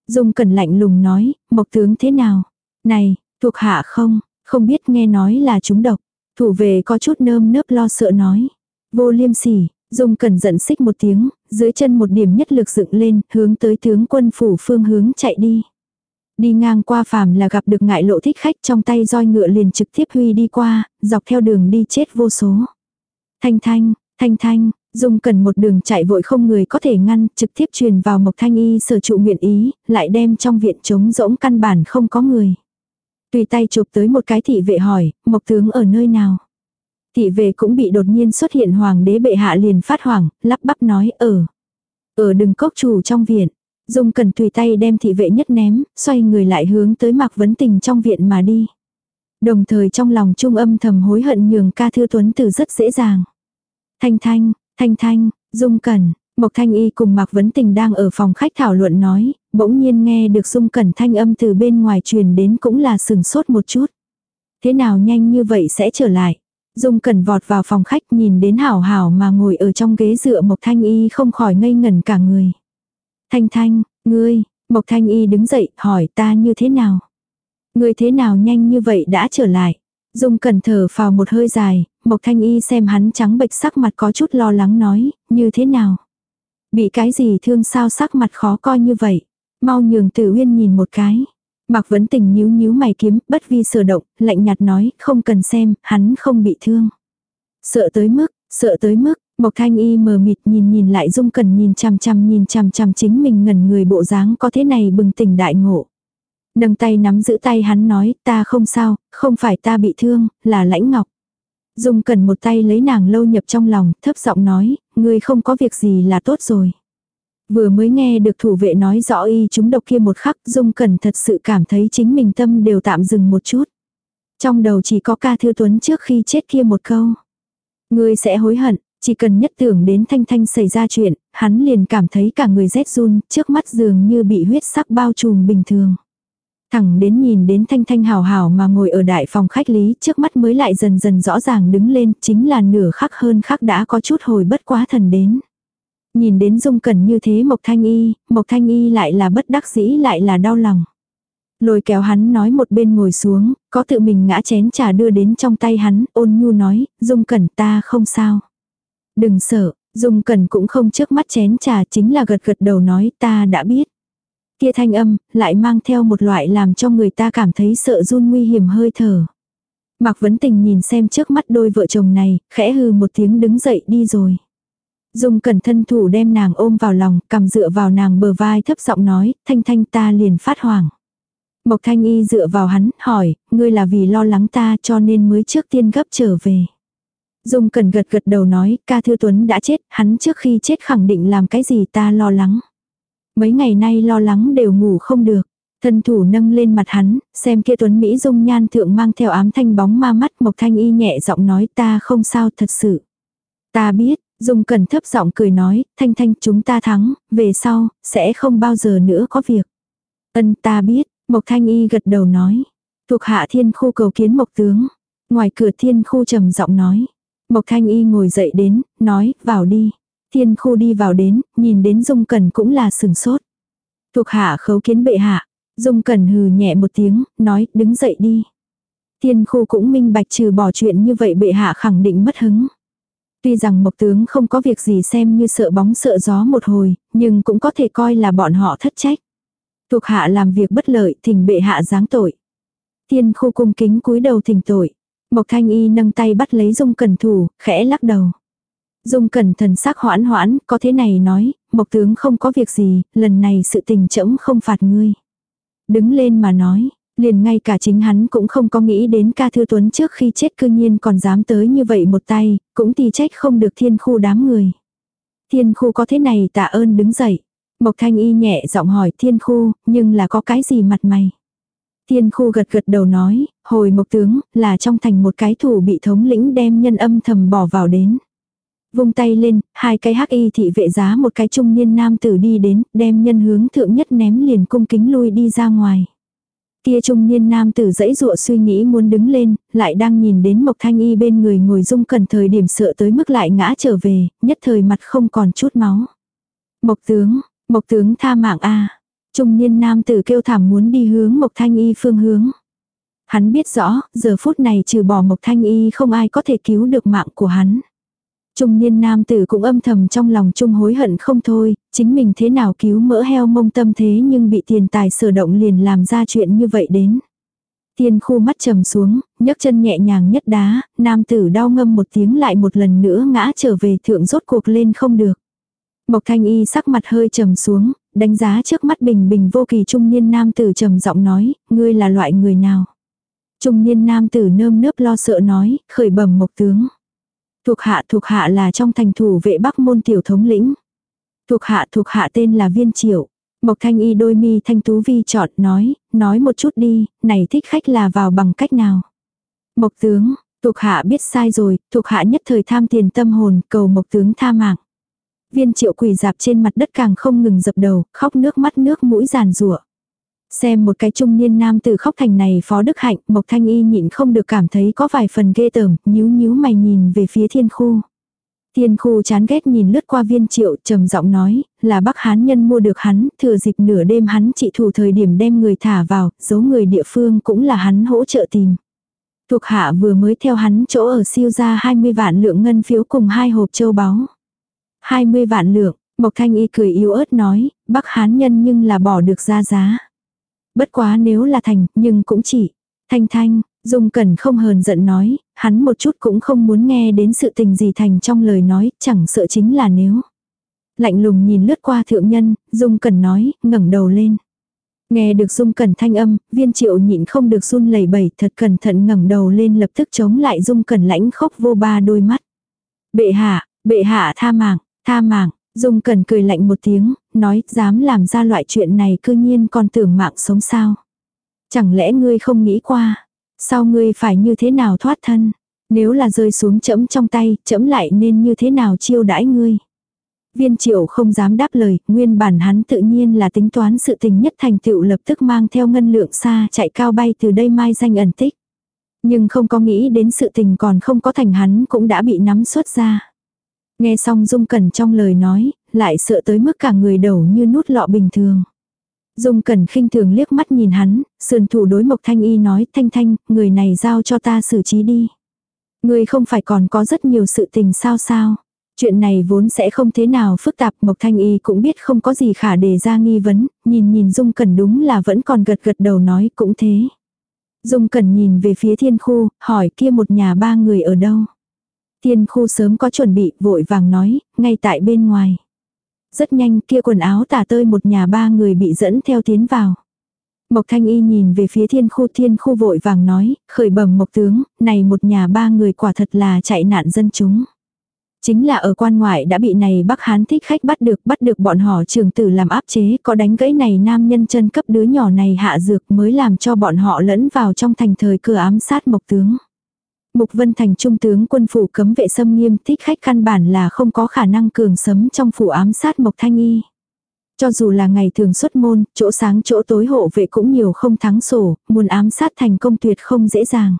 Dung cẩn lạnh lùng nói, Mộc Tướng thế nào? Này, thuộc hạ không, không biết nghe nói là chúng độc. Thủ về có chút nơm nớp lo sợ nói. Vô liêm sỉ, Dung Cần giận xích một tiếng, dưới chân một điểm nhất lực dựng lên, hướng tới tướng quân phủ phương hướng chạy đi. Đi ngang qua phàm là gặp được ngại lộ thích khách trong tay roi ngựa liền trực tiếp huy đi qua, dọc theo đường đi chết vô số. Thanh thanh, thanh thanh, Dung cần một đường chạy vội không người có thể ngăn, trực tiếp truyền vào Mộc Thanh Y sở trụ nguyện ý, lại đem trong viện trống rỗng căn bản không có người. Tùy tay chụp tới một cái thị vệ hỏi, Mộc tướng ở nơi nào? Thị vệ cũng bị đột nhiên xuất hiện hoàng đế bệ hạ liền phát hoảng, lắp bắp nói ở. Ở đừng cốc chủ trong viện. Dung cần tùy tay đem thị vệ nhất ném, xoay người lại hướng tới Mạc Vấn Tình trong viện mà đi. Đồng thời trong lòng trung âm thầm hối hận nhường ca thư tuấn từ rất dễ dàng. Thanh thanh, thanh thanh, Dung Cẩn, Mộc Thanh Y cùng Mạc Vấn Tình đang ở phòng khách thảo luận nói, bỗng nhiên nghe được Dung Cẩn thanh âm từ bên ngoài truyền đến cũng là sừng sốt một chút. Thế nào nhanh như vậy sẽ trở lại. Dung Cẩn vọt vào phòng khách nhìn đến hảo hảo mà ngồi ở trong ghế dựa Mộc Thanh Y không khỏi ngây ngẩn cả người. Thanh Thanh, ngươi, Mộc Thanh Y đứng dậy hỏi ta như thế nào? Ngươi thế nào nhanh như vậy đã trở lại? Dung Cẩn thở vào một hơi dài, Mộc Thanh Y xem hắn trắng bệch sắc mặt có chút lo lắng nói, như thế nào? Bị cái gì thương sao sắc mặt khó coi như vậy? Mau nhường Tử Uyên nhìn một cái. Mạc Vấn Tình nhíu nhíu mày kiếm, bất vi sửa động, lạnh nhạt nói, không cần xem, hắn không bị thương. Sợ tới mức, sợ tới mức, Mộc Thanh Y mờ mịt nhìn nhìn lại Dung Cần nhìn chằm chằm nhìn chằm chằm chính mình ngẩn người bộ dáng có thế này bừng tỉnh đại ngộ. Nâng tay nắm giữ tay hắn nói, ta không sao, không phải ta bị thương, là lãnh ngọc. Dung Cần một tay lấy nàng lâu nhập trong lòng, thấp giọng nói, ngươi không có việc gì là tốt rồi. Vừa mới nghe được thủ vệ nói rõ y chúng độc kia một khắc Dung cần thật sự cảm thấy chính mình tâm đều tạm dừng một chút. Trong đầu chỉ có ca thư tuấn trước khi chết kia một câu. Ngươi sẽ hối hận, chỉ cần nhất tưởng đến thanh thanh xảy ra chuyện, hắn liền cảm thấy cả người rét run, trước mắt dường như bị huyết sắc bao trùm bình thường. Thẳng đến nhìn đến thanh thanh hào hào mà ngồi ở đại phòng khách lý trước mắt mới lại dần dần rõ ràng đứng lên chính là nửa khắc hơn khắc đã có chút hồi bất quá thần đến. Nhìn đến dung cẩn như thế Mộc Thanh Y, Mộc Thanh Y lại là bất đắc dĩ lại là đau lòng. Lôi kéo hắn nói một bên ngồi xuống, có tự mình ngã chén trà đưa đến trong tay hắn, ôn nhu nói, dung cẩn ta không sao. Đừng sợ, dung cẩn cũng không trước mắt chén trà chính là gật gật đầu nói ta đã biết. Kia thanh âm, lại mang theo một loại làm cho người ta cảm thấy sợ run nguy hiểm hơi thở. Mạc Vấn Tình nhìn xem trước mắt đôi vợ chồng này, khẽ hừ một tiếng đứng dậy đi rồi. Dung cẩn thân thủ đem nàng ôm vào lòng, cầm dựa vào nàng bờ vai thấp giọng nói, thanh thanh ta liền phát hoảng. Mộc thanh y dựa vào hắn, hỏi, ngươi là vì lo lắng ta cho nên mới trước tiên gấp trở về. Dung cẩn gật gật đầu nói, ca thư tuấn đã chết, hắn trước khi chết khẳng định làm cái gì ta lo lắng. Mấy ngày nay lo lắng đều ngủ không được. Thân thủ nâng lên mặt hắn, xem kia tuấn Mỹ dung nhan thượng mang theo ám thanh bóng ma mắt Mộc Thanh Y nhẹ giọng nói ta không sao thật sự. Ta biết, Dung Cẩn thấp giọng cười nói, Thanh Thanh chúng ta thắng, về sau, sẽ không bao giờ nữa có việc. Ân ta biết, Mộc Thanh Y gật đầu nói. Thuộc hạ thiên khu cầu kiến Mộc Tướng. Ngoài cửa thiên khu trầm giọng nói. Mộc Thanh Y ngồi dậy đến, nói, vào đi. Thiên khu đi vào đến, nhìn đến Dung Cẩn cũng là sừng sốt. Thuộc hạ khấu kiến bệ hạ. Dung Cẩn hừ nhẹ một tiếng, nói, đứng dậy đi. Thiên khu cũng minh bạch trừ bỏ chuyện như vậy bệ hạ khẳng định mất hứng. Tuy rằng Mộc Tướng không có việc gì xem như sợ bóng sợ gió một hồi, nhưng cũng có thể coi là bọn họ thất trách. Thuộc hạ làm việc bất lợi thỉnh bệ hạ giáng tội. Tiên khu cung kính cúi đầu thỉnh tội. Mộc Thanh Y nâng tay bắt lấy Dung Cẩn thủ, khẽ lắc đầu. Dung Cẩn thần sắc hoãn hoãn, có thế này nói, Mộc tướng không có việc gì, lần này sự tình trẫm không phạt ngươi. Đứng lên mà nói, Liền ngay cả chính hắn cũng không có nghĩ đến ca thư tuấn trước khi chết cư nhiên còn dám tới như vậy một tay, cũng thì trách không được thiên khu đám người. Thiên khu có thế này tạ ơn đứng dậy. Mộc thanh y nhẹ giọng hỏi thiên khu, nhưng là có cái gì mặt mày. thiên khu gật gật đầu nói, hồi mộc tướng, là trong thành một cái thủ bị thống lĩnh đem nhân âm thầm bỏ vào đến. Vung tay lên, hai cái hắc y thị vệ giá một cái trung niên nam tử đi đến, đem nhân hướng thượng nhất ném liền cung kính lui đi ra ngoài. Kia trung niên nam tử dãy dụa suy nghĩ muốn đứng lên, lại đang nhìn đến Mộc Thanh Y bên người ngồi dung cần thời điểm sợ tới mức lại ngã trở về, nhất thời mặt không còn chút máu. Mộc tướng, Mộc tướng tha mạng a Trung niên nam tử kêu thảm muốn đi hướng Mộc Thanh Y phương hướng. Hắn biết rõ, giờ phút này trừ bỏ Mộc Thanh Y không ai có thể cứu được mạng của hắn. Trung niên nam tử cũng âm thầm trong lòng trung hối hận không thôi, chính mình thế nào cứu mỡ heo mông tâm thế nhưng bị tiền tài sở động liền làm ra chuyện như vậy đến. Tiên khu mắt trầm xuống, nhấc chân nhẹ nhàng nhất đá, nam tử đau ngâm một tiếng lại một lần nữa ngã trở về thượng rốt cuộc lên không được. Mộc thanh y sắc mặt hơi trầm xuống, đánh giá trước mắt bình bình vô kỳ trung niên nam tử trầm giọng nói, ngươi là loại người nào. Trung niên nam tử nơm nớp lo sợ nói, khởi bẩm mộc tướng. Thuộc hạ thuộc hạ là trong thành thủ vệ bắc môn tiểu thống lĩnh. Thuộc hạ thuộc hạ tên là viên triệu. Mộc thanh y đôi mi thanh tú vi chọn nói, nói một chút đi, này thích khách là vào bằng cách nào. Mộc tướng, thuộc hạ biết sai rồi, thuộc hạ nhất thời tham tiền tâm hồn, cầu mộc tướng tha mạng. Viên triệu quỳ dạp trên mặt đất càng không ngừng dập đầu, khóc nước mắt nước mũi giàn rủa Xem một cái trung niên nam tử khóc thành này phó đức hạnh, Mộc Thanh Y nhịn không được cảm thấy có vài phần ghê tởm, nhíu nhíu mày nhìn về phía thiên khu. Thiên khu chán ghét nhìn lướt qua viên triệu trầm giọng nói, là bác hán nhân mua được hắn, thừa dịp nửa đêm hắn trị thủ thời điểm đem người thả vào, giấu người địa phương cũng là hắn hỗ trợ tìm. Thuộc hạ vừa mới theo hắn chỗ ở siêu ra 20 vạn lượng ngân phiếu cùng hai hộp châu báu. 20 vạn lượng, Mộc Thanh Y cười yếu ớt nói, bác hán nhân nhưng là bỏ được ra giá. Bất quá nếu là thành, nhưng cũng chỉ. Thanh thanh, Dung Cẩn không hờn giận nói, hắn một chút cũng không muốn nghe đến sự tình gì thành trong lời nói, chẳng sợ chính là nếu. Lạnh lùng nhìn lướt qua thượng nhân, Dung Cẩn nói, ngẩng đầu lên. Nghe được Dung Cẩn thanh âm, viên triệu nhịn không được run lẩy bẩy thật cẩn thận ngẩng đầu lên lập tức chống lại Dung Cẩn lãnh khốc vô ba đôi mắt. Bệ hạ, bệ hạ tha mạng, tha mạng, Dung Cẩn cười lạnh một tiếng, nói dám làm ra loại chuyện này cư nhiên còn tưởng mạng sống sao. Chẳng lẽ ngươi không nghĩ qua, sao ngươi phải như thế nào thoát thân, nếu là rơi xuống chẫm trong tay, chẫm lại nên như thế nào chiêu đãi ngươi. Viên triệu không dám đáp lời, nguyên bản hắn tự nhiên là tính toán sự tình nhất thành tựu lập tức mang theo ngân lượng xa chạy cao bay từ đây mai danh ẩn tích. Nhưng không có nghĩ đến sự tình còn không có thành hắn cũng đã bị nắm xuất ra. Nghe xong Dung Cẩn trong lời nói, lại sợ tới mức cả người đầu như nút lọ bình thường. Dung Cẩn khinh thường liếc mắt nhìn hắn, sườn thủ đối Mộc Thanh Y nói Thanh Thanh, người này giao cho ta xử trí đi. Người không phải còn có rất nhiều sự tình sao sao. Chuyện này vốn sẽ không thế nào phức tạp Mộc Thanh Y cũng biết không có gì khả đề ra nghi vấn, nhìn nhìn Dung Cẩn đúng là vẫn còn gật gật đầu nói cũng thế. Dung Cẩn nhìn về phía thiên khu, hỏi kia một nhà ba người ở đâu. Thiên khu sớm có chuẩn bị, vội vàng nói, ngay tại bên ngoài. Rất nhanh kia quần áo tả tơi một nhà ba người bị dẫn theo tiến vào. Mộc Thanh Y nhìn về phía thiên khu thiên khu vội vàng nói, khởi bẩm mộc tướng, này một nhà ba người quả thật là chạy nạn dân chúng. Chính là ở quan ngoại đã bị này Bắc Hán thích khách bắt được, bắt được bọn họ trường tử làm áp chế, có đánh gãy này nam nhân chân cấp đứa nhỏ này hạ dược mới làm cho bọn họ lẫn vào trong thành thời cửa ám sát mộc tướng. Mục Vân Thành trung tướng quân phủ cấm vệ xâm nghiêm thích khách căn bản là không có khả năng cường sấm trong phủ ám sát Mộc Thanh Y. Cho dù là ngày thường xuất môn, chỗ sáng chỗ tối hộ vệ cũng nhiều không thắng sổ, muốn ám sát thành công tuyệt không dễ dàng.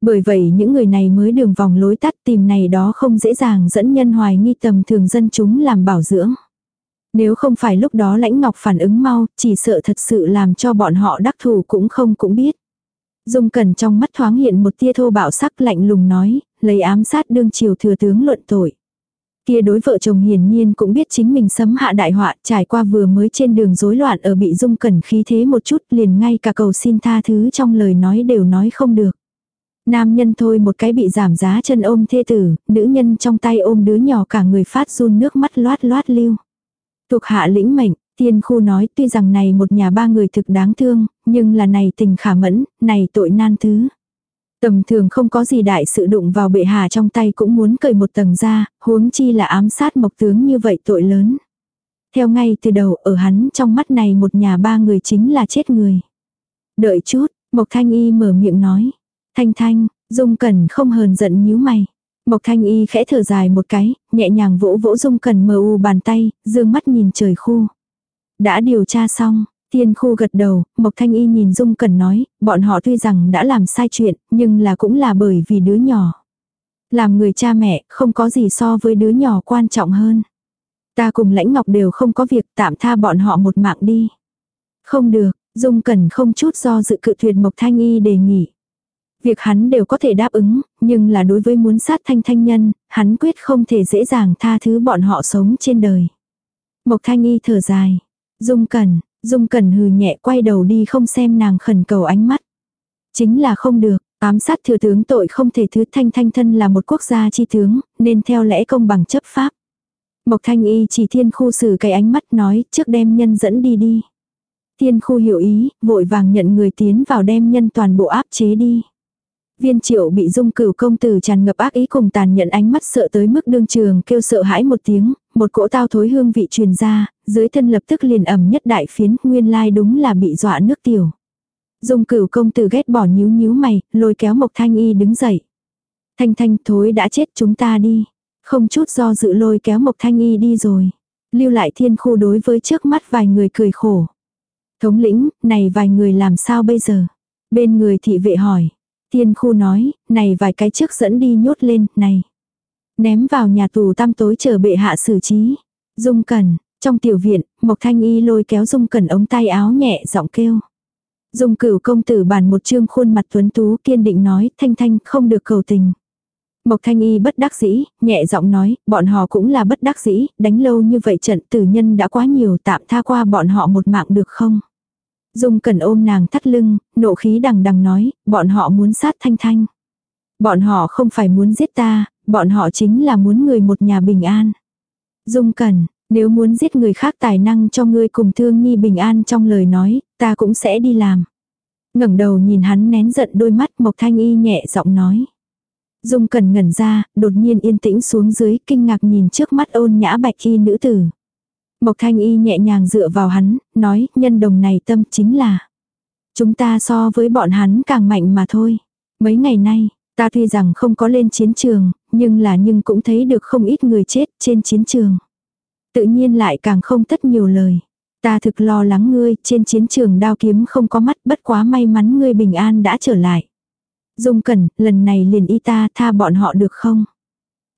Bởi vậy những người này mới đường vòng lối tắt tìm này đó không dễ dàng dẫn nhân hoài nghi tầm thường dân chúng làm bảo dưỡng. Nếu không phải lúc đó lãnh ngọc phản ứng mau, chỉ sợ thật sự làm cho bọn họ đắc thủ cũng không cũng biết. Dung Cẩn trong mắt thoáng hiện một tia thô bạo sắc lạnh lùng nói, lấy ám sát đương triều thừa tướng luận tội. Kia đối vợ chồng hiển nhiên cũng biết chính mình sấm hạ đại họa trải qua vừa mới trên đường rối loạn ở bị Dung Cẩn khí thế một chút liền ngay cả cầu xin tha thứ trong lời nói đều nói không được. Nam nhân thôi một cái bị giảm giá chân ôm thê tử, nữ nhân trong tay ôm đứa nhỏ cả người phát run nước mắt loát loát lưu. Thuộc hạ lĩnh mệnh, Tiên khu nói tuy rằng này một nhà ba người thực đáng thương, nhưng là này tình khả mẫn, này tội nan thứ. Tầm thường không có gì đại sự đụng vào bệ hạ trong tay cũng muốn cởi một tầng ra, huống chi là ám sát mộc tướng như vậy tội lớn. Theo ngay từ đầu ở hắn trong mắt này một nhà ba người chính là chết người. Đợi chút, Mộc Thanh Y mở miệng nói. Thanh Thanh, Dung Cẩn không hờn giận nhíu mày. Mộc Thanh Y khẽ thở dài một cái, nhẹ nhàng vỗ vỗ Dung Cẩn mờ u bàn tay, dương mắt nhìn trời khu. Đã điều tra xong, Thiên khu gật đầu, Mộc Thanh Y nhìn Dung Cẩn nói, bọn họ tuy rằng đã làm sai chuyện, nhưng là cũng là bởi vì đứa nhỏ. Làm người cha mẹ, không có gì so với đứa nhỏ quan trọng hơn. Ta cùng lãnh ngọc đều không có việc tạm tha bọn họ một mạng đi. Không được, Dung Cẩn không chút do dự cự tuyệt Mộc Thanh Y đề nghị. Việc hắn đều có thể đáp ứng, nhưng là đối với muốn sát thanh thanh nhân, hắn quyết không thể dễ dàng tha thứ bọn họ sống trên đời. Mộc Thanh Y thở dài. Dung Cẩn, Dung Cẩn hừ nhẹ quay đầu đi không xem nàng khẩn cầu ánh mắt. Chính là không được, ám sát thừa tướng tội không thể thứ thanh thanh thân là một quốc gia chi tướng, nên theo lẽ công bằng chấp pháp. Mộc thanh y chỉ thiên khu xử cái ánh mắt nói trước đem nhân dẫn đi đi. Thiên khu hiểu ý, vội vàng nhận người tiến vào đem nhân toàn bộ áp chế đi. Viên triệu bị dung cửu công tử tràn ngập ác ý cùng tàn nhận ánh mắt sợ tới mức đương trường kêu sợ hãi một tiếng, một cỗ tao thối hương vị truyền ra, dưới thân lập tức liền ẩm nhất đại phiến, nguyên lai đúng là bị dọa nước tiểu. Dung cửu công tử ghét bỏ nhíu nhíu mày, lôi kéo Mộc Thanh Y đứng dậy. Thanh Thanh thối đã chết chúng ta đi. Không chút do dự lôi kéo Mộc Thanh Y đi rồi. Lưu lại thiên khu đối với trước mắt vài người cười khổ. Thống lĩnh, này vài người làm sao bây giờ? Bên người thị vệ hỏi. Thiên khu nói, này vài cái trước dẫn đi nhốt lên, này. Ném vào nhà tù tăm tối chờ bệ hạ xử trí. Dung Cẩn, trong tiểu viện, Mộc Thanh Y lôi kéo Dung Cẩn ống tay áo nhẹ giọng kêu. Dung cửu công tử bàn một trương khuôn mặt tuấn tú kiên định nói Thanh Thanh không được cầu tình. Mộc Thanh Y bất đắc dĩ, nhẹ giọng nói, bọn họ cũng là bất đắc dĩ, đánh lâu như vậy trận tử nhân đã quá nhiều tạm tha qua bọn họ một mạng được không? Dung Cẩn ôm nàng thắt lưng, nộ khí đằng đằng nói, bọn họ muốn sát Thanh Thanh. Bọn họ không phải muốn giết ta, bọn họ chính là muốn người một nhà bình an. Dung Cẩn, nếu muốn giết người khác tài năng cho ngươi cùng thương nhi bình an trong lời nói, ta cũng sẽ đi làm. ngẩng đầu nhìn hắn nén giận đôi mắt Mộc Thanh Y nhẹ giọng nói. Dung Cẩn ngẩn ra, đột nhiên yên tĩnh xuống dưới, kinh ngạc nhìn trước mắt ôn nhã bạch y nữ tử. Mộc Thanh Y nhẹ nhàng dựa vào hắn, nói, nhân đồng này tâm chính là. Chúng ta so với bọn hắn càng mạnh mà thôi. Mấy ngày nay, ta tuy rằng không có lên chiến trường, nhưng là nhưng cũng thấy được không ít người chết trên chiến trường. Tự nhiên lại càng không tất nhiều lời. Ta thực lo lắng ngươi, trên chiến trường đao kiếm không có mắt, bất quá may mắn ngươi bình an đã trở lại. Dung Cẩn, lần này liền y ta tha bọn họ được không?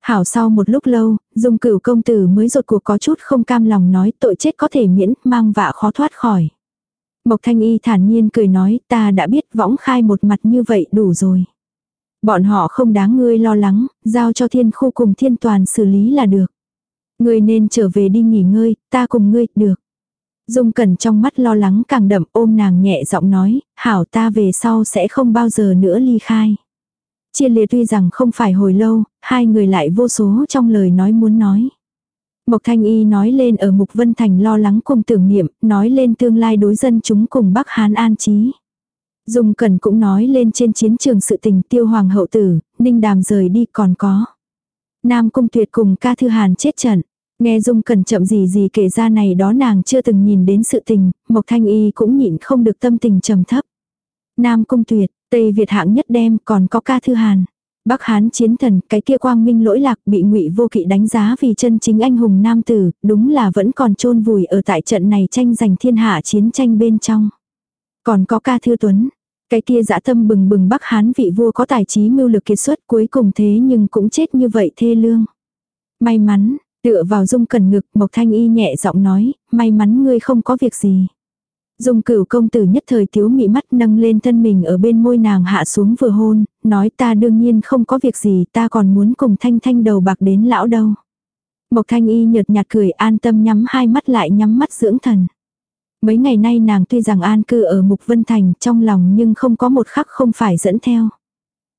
Hảo sau một lúc lâu, Dung cửu công tử mới rột cuộc có chút không cam lòng nói tội chết có thể miễn, mang vạ khó thoát khỏi. Mộc Thanh Y thản nhiên cười nói ta đã biết võng khai một mặt như vậy đủ rồi. Bọn họ không đáng ngươi lo lắng, giao cho thiên khu cùng thiên toàn xử lý là được. Ngươi nên trở về đi nghỉ ngơi, ta cùng ngươi, được. Dung Cẩn trong mắt lo lắng càng đậm ôm nàng nhẹ giọng nói, hảo ta về sau sẽ không bao giờ nữa ly khai. Chia liệt tuy rằng không phải hồi lâu, hai người lại vô số trong lời nói muốn nói. Mộc Thanh Y nói lên ở Mục Vân Thành lo lắng cùng tưởng niệm, nói lên tương lai đối dân chúng cùng Bắc Hán an trí. Dung Cẩn cũng nói lên trên chiến trường sự tình tiêu hoàng hậu tử, ninh đàm rời đi còn có. Nam Cung Tuyệt cùng ca thư hàn chết trận. Nghe Dung Cẩn chậm gì gì kể ra này đó nàng chưa từng nhìn đến sự tình, Mộc Thanh Y cũng nhịn không được tâm tình trầm thấp. Nam Cung Tuyệt, Tây Việt hạng nhất đem còn có ca thư hàn. Bắc Hán chiến thần, cái kia quang minh lỗi lạc bị ngụy vô kỵ đánh giá vì chân chính anh hùng nam tử, đúng là vẫn còn chôn vùi ở tại trận này tranh giành thiên hạ chiến tranh bên trong. Còn có ca thư tuấn, cái kia dã tâm bừng bừng Bắc Hán vị vua có tài trí mưu lực kiệt xuất cuối cùng thế nhưng cũng chết như vậy thê lương. May mắn, tựa vào dung cần ngực Mộc Thanh Y nhẹ giọng nói, may mắn ngươi không có việc gì. Dung cửu công tử nhất thời thiếu mị mắt nâng lên thân mình ở bên môi nàng hạ xuống vừa hôn, nói ta đương nhiên không có việc gì ta còn muốn cùng thanh thanh đầu bạc đến lão đâu. Mộc thanh y nhợt nhạt cười an tâm nhắm hai mắt lại nhắm mắt dưỡng thần. Mấy ngày nay nàng tuy rằng an cư ở Mục Vân Thành trong lòng nhưng không có một khắc không phải dẫn theo.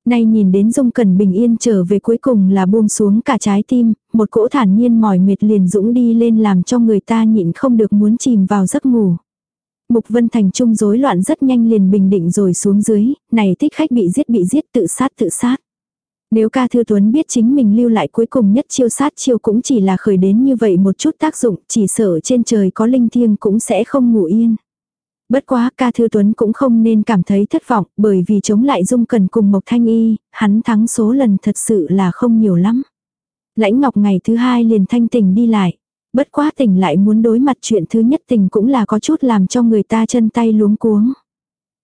Nay nhìn đến Dung Cẩn bình yên trở về cuối cùng là buông xuống cả trái tim, một cỗ thản nhiên mỏi mệt liền dũng đi lên làm cho người ta nhịn không được muốn chìm vào giấc ngủ. Mục Vân Thành trung rối loạn rất nhanh liền bình định rồi xuống dưới, này thích khách bị giết bị giết tự sát tự sát. Nếu ca thư tuấn biết chính mình lưu lại cuối cùng nhất chiêu sát chiêu cũng chỉ là khởi đến như vậy một chút tác dụng, chỉ sợ trên trời có linh thiêng cũng sẽ không ngủ yên. Bất quá ca thư tuấn cũng không nên cảm thấy thất vọng bởi vì chống lại dung cần cùng Mộc Thanh Y, hắn thắng số lần thật sự là không nhiều lắm. Lãnh Ngọc ngày thứ hai liền thanh tỉnh đi lại. Bất quá tỉnh lại muốn đối mặt chuyện thứ nhất tình cũng là có chút làm cho người ta chân tay luống cuống.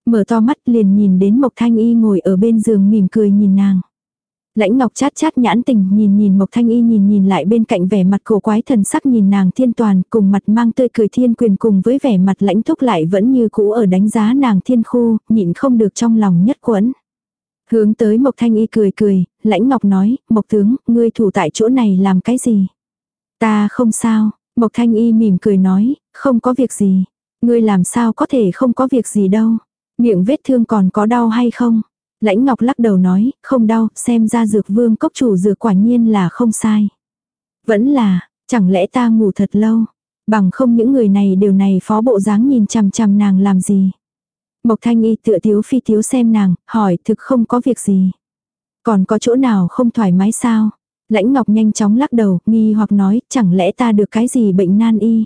Mở to mắt liền nhìn đến Mộc Thanh Y ngồi ở bên giường mỉm cười nhìn nàng. Lãnh Ngọc chát chát nhãn tình nhìn nhìn Mộc Thanh Y nhìn nhìn lại bên cạnh vẻ mặt cổ quái thần sắc nhìn nàng thiên toàn cùng mặt mang tươi cười thiên quyền cùng với vẻ mặt lãnh thúc lại vẫn như cũ ở đánh giá nàng thiên khu, nhịn không được trong lòng nhất quẫn. Hướng tới Mộc Thanh Y cười cười, Lãnh Ngọc nói, Mộc tướng, ngươi thủ tại chỗ này làm cái gì? Ta không sao, Mộc Thanh Y mỉm cười nói, không có việc gì. Ngươi làm sao có thể không có việc gì đâu. Miệng vết thương còn có đau hay không? Lãnh Ngọc lắc đầu nói, không đau, xem ra dược vương cốc chủ dược quả nhiên là không sai. Vẫn là, chẳng lẽ ta ngủ thật lâu? Bằng không những người này đều này phó bộ dáng nhìn chằm chằm nàng làm gì? Mộc Thanh Y tựa thiếu phi thiếu xem nàng, hỏi thực không có việc gì. Còn có chỗ nào không thoải mái sao? Lãnh Ngọc nhanh chóng lắc đầu, nghi hoặc nói, chẳng lẽ ta được cái gì bệnh nan y?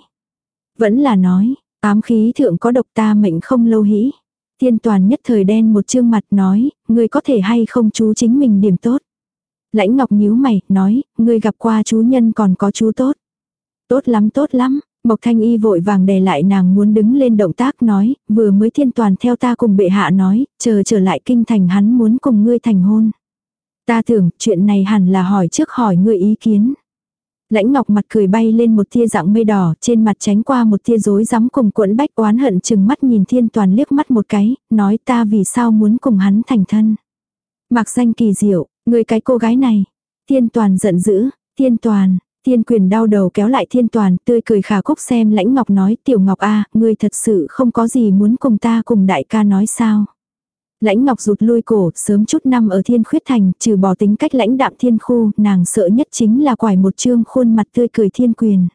Vẫn là nói, ám khí thượng có độc ta mệnh không lâu hĩ. Thiên toàn nhất thời đen một trương mặt nói, ngươi có thể hay không chú chính mình điểm tốt. Lãnh Ngọc nhíu mày, nói, ngươi gặp qua chú nhân còn có chú tốt. Tốt lắm tốt lắm, Mộc Thanh Y vội vàng đè lại nàng muốn đứng lên động tác nói, vừa mới thiên toàn theo ta cùng bệ hạ nói, chờ trở lại kinh thành hắn muốn cùng ngươi thành hôn. Ta tưởng chuyện này hẳn là hỏi trước hỏi ngươi ý kiến. Lãnh ngọc mặt cười bay lên một tia dạng mây đỏ, trên mặt tránh qua một tia rối rắm cùng cuộn bách oán hận chừng mắt nhìn thiên toàn liếc mắt một cái, nói ta vì sao muốn cùng hắn thành thân. Mạc danh kỳ diệu, người cái cô gái này. Thiên toàn giận dữ, thiên toàn, thiên quyền đau đầu kéo lại thiên toàn, tươi cười khả cúc xem lãnh ngọc nói tiểu ngọc a ngươi thật sự không có gì muốn cùng ta cùng đại ca nói sao. Lãnh Ngọc rụt lui cổ, sớm chút năm ở thiên khuyết thành, trừ bỏ tính cách lãnh đạm thiên khu, nàng sợ nhất chính là quải một trương khuôn mặt tươi cười thiên quyền.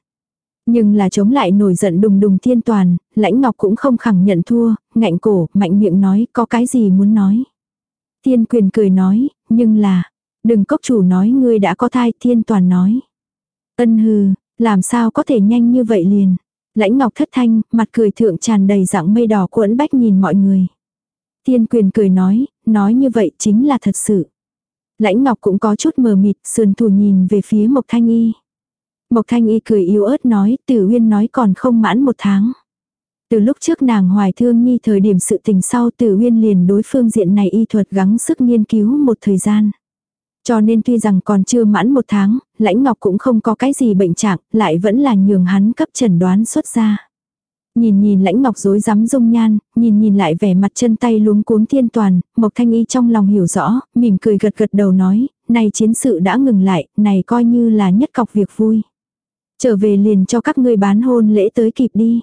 Nhưng là chống lại nổi giận đùng đùng thiên toàn, lãnh ngọc cũng không khẳng nhận thua, ngạnh cổ, mạnh miệng nói, có cái gì muốn nói. Thiên quyền cười nói, nhưng là, đừng cốc chủ nói ngươi đã có thai, thiên toàn nói. Ân hừ, làm sao có thể nhanh như vậy liền. Lãnh ngọc thất thanh, mặt cười thượng tràn đầy dạng mây đỏ cuộn bách nhìn mọi người. Tiên quyền cười nói, nói như vậy chính là thật sự. Lãnh Ngọc cũng có chút mờ mịt, sườn thù nhìn về phía Mộc Thanh Y. Mộc Thanh Y cười yếu ớt nói, Tử Uyên nói còn không mãn một tháng. Từ lúc trước nàng hoài thương nhi thời điểm sự tình sau Tử Uyên liền đối phương diện này y thuật gắng sức nghiên cứu một thời gian. Cho nên tuy rằng còn chưa mãn một tháng, Lãnh Ngọc cũng không có cái gì bệnh trạng, lại vẫn là nhường hắn cấp chẩn đoán xuất ra. Nhìn nhìn lãnh ngọc rối rắm dung nhan, nhìn nhìn lại vẻ mặt chân tay luống cuống thiên toàn, Mộc Thanh Y trong lòng hiểu rõ, mỉm cười gật gật đầu nói, này chiến sự đã ngừng lại, này coi như là nhất cọc việc vui. Trở về liền cho các ngươi bán hôn lễ tới kịp đi.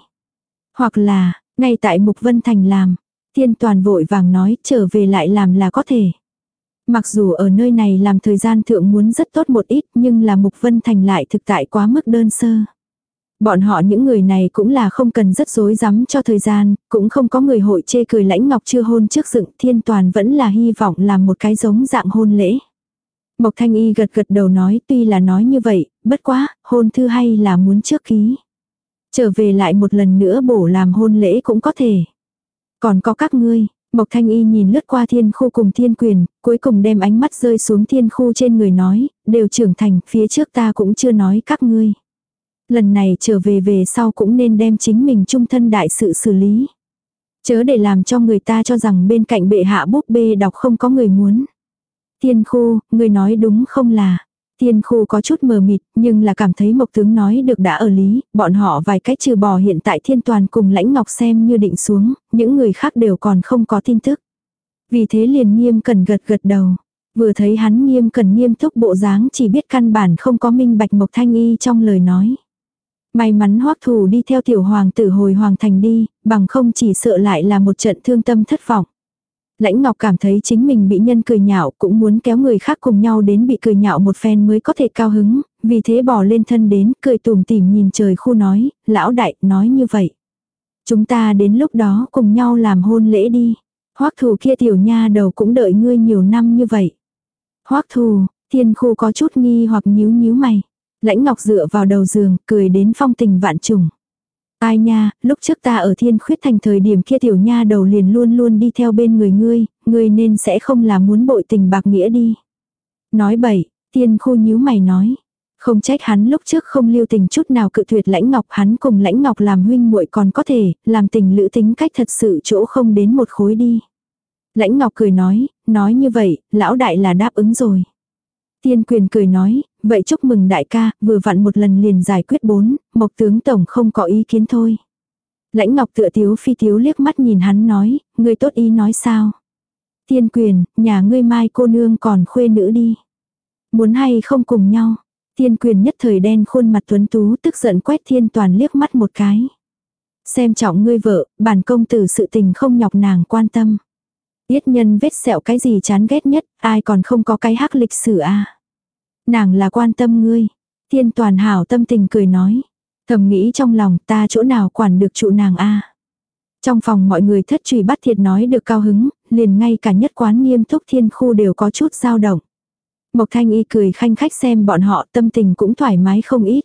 Hoặc là, ngay tại Mục Vân Thành làm, thiên toàn vội vàng nói trở về lại làm là có thể. Mặc dù ở nơi này làm thời gian thượng muốn rất tốt một ít nhưng là Mục Vân Thành lại thực tại quá mức đơn sơ. Bọn họ những người này cũng là không cần rất rối rắm cho thời gian, cũng không có người hội chê cười lãnh ngọc chưa hôn trước dựng thiên toàn vẫn là hy vọng làm một cái giống dạng hôn lễ. Mộc Thanh Y gật gật đầu nói tuy là nói như vậy, bất quá, hôn thư hay là muốn trước ký. Trở về lại một lần nữa bổ làm hôn lễ cũng có thể. Còn có các ngươi, Mộc Thanh Y nhìn lướt qua thiên khu cùng thiên quyền, cuối cùng đem ánh mắt rơi xuống thiên khu trên người nói, đều trưởng thành, phía trước ta cũng chưa nói các ngươi lần này trở về về sau cũng nên đem chính mình trung thân đại sự xử lý. Chớ để làm cho người ta cho rằng bên cạnh bệ hạ búp bê đọc không có người muốn. Tiên khu, người nói đúng không là. Tiên khu có chút mờ mịt, nhưng là cảm thấy mộc tướng nói được đã ở lý, bọn họ vài cách trừ bỏ hiện tại thiên toàn cùng lãnh ngọc xem như định xuống, những người khác đều còn không có tin tức. Vì thế liền nghiêm cần gật gật đầu. Vừa thấy hắn nghiêm cần nghiêm túc bộ dáng chỉ biết căn bản không có minh bạch mộc thanh y trong lời nói. May mắn hoắc thù đi theo tiểu hoàng tử hồi hoàng thành đi, bằng không chỉ sợ lại là một trận thương tâm thất vọng. Lãnh Ngọc cảm thấy chính mình bị nhân cười nhạo cũng muốn kéo người khác cùng nhau đến bị cười nhạo một phen mới có thể cao hứng, vì thế bỏ lên thân đến cười tùm tìm nhìn trời khu nói, lão đại nói như vậy. Chúng ta đến lúc đó cùng nhau làm hôn lễ đi. Hoắc thù kia tiểu nha đầu cũng đợi ngươi nhiều năm như vậy. Hoắc thù, thiên khu có chút nghi hoặc nhíu nhíu mày. Lãnh Ngọc dựa vào đầu giường, cười đến phong tình vạn trùng. Ai nha, lúc trước ta ở thiên khuyết thành thời điểm kia tiểu nha đầu liền luôn luôn đi theo bên người ngươi, ngươi nên sẽ không là muốn bội tình bạc nghĩa đi. Nói bậy, tiên khu nhíu mày nói. Không trách hắn lúc trước không lưu tình chút nào cự tuyệt lãnh ngọc hắn cùng lãnh ngọc làm huynh muội còn có thể, làm tình lữ tính cách thật sự chỗ không đến một khối đi. Lãnh ngọc cười nói, nói như vậy, lão đại là đáp ứng rồi. Tiên quyền cười nói, vậy chúc mừng đại ca, vừa vặn một lần liền giải quyết bốn, mộc tướng tổng không có ý kiến thôi. Lãnh ngọc tựa tiếu phi tiếu liếc mắt nhìn hắn nói, ngươi tốt ý nói sao. Tiên quyền, nhà ngươi mai cô nương còn khuê nữ đi. Muốn hay không cùng nhau. Tiên quyền nhất thời đen khuôn mặt tuấn tú tức giận quét thiên toàn liếc mắt một cái. Xem trọng ngươi vợ, bản công tử sự tình không nhọc nàng quan tâm. Tiết nhân vết sẹo cái gì chán ghét nhất, ai còn không có cái hắc lịch sử à. Nàng là quan tâm ngươi. Thiên toàn hảo tâm tình cười nói. Thầm nghĩ trong lòng ta chỗ nào quản được trụ nàng a Trong phòng mọi người thất trùy bắt thiệt nói được cao hứng, liền ngay cả nhất quán nghiêm túc thiên khu đều có chút dao động. Mộc thanh y cười khanh khách xem bọn họ tâm tình cũng thoải mái không ít.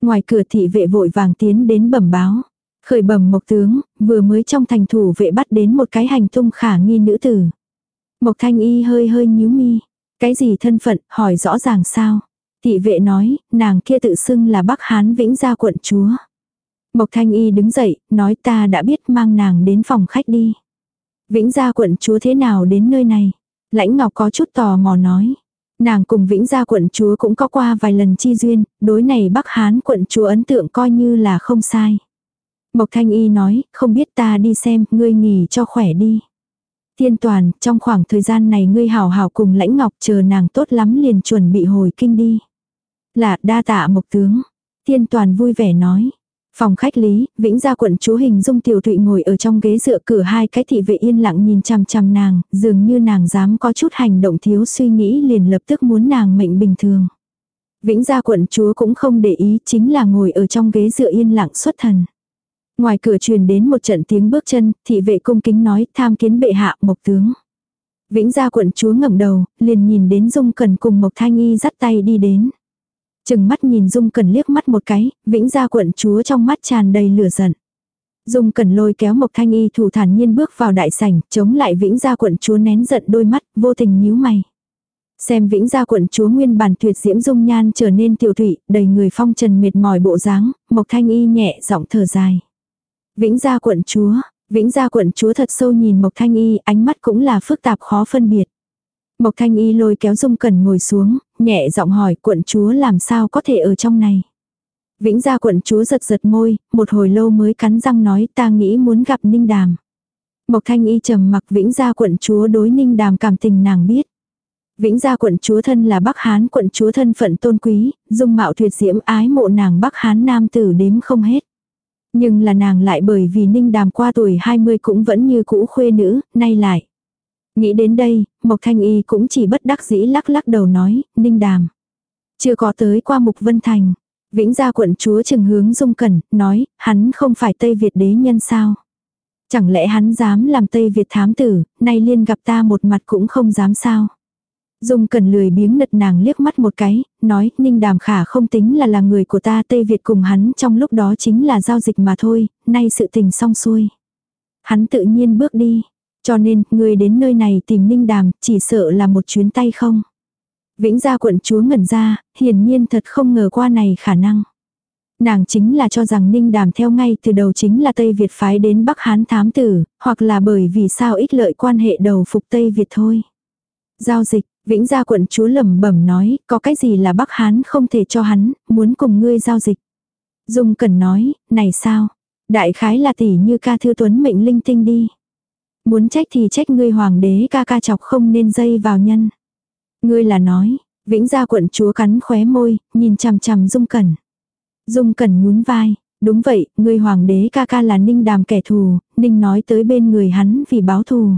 Ngoài cửa thị vệ vội vàng tiến đến bẩm báo. Khởi bẩm mộc tướng, vừa mới trong thành thủ vệ bắt đến một cái hành tung khả nghi nữ tử. Mộc thanh y hơi hơi nhíu mi. Cái gì thân phận, hỏi rõ ràng sao? Thị vệ nói, nàng kia tự xưng là Bắc Hán Vĩnh Gia quận chúa. Mộc Thanh Y đứng dậy, nói ta đã biết mang nàng đến phòng khách đi. Vĩnh Gia quận chúa thế nào đến nơi này? Lãnh Ngọc có chút tò mò nói. Nàng cùng Vĩnh Gia quận chúa cũng có qua vài lần chi duyên, đối này Bắc Hán quận chúa ấn tượng coi như là không sai. Mộc Thanh Y nói, không biết ta đi xem, ngươi nghỉ cho khỏe đi. Tiên toàn, trong khoảng thời gian này ngươi hảo hảo cùng lãnh ngọc chờ nàng tốt lắm liền chuẩn bị hồi kinh đi. Là đa tạ mộc tướng. Tiên toàn vui vẻ nói. Phòng khách lý, vĩnh gia quận chúa hình dung tiểu thụy ngồi ở trong ghế dựa cửa hai cái thị vệ yên lặng nhìn chằm chằm nàng, dường như nàng dám có chút hành động thiếu suy nghĩ liền lập tức muốn nàng mệnh bình thường. Vĩnh gia quận chúa cũng không để ý chính là ngồi ở trong ghế dựa yên lặng xuất thần. Ngoài cửa truyền đến một trận tiếng bước chân, thị vệ cung kính nói tham kiến bệ hạ mộc tướng. Vĩnh gia quận chúa ngẩng đầu, liền nhìn đến Dung Cần cùng Mộc Thanh Y dắt tay đi đến. Chừng mắt nhìn Dung Cần liếc mắt một cái, Vĩnh gia quận chúa trong mắt tràn đầy lửa giận. Dung Cần lôi kéo Mộc Thanh Y thủ thản nhiên bước vào đại sảnh, chống lại Vĩnh gia quận chúa nén giận đôi mắt, vô tình nhíu mày. Xem Vĩnh gia quận chúa nguyên bản tuyệt diễm dung nhan trở nên tiểu thủy, đầy người phong trần mệt mỏi bộ dáng, Mộc Thanh Y nhẹ giọng thở dài. Vĩnh gia quận chúa, vĩnh gia quận chúa thật sâu nhìn Mộc Thanh Y, ánh mắt cũng là phức tạp khó phân biệt. Mộc Thanh Y lôi kéo Dung Cẩn ngồi xuống, nhẹ giọng hỏi quận chúa làm sao có thể ở trong này. Vĩnh gia quận chúa giật giật môi, một hồi lâu mới cắn răng nói ta nghĩ muốn gặp Ninh Đàm. Mộc Thanh Y trầm mặc Vĩnh gia quận chúa đối Ninh Đàm cảm tình nàng biết. Vĩnh gia quận chúa thân là Bắc Hán quận chúa thân phận tôn quý, dung mạo tuyệt diễm ái mộ nàng Bắc Hán nam tử đếm không hết. Nhưng là nàng lại bởi vì ninh đàm qua tuổi 20 cũng vẫn như cũ khuê nữ, nay lại. Nghĩ đến đây, Mộc Thanh Y cũng chỉ bất đắc dĩ lắc lắc đầu nói, ninh đàm. Chưa có tới qua Mục Vân Thành. Vĩnh gia quận chúa trừng hướng dung cẩn, nói, hắn không phải Tây Việt đế nhân sao. Chẳng lẽ hắn dám làm Tây Việt thám tử, nay liên gặp ta một mặt cũng không dám sao. Dung cần lười biếng nật nàng liếc mắt một cái, nói, Ninh Đàm Khả không tính là là người của ta Tây Việt cùng hắn trong lúc đó chính là giao dịch mà thôi, nay sự tình xong xuôi. Hắn tự nhiên bước đi, cho nên, người đến nơi này tìm Ninh Đàm, chỉ sợ là một chuyến tay không. Vĩnh gia quận chúa ngẩn ra, hiển nhiên thật không ngờ qua này khả năng. Nàng chính là cho rằng Ninh Đàm theo ngay từ đầu chính là Tây Việt phái đến Bắc Hán thám tử, hoặc là bởi vì sao ích lợi quan hệ đầu phục Tây Việt thôi. Giao dịch, Vĩnh gia quận chúa lẩm bẩm nói, có cái gì là Bắc Hán không thể cho hắn, muốn cùng ngươi giao dịch. Dung cần nói, này sao? Đại khái là tỷ như ca thư tuấn mệnh linh tinh đi. Muốn trách thì trách ngươi hoàng đế ca ca chọc không nên dây vào nhân. Ngươi là nói, vĩnh gia quận chúa cắn khóe môi, nhìn chằm chằm dung cẩn. Dung cẩn nhún vai, đúng vậy, ngươi hoàng đế ca ca là ninh đàm kẻ thù, ninh nói tới bên người hắn vì báo thù.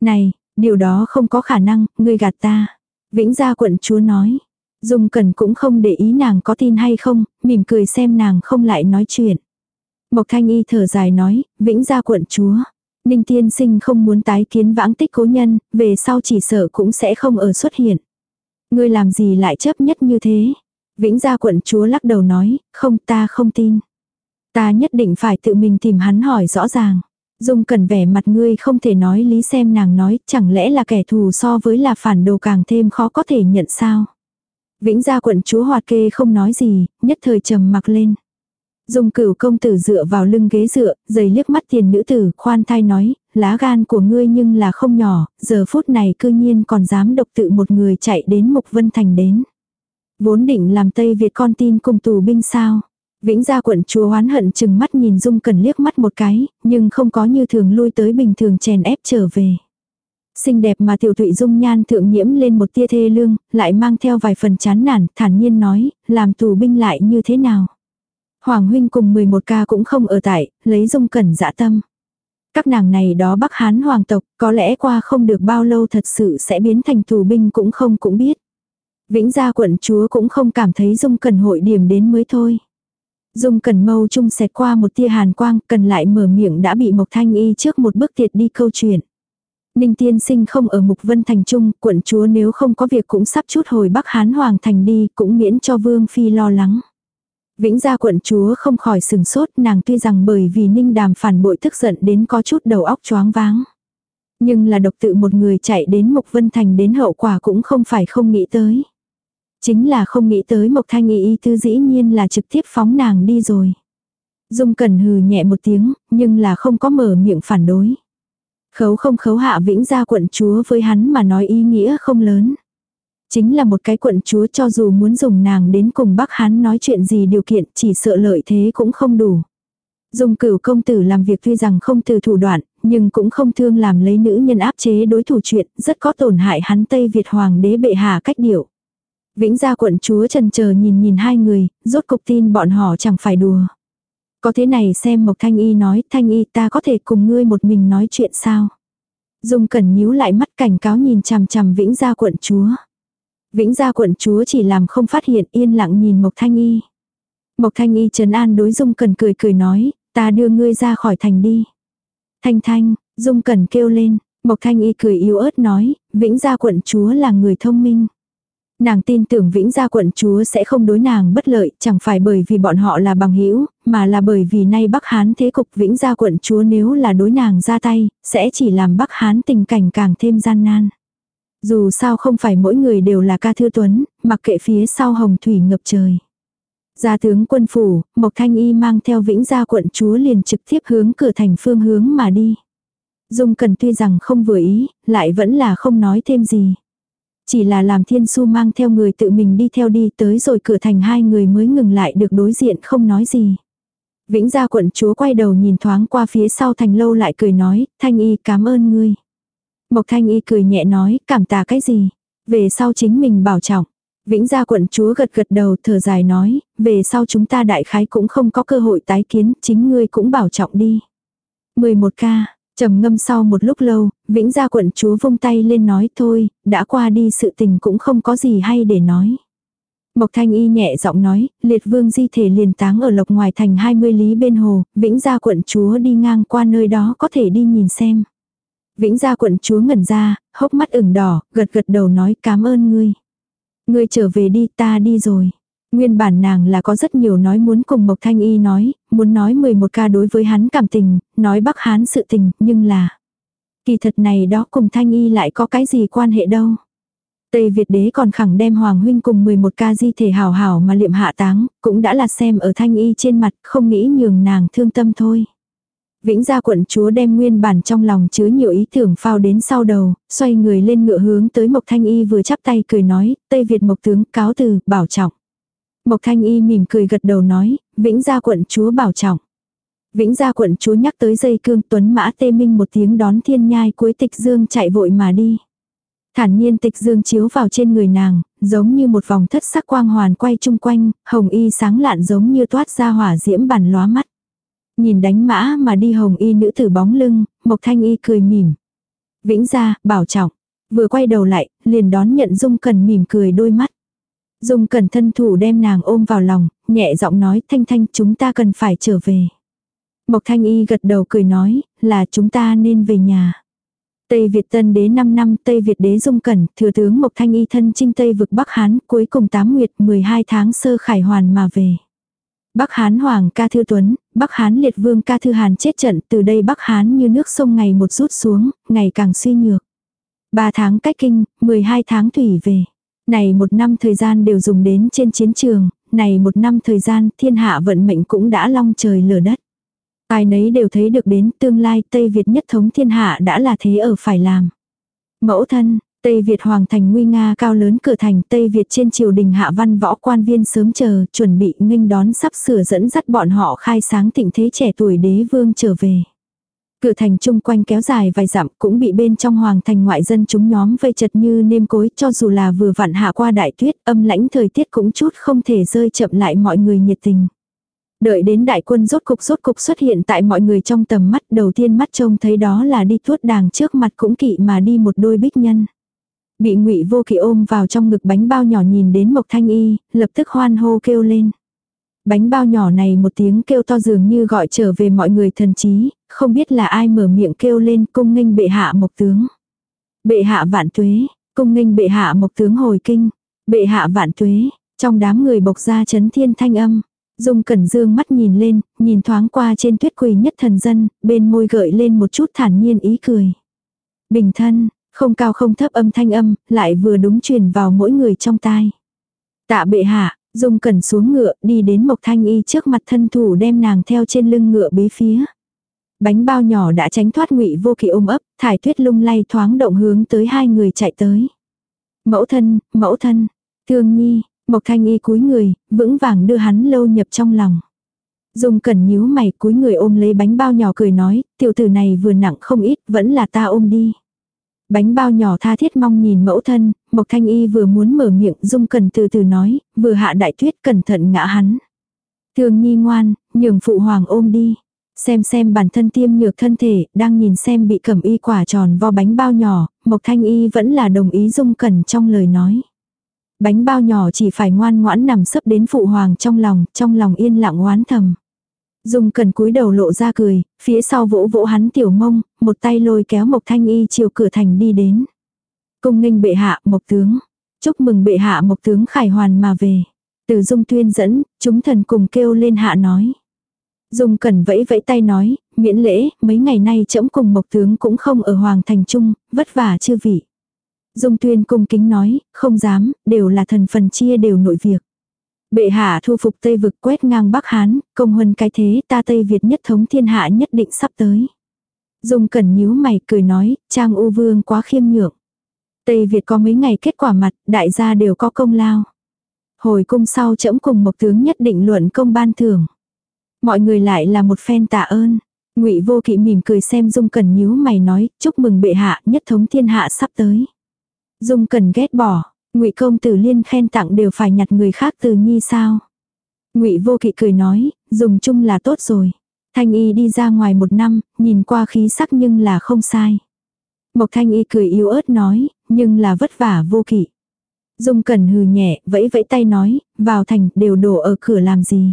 Này, Điều đó không có khả năng, ngươi gạt ta. Vĩnh gia quận chúa nói. Dung Cẩn cũng không để ý nàng có tin hay không, mỉm cười xem nàng không lại nói chuyện. Mộc Thanh Y thở dài nói, Vĩnh gia quận chúa. Ninh tiên sinh không muốn tái kiến vãng tích cố nhân, về sau chỉ sợ cũng sẽ không ở xuất hiện. Ngươi làm gì lại chấp nhất như thế? Vĩnh gia quận chúa lắc đầu nói, không ta không tin. Ta nhất định phải tự mình tìm hắn hỏi rõ ràng. Dung cần vẻ mặt ngươi không thể nói lý xem nàng nói, chẳng lẽ là kẻ thù so với là phản đồ càng thêm khó có thể nhận sao. Vĩnh gia quận chúa hoạt kê không nói gì, nhất thời trầm mặc lên. Dung cửu công tử dựa vào lưng ghế dựa, giày liếc mắt tiền nữ tử, khoan thai nói, lá gan của ngươi nhưng là không nhỏ, giờ phút này cư nhiên còn dám độc tự một người chạy đến Mục Vân Thành đến. Vốn định làm Tây Việt con tin cùng tù binh sao. Vĩnh gia quận chúa oán hận chừng mắt nhìn Dung Cần liếc mắt một cái, nhưng không có như thường lui tới bình thường chèn ép trở về. Xinh đẹp mà tiểu thụy dung nhan thượng nhiễm lên một tia thê lương, lại mang theo vài phần chán nản, thản nhiên nói, làm tù binh lại như thế nào. Hoàng huynh cùng 11 ca cũng không ở tại, lấy dung cẩn dã tâm. Các nàng này đó Bắc Hán hoàng tộc, có lẽ qua không được bao lâu thật sự sẽ biến thành tù binh cũng không cũng biết. Vĩnh gia quận chúa cũng không cảm thấy dung cẩn hội điểm đến mới thôi. Dung cẩn mâu trung xẹt qua một tia hàn quang, cần lại mở miệng đã bị Mộc Thanh Y trước một bước tiệt đi câu chuyện. Ninh tiên sinh không ở Mục Vân Thành Trung, quận chúa nếu không có việc cũng sắp chút hồi Bắc Hán Hoàng Thành đi, cũng miễn cho Vương Phi lo lắng. Vĩnh gia quận chúa không khỏi sừng sốt, nàng tuy rằng bởi vì Ninh đàm phản bội tức giận đến có chút đầu óc choáng váng. Nhưng là độc tự một người chạy đến Mục Vân Thành đến hậu quả cũng không phải không nghĩ tới. Chính là không nghĩ tới Mộc Thanh Y y tư dĩ nhiên là trực tiếp phóng nàng đi rồi. Dung Cẩn hừ nhẹ một tiếng, nhưng là không có mở miệng phản đối. Khấu không khấu hạ vĩnh gia quận chúa với hắn mà nói ý nghĩa không lớn. Chính là một cái quận chúa cho dù muốn dùng nàng đến cùng bác hắn nói chuyện gì điều kiện chỉ sợ lợi thế cũng không đủ. Dùng cửu công tử làm việc tuy rằng không từ thủ đoạn, nhưng cũng không thương làm lấy nữ nhân áp chế đối thủ chuyện, rất có tổn hại hắn Tây Việt Hoàng đế bệ hạ cách điệu. Vĩnh gia quận chúa trần chờ nhìn nhìn hai người, rốt cục tin bọn họ chẳng phải đùa. Có thế này xem Mộc Thanh Y nói, Thanh Y ta có thể cùng ngươi một mình nói chuyện sao? Dung cẩn nhíu lại mắt cảnh cáo nhìn chằm chằm Vĩnh gia quận chúa. Vĩnh gia quận chúa chỉ làm không phát hiện yên lặng nhìn Mộc Thanh Y. Mộc Thanh Y trấn an đối Dung Cẩn cười cười nói, ta đưa ngươi ra khỏi thành đi. Thanh Thanh, Dung Cẩn kêu lên, Mộc Thanh Y cười yếu ớt nói, Vĩnh gia quận chúa là người thông minh. Nàng tin tưởng Vĩnh Gia quận chúa sẽ không đối nàng bất lợi, chẳng phải bởi vì bọn họ là bằng hữu mà là bởi vì nay Bắc Hán thế cục Vĩnh Gia quận chúa nếu là đối nàng ra tay, sẽ chỉ làm Bắc Hán tình cảnh càng thêm gian nan. Dù sao không phải mỗi người đều là ca thư tuấn, mặc kệ phía sau hồng thủy ngập trời. Gia tướng quân phủ, Mộc Thanh Y mang theo Vĩnh Gia quận chúa liền trực tiếp hướng cửa thành phương hướng mà đi. Dung Cần tuy rằng không vừa ý, lại vẫn là không nói thêm gì. Chỉ là làm thiên su mang theo người tự mình đi theo đi tới rồi cửa thành hai người mới ngừng lại được đối diện không nói gì. Vĩnh gia quận chúa quay đầu nhìn thoáng qua phía sau thành lâu lại cười nói, Thanh Y cảm ơn ngươi. Mộc Thanh Y cười nhẹ nói, cảm tạ cái gì? Về sau chính mình bảo trọng. Vĩnh gia quận chúa gật gật đầu thở dài nói, về sau chúng ta đại khái cũng không có cơ hội tái kiến, chính ngươi cũng bảo trọng đi. 11 ca, trầm ngâm sau một lúc lâu, Vĩnh gia quận chúa vung tay lên nói thôi, đã qua đi sự tình cũng không có gì hay để nói. Mộc Thanh Y nhẹ giọng nói, liệt vương di thể liền táng ở lộc ngoài thành 20 lý bên hồ, Vĩnh gia quận chúa đi ngang qua nơi đó có thể đi nhìn xem. Vĩnh gia quận chúa ngẩn ra, hốc mắt ửng đỏ, gật gật đầu nói cảm ơn ngươi. Ngươi trở về đi ta đi rồi. Nguyên bản nàng là có rất nhiều nói muốn cùng Mộc Thanh Y nói, muốn nói 11 ca đối với hắn cảm tình, nói Bắc Hán sự tình, nhưng là... Kỳ thật này đó cùng Thanh Y lại có cái gì quan hệ đâu. Tây Việt đế còn khẳng đem Hoàng huynh cùng 11 ca di thể hảo hảo mà liệm hạ táng, cũng đã là xem ở Thanh Y trên mặt, không nghĩ nhường nàng thương tâm thôi. Vĩnh gia quận chúa đem nguyên bản trong lòng chứa nhiều ý tưởng phao đến sau đầu, xoay người lên ngựa hướng tới Mộc Thanh Y vừa chắp tay cười nói, Tây Việt Mộc tướng cáo từ, bảo trọng. Mộc Thanh Y mỉm cười gật đầu nói, Vĩnh gia quận chúa bảo trọng. Vĩnh gia quận chúa nhắc tới dây cương tuấn mã tê minh một tiếng đón thiên nhai cuối tịch dương chạy vội mà đi. Thản nhiên tịch dương chiếu vào trên người nàng, giống như một vòng thất sắc quang hoàn quay chung quanh, hồng y sáng lạn giống như toát ra hỏa diễm bản lóa mắt. Nhìn đánh mã mà đi hồng y nữ tử bóng lưng, Mộc Thanh Y cười mỉm. Vĩnh gia, bảo trọng. Vừa quay đầu lại, liền đón nhận Dung Cần mỉm cười đôi mắt. Dung Cần thân thủ đem nàng ôm vào lòng, nhẹ giọng nói Thanh Thanh chúng ta cần phải trở về. Mộc Thanh Y gật đầu cười nói, là chúng ta nên về nhà. Tây Việt Tân đế 5 năm Tây Việt đế Dung Cẩn, thừa tướng Mộc Thanh Y thân chinh Tây vực Bắc Hán, cuối cùng 8 nguyệt 12 tháng sơ khải hoàn mà về. Bắc Hán Hoàng ca thư Tuấn, Bắc Hán Liệt Vương ca thư Hàn chết trận, từ đây Bắc Hán như nước sông ngày một rút xuống, ngày càng suy nhược. Ba tháng cách kinh, 12 tháng thủy về. Này một năm thời gian đều dùng đến trên chiến trường, này một năm thời gian thiên hạ vận mệnh cũng đã long trời lở đất. Ai nấy đều thấy được đến tương lai Tây Việt nhất thống thiên hạ đã là thế ở phải làm. Mẫu thân, Tây Việt hoàng thành nguy nga cao lớn cửa thành Tây Việt trên triều đình hạ văn võ quan viên sớm chờ, chuẩn bị nghênh đón sắp sửa dẫn dắt bọn họ khai sáng thịnh thế trẻ tuổi đế vương trở về. Cửa thành chung quanh kéo dài vài dặm cũng bị bên trong hoàng thành ngoại dân chúng nhóm vây chật như nêm cối cho dù là vừa vặn hạ qua đại tuyết âm lãnh thời tiết cũng chút không thể rơi chậm lại mọi người nhiệt tình. Đợi đến đại quân rốt cục rốt cục xuất hiện tại mọi người trong tầm mắt đầu tiên mắt trông thấy đó là đi tuốt đàng trước mặt cũng kỵ mà đi một đôi bích nhân. Bị ngụy vô kỵ ôm vào trong ngực bánh bao nhỏ nhìn đến Mộc Thanh Y, lập tức hoan hô kêu lên. Bánh bao nhỏ này một tiếng kêu to dường như gọi trở về mọi người thần trí, không biết là ai mở miệng kêu lên cung nghênh bệ hạ mộc tướng. Bệ hạ vạn tuế, cung nghênh bệ hạ mộc tướng hồi kinh, bệ hạ vạn tuế, trong đám người bộc ra chấn thiên thanh âm. Dung Cẩn Dương mắt nhìn lên, nhìn thoáng qua trên tuyết quỳ nhất thần dân, bên môi gợi lên một chút thản nhiên ý cười. Bình thân, không cao không thấp âm thanh âm, lại vừa đúng truyền vào mỗi người trong tai. Tạ bệ hạ, Dung Cẩn xuống ngựa, đi đến Mộc Thanh Y trước mặt thân thủ đem nàng theo trên lưng ngựa bế phía. Bánh bao nhỏ đã tránh thoát ngụy vô kỳ ôm ấp, thải tuyết lung lay thoáng động hướng tới hai người chạy tới. Mẫu thân, mẫu thân, thương nhi, Mộc Thanh Y cúi người, vững vàng đưa hắn lâu nhập trong lòng. Dung Cẩn nhíu mày cúi người ôm lấy bánh bao nhỏ cười nói, tiểu tử này vừa nặng không ít, vẫn là ta ôm đi. Bánh bao nhỏ tha thiết mong nhìn mẫu thân, Mộc Thanh Y vừa muốn mở miệng Dung Cần từ từ nói, vừa hạ đại tuyết cẩn thận ngã hắn. Thường nhi ngoan, nhường phụ hoàng ôm đi. Xem xem bản thân tiêm nhược thân thể, đang nhìn xem bị cẩm y quả tròn vo bánh bao nhỏ, Mộc Thanh Y vẫn là đồng ý Dung Cần trong lời nói. Bánh bao nhỏ chỉ phải ngoan ngoãn nằm sấp đến phụ hoàng trong lòng, trong lòng yên lặng oán thầm. Dung cần cúi đầu lộ ra cười, phía sau vỗ vỗ hắn tiểu mông, một tay lôi kéo Mộc Thanh Y chiều cửa thành đi đến. Cung nghênh bệ hạ Mộc Tướng. Chúc mừng bệ hạ Mộc Tướng khải hoàn mà về. Từ Dung tuyên dẫn, chúng thần cùng kêu lên hạ nói. Dung cần vẫy vẫy tay nói, miễn lễ, mấy ngày nay trẫm cùng Mộc Tướng cũng không ở Hoàng Thành Trung, vất vả chư vị. Dung tuyên cung kính nói, không dám, đều là thần phần chia đều nội việc. Bệ hạ thu phục Tây vực quét ngang Bắc Hán, công huân cái thế ta Tây Việt nhất thống thiên hạ nhất định sắp tới. Dung cẩn nhíu mày cười nói, Trang U Vương quá khiêm nhượng. Tây Việt có mấy ngày kết quả mặt, đại gia đều có công lao. Hồi cung sau trẫm cùng một tướng nhất định luận công ban thưởng. Mọi người lại là một phen tạ ơn. Ngụy Vô Kỵ mỉm cười xem Dung Cẩn nhíu mày nói, chúc mừng bệ hạ, nhất thống thiên hạ sắp tới. Dung Cẩn ghét bỏ, Ngụy công tử liên khen tặng đều phải nhặt người khác từ nhi sao? Ngụy Vô Kỵ cười nói, dùng chung là tốt rồi. Thanh y đi ra ngoài một năm, nhìn qua khí sắc nhưng là không sai. Mộc Thanh y cười yếu ớt nói, nhưng là vất vả vô kỵ. Dung Cẩn hừ nhẹ, vẫy vẫy tay nói, vào thành đều đổ ở cửa làm gì.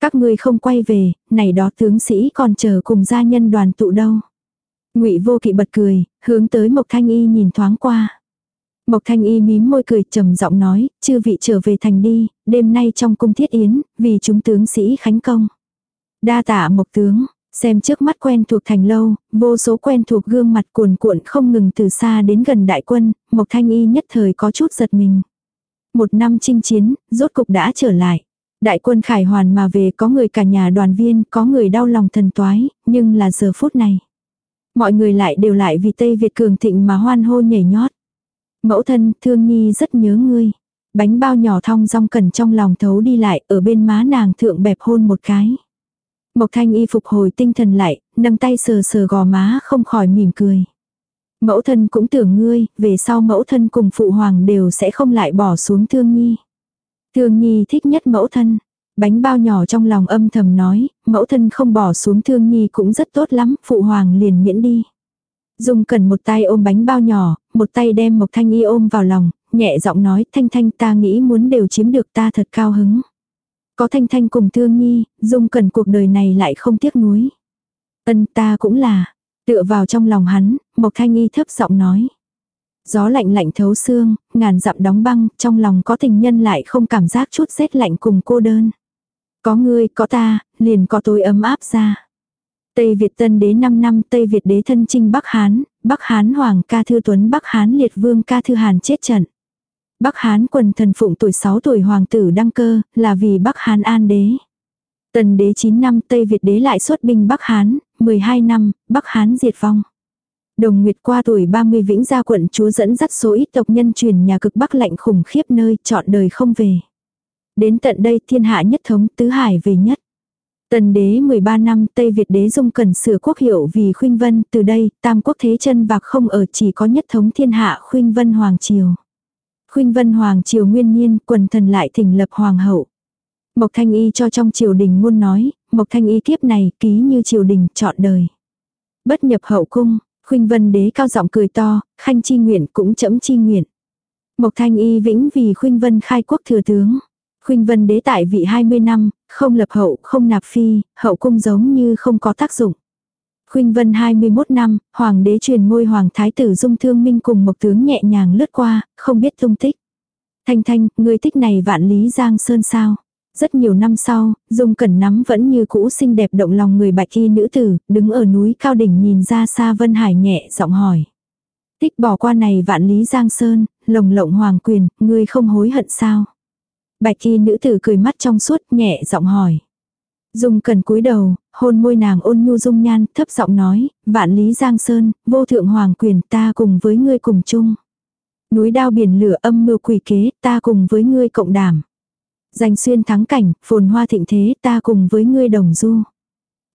Các ngươi không quay về, này đó tướng sĩ còn chờ cùng gia nhân đoàn tụ đâu. Ngụy Vô Kỵ bật cười, hướng tới Mộc Thanh Y nhìn thoáng qua. Mộc Thanh Y mím môi cười trầm giọng nói, chư vị trở về thành đi, đêm nay trong cung thiết yến, vì chúng tướng sĩ khánh công. Đa tạ Mộc tướng, xem trước mắt quen thuộc thành lâu, vô số quen thuộc gương mặt cuồn cuộn không ngừng từ xa đến gần đại quân, Mộc Thanh Y nhất thời có chút giật mình. Một năm chinh chiến, rốt cục đã trở lại. Đại quân khải hoàn mà về có người cả nhà đoàn viên, có người đau lòng thần toái, nhưng là giờ phút này. Mọi người lại đều lại vì Tây Việt cường thịnh mà hoan hô nhảy nhót. Mẫu thân, thương nhi rất nhớ ngươi. Bánh bao nhỏ thong rong cần trong lòng thấu đi lại, ở bên má nàng thượng bẹp hôn một cái. Mộc thanh y phục hồi tinh thần lại, nâng tay sờ sờ gò má không khỏi mỉm cười. Mẫu thân cũng tưởng ngươi, về sau mẫu thân cùng phụ hoàng đều sẽ không lại bỏ xuống thương nhi. Thương nhi thích nhất mẫu thân. Bánh bao nhỏ trong lòng âm thầm nói, mẫu thân không bỏ xuống thương nhi cũng rất tốt lắm, phụ hoàng liền miễn đi. Dung cần một tay ôm bánh bao nhỏ, một tay đem Mộc Thanh Y ôm vào lòng, nhẹ giọng nói Thanh Thanh ta nghĩ muốn đều chiếm được ta thật cao hứng. Có Thanh Thanh cùng Thương Nhi, Dung cần cuộc đời này lại không tiếc nuối. Ân ta cũng là, tựa vào trong lòng hắn, Mộc Thanh Y thấp giọng nói. Gió lạnh lạnh thấu xương, ngàn dặm đóng băng, trong lòng có tình nhân lại không cảm giác chút rét lạnh cùng cô đơn. Có ngươi, có ta, liền có tối ấm áp ra. Tây Việt Tân đế 5 năm Tây Việt đế thân trinh Bắc Hán, Bắc Hán Hoàng ca thư tuấn Bắc Hán liệt vương ca thư hàn chết trận. Bắc Hán quần thần phụng tuổi 6 tuổi hoàng tử đăng cơ, là vì Bắc Hán an đế. Tần đế 9 năm Tây Việt đế lại xuất binh Bắc Hán, 12 năm, Bắc Hán diệt vong. Đồng Nguyệt qua tuổi 30 vĩnh gia quận chúa dẫn dắt số ít tộc nhân truyền nhà cực Bắc lạnh khủng khiếp nơi chọn đời không về. Đến tận đây thiên hạ nhất thống tứ hải về nhất. Tần đế 13 năm Tây Việt đế dung cần sửa quốc hiệu vì khuynh vân, từ đây tam quốc thế chân vạc không ở chỉ có nhất thống thiên hạ khuynh vân hoàng triều. Khuynh vân hoàng triều nguyên nhiên quần thần lại thỉnh lập hoàng hậu. Mộc Thanh Y cho trong triều đình muôn nói, Mộc Thanh Y kiếp này ký như triều đình chọn đời. Bất nhập hậu cung, khuynh vân đế cao giọng cười to, khanh chi nguyện cũng chấm chi nguyện. Mộc Thanh Y vĩnh vì khuynh vân khai quốc thừa tướng. Khuynh vân đế tại vị 20 năm, không lập hậu, không nạp phi, hậu cung giống như không có tác dụng. Khuynh vân 21 năm, hoàng đế truyền ngôi hoàng thái tử dung thương minh cùng một tướng nhẹ nhàng lướt qua, không biết tung tích. Thanh thanh, người tích này vạn lý giang sơn sao. Rất nhiều năm sau, Dung Cẩn nắm vẫn như cũ xinh đẹp động lòng người bạch y nữ tử, đứng ở núi cao đỉnh nhìn ra xa Vân Hải nhẹ giọng hỏi. Tích bỏ qua này vạn lý giang sơn, lồng lộng hoàng quyền, ngươi không hối hận sao? Bạch y nữ tử cười mắt trong suốt nhẹ giọng hỏi. Dung cần cúi đầu, hôn môi nàng ôn nhu dung nhan, thấp giọng nói, vạn lý giang sơn, vô thượng hoàng quyền ta cùng với ngươi cùng chung. Núi đao biển lửa âm mưu quỷ kế, ta cùng với ngươi cộng đảm. Danh xuyên thắng cảnh, phồn hoa thịnh thế, ta cùng với ngươi đồng du.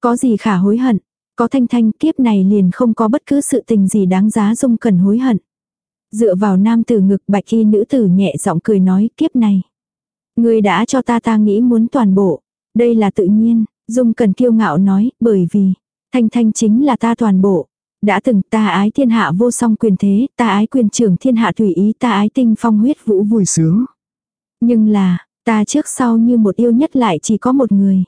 Có gì khả hối hận, có thanh thanh kiếp này liền không có bất cứ sự tình gì đáng giá dung cần hối hận. Dựa vào nam tử ngực bạch y nữ tử nhẹ giọng cười nói kiếp này. Ngươi đã cho ta ta nghĩ muốn toàn bộ. Đây là tự nhiên, Dung cần kiêu ngạo nói, bởi vì, thanh thanh chính là ta toàn bộ. Đã từng ta ái thiên hạ vô song quyền thế, ta ái quyền trưởng thiên hạ tùy ý, ta ái tinh phong huyết vũ vui sướng. Nhưng là, ta trước sau như một yêu nhất lại chỉ có một người.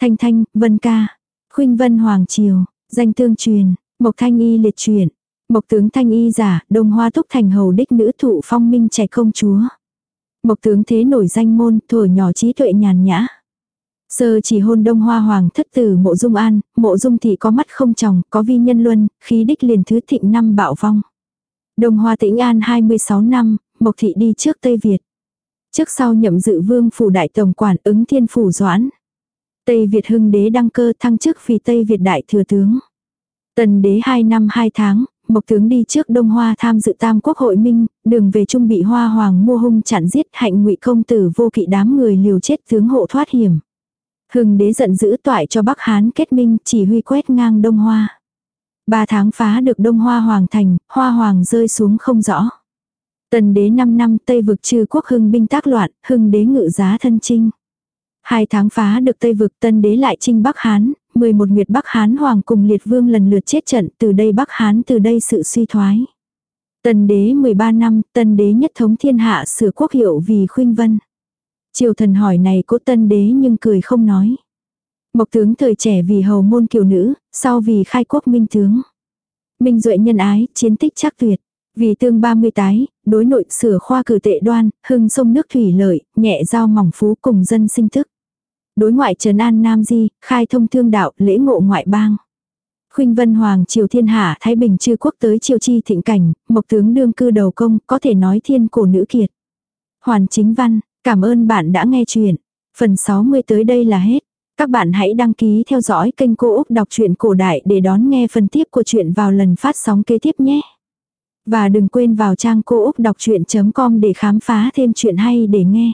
Thanh thanh, vân ca, khuynh vân hoàng triều, danh tương truyền, mộc thanh y liệt truyền, mộc tướng thanh y giả, đông hoa túc thành hầu đích nữ thụ phong minh trẻ công chúa. Mộc tướng thế nổi danh môn, thổi nhỏ trí tuệ nhàn nhã. Sơ chỉ hôn đông hoa hoàng thất tử mộ dung an, mộ dung thị có mắt không chồng, có vi nhân luân, khí đích liền thứ thịnh năm bạo vong. Đông hoa tĩnh an 26 năm, mộc thị đi trước Tây Việt. Trước sau nhậm dự vương phủ đại tổng quản ứng thiên phủ doãn. Tây Việt hưng đế đăng cơ thăng chức vì Tây Việt đại thừa tướng. Tần đế 2 năm 2 tháng, Mộc tướng đi trước Đông Hoa tham dự tam quốc hội minh, đường về trung bị Hoa Hoàng mua hung chặn giết hạnh ngụy công tử vô kỵ đám người liều chết tướng hộ thoát hiểm. Hưng đế giận dữ toại cho Bắc Hán kết minh chỉ huy quét ngang Đông Hoa. Ba tháng phá được Đông Hoa Hoàng thành, Hoa Hoàng rơi xuống không rõ. Tần đế 5 năm Tây vực trừ quốc hưng binh tác loạn, hưng đế ngự giá thân chinh. Hai tháng phá được Tây vực tân đế lại chinh Bắc Hán, 11 nguyệt Bắc Hán Hoàng cùng liệt vương lần lượt chết trận từ đây Bắc Hán từ đây sự suy thoái. Tần đế 13 năm, tần đế nhất thống thiên hạ sửa quốc hiệu vì khuynh vân. Triều thần hỏi này cố tân đế nhưng cười không nói. Mộc tướng thời trẻ vì hầu môn kiều nữ, sau vì khai quốc minh tướng. Minh duệ nhân ái, chiến tích chắc tuyệt. Vì tương 30 tái, đối nội sửa khoa cử tệ đoan, hưng sông nước thủy lợi, nhẹ giao mỏng phú cùng dân sinh thức. Đối ngoại trấn an Nam Di, khai thông thương đạo, lễ ngộ ngoại bang. Khuynh Vân Hoàng triều thiên hạ Thái Bình chư quốc tới triều chi thịnh cảnh, mộc tướng đương cư đầu công, có thể nói thiên cổ nữ kiệt. Hoàn chính văn, cảm ơn bạn đã nghe chuyện. Phần 60 tới đây là hết. Các bạn hãy đăng ký theo dõi kênh Cô Úc Đọc truyện Cổ Đại để đón nghe phần tiếp của chuyện vào lần phát sóng kế tiếp nhé. Và đừng quên vào trang cô úc đọc chuyện.com để khám phá thêm chuyện hay để nghe.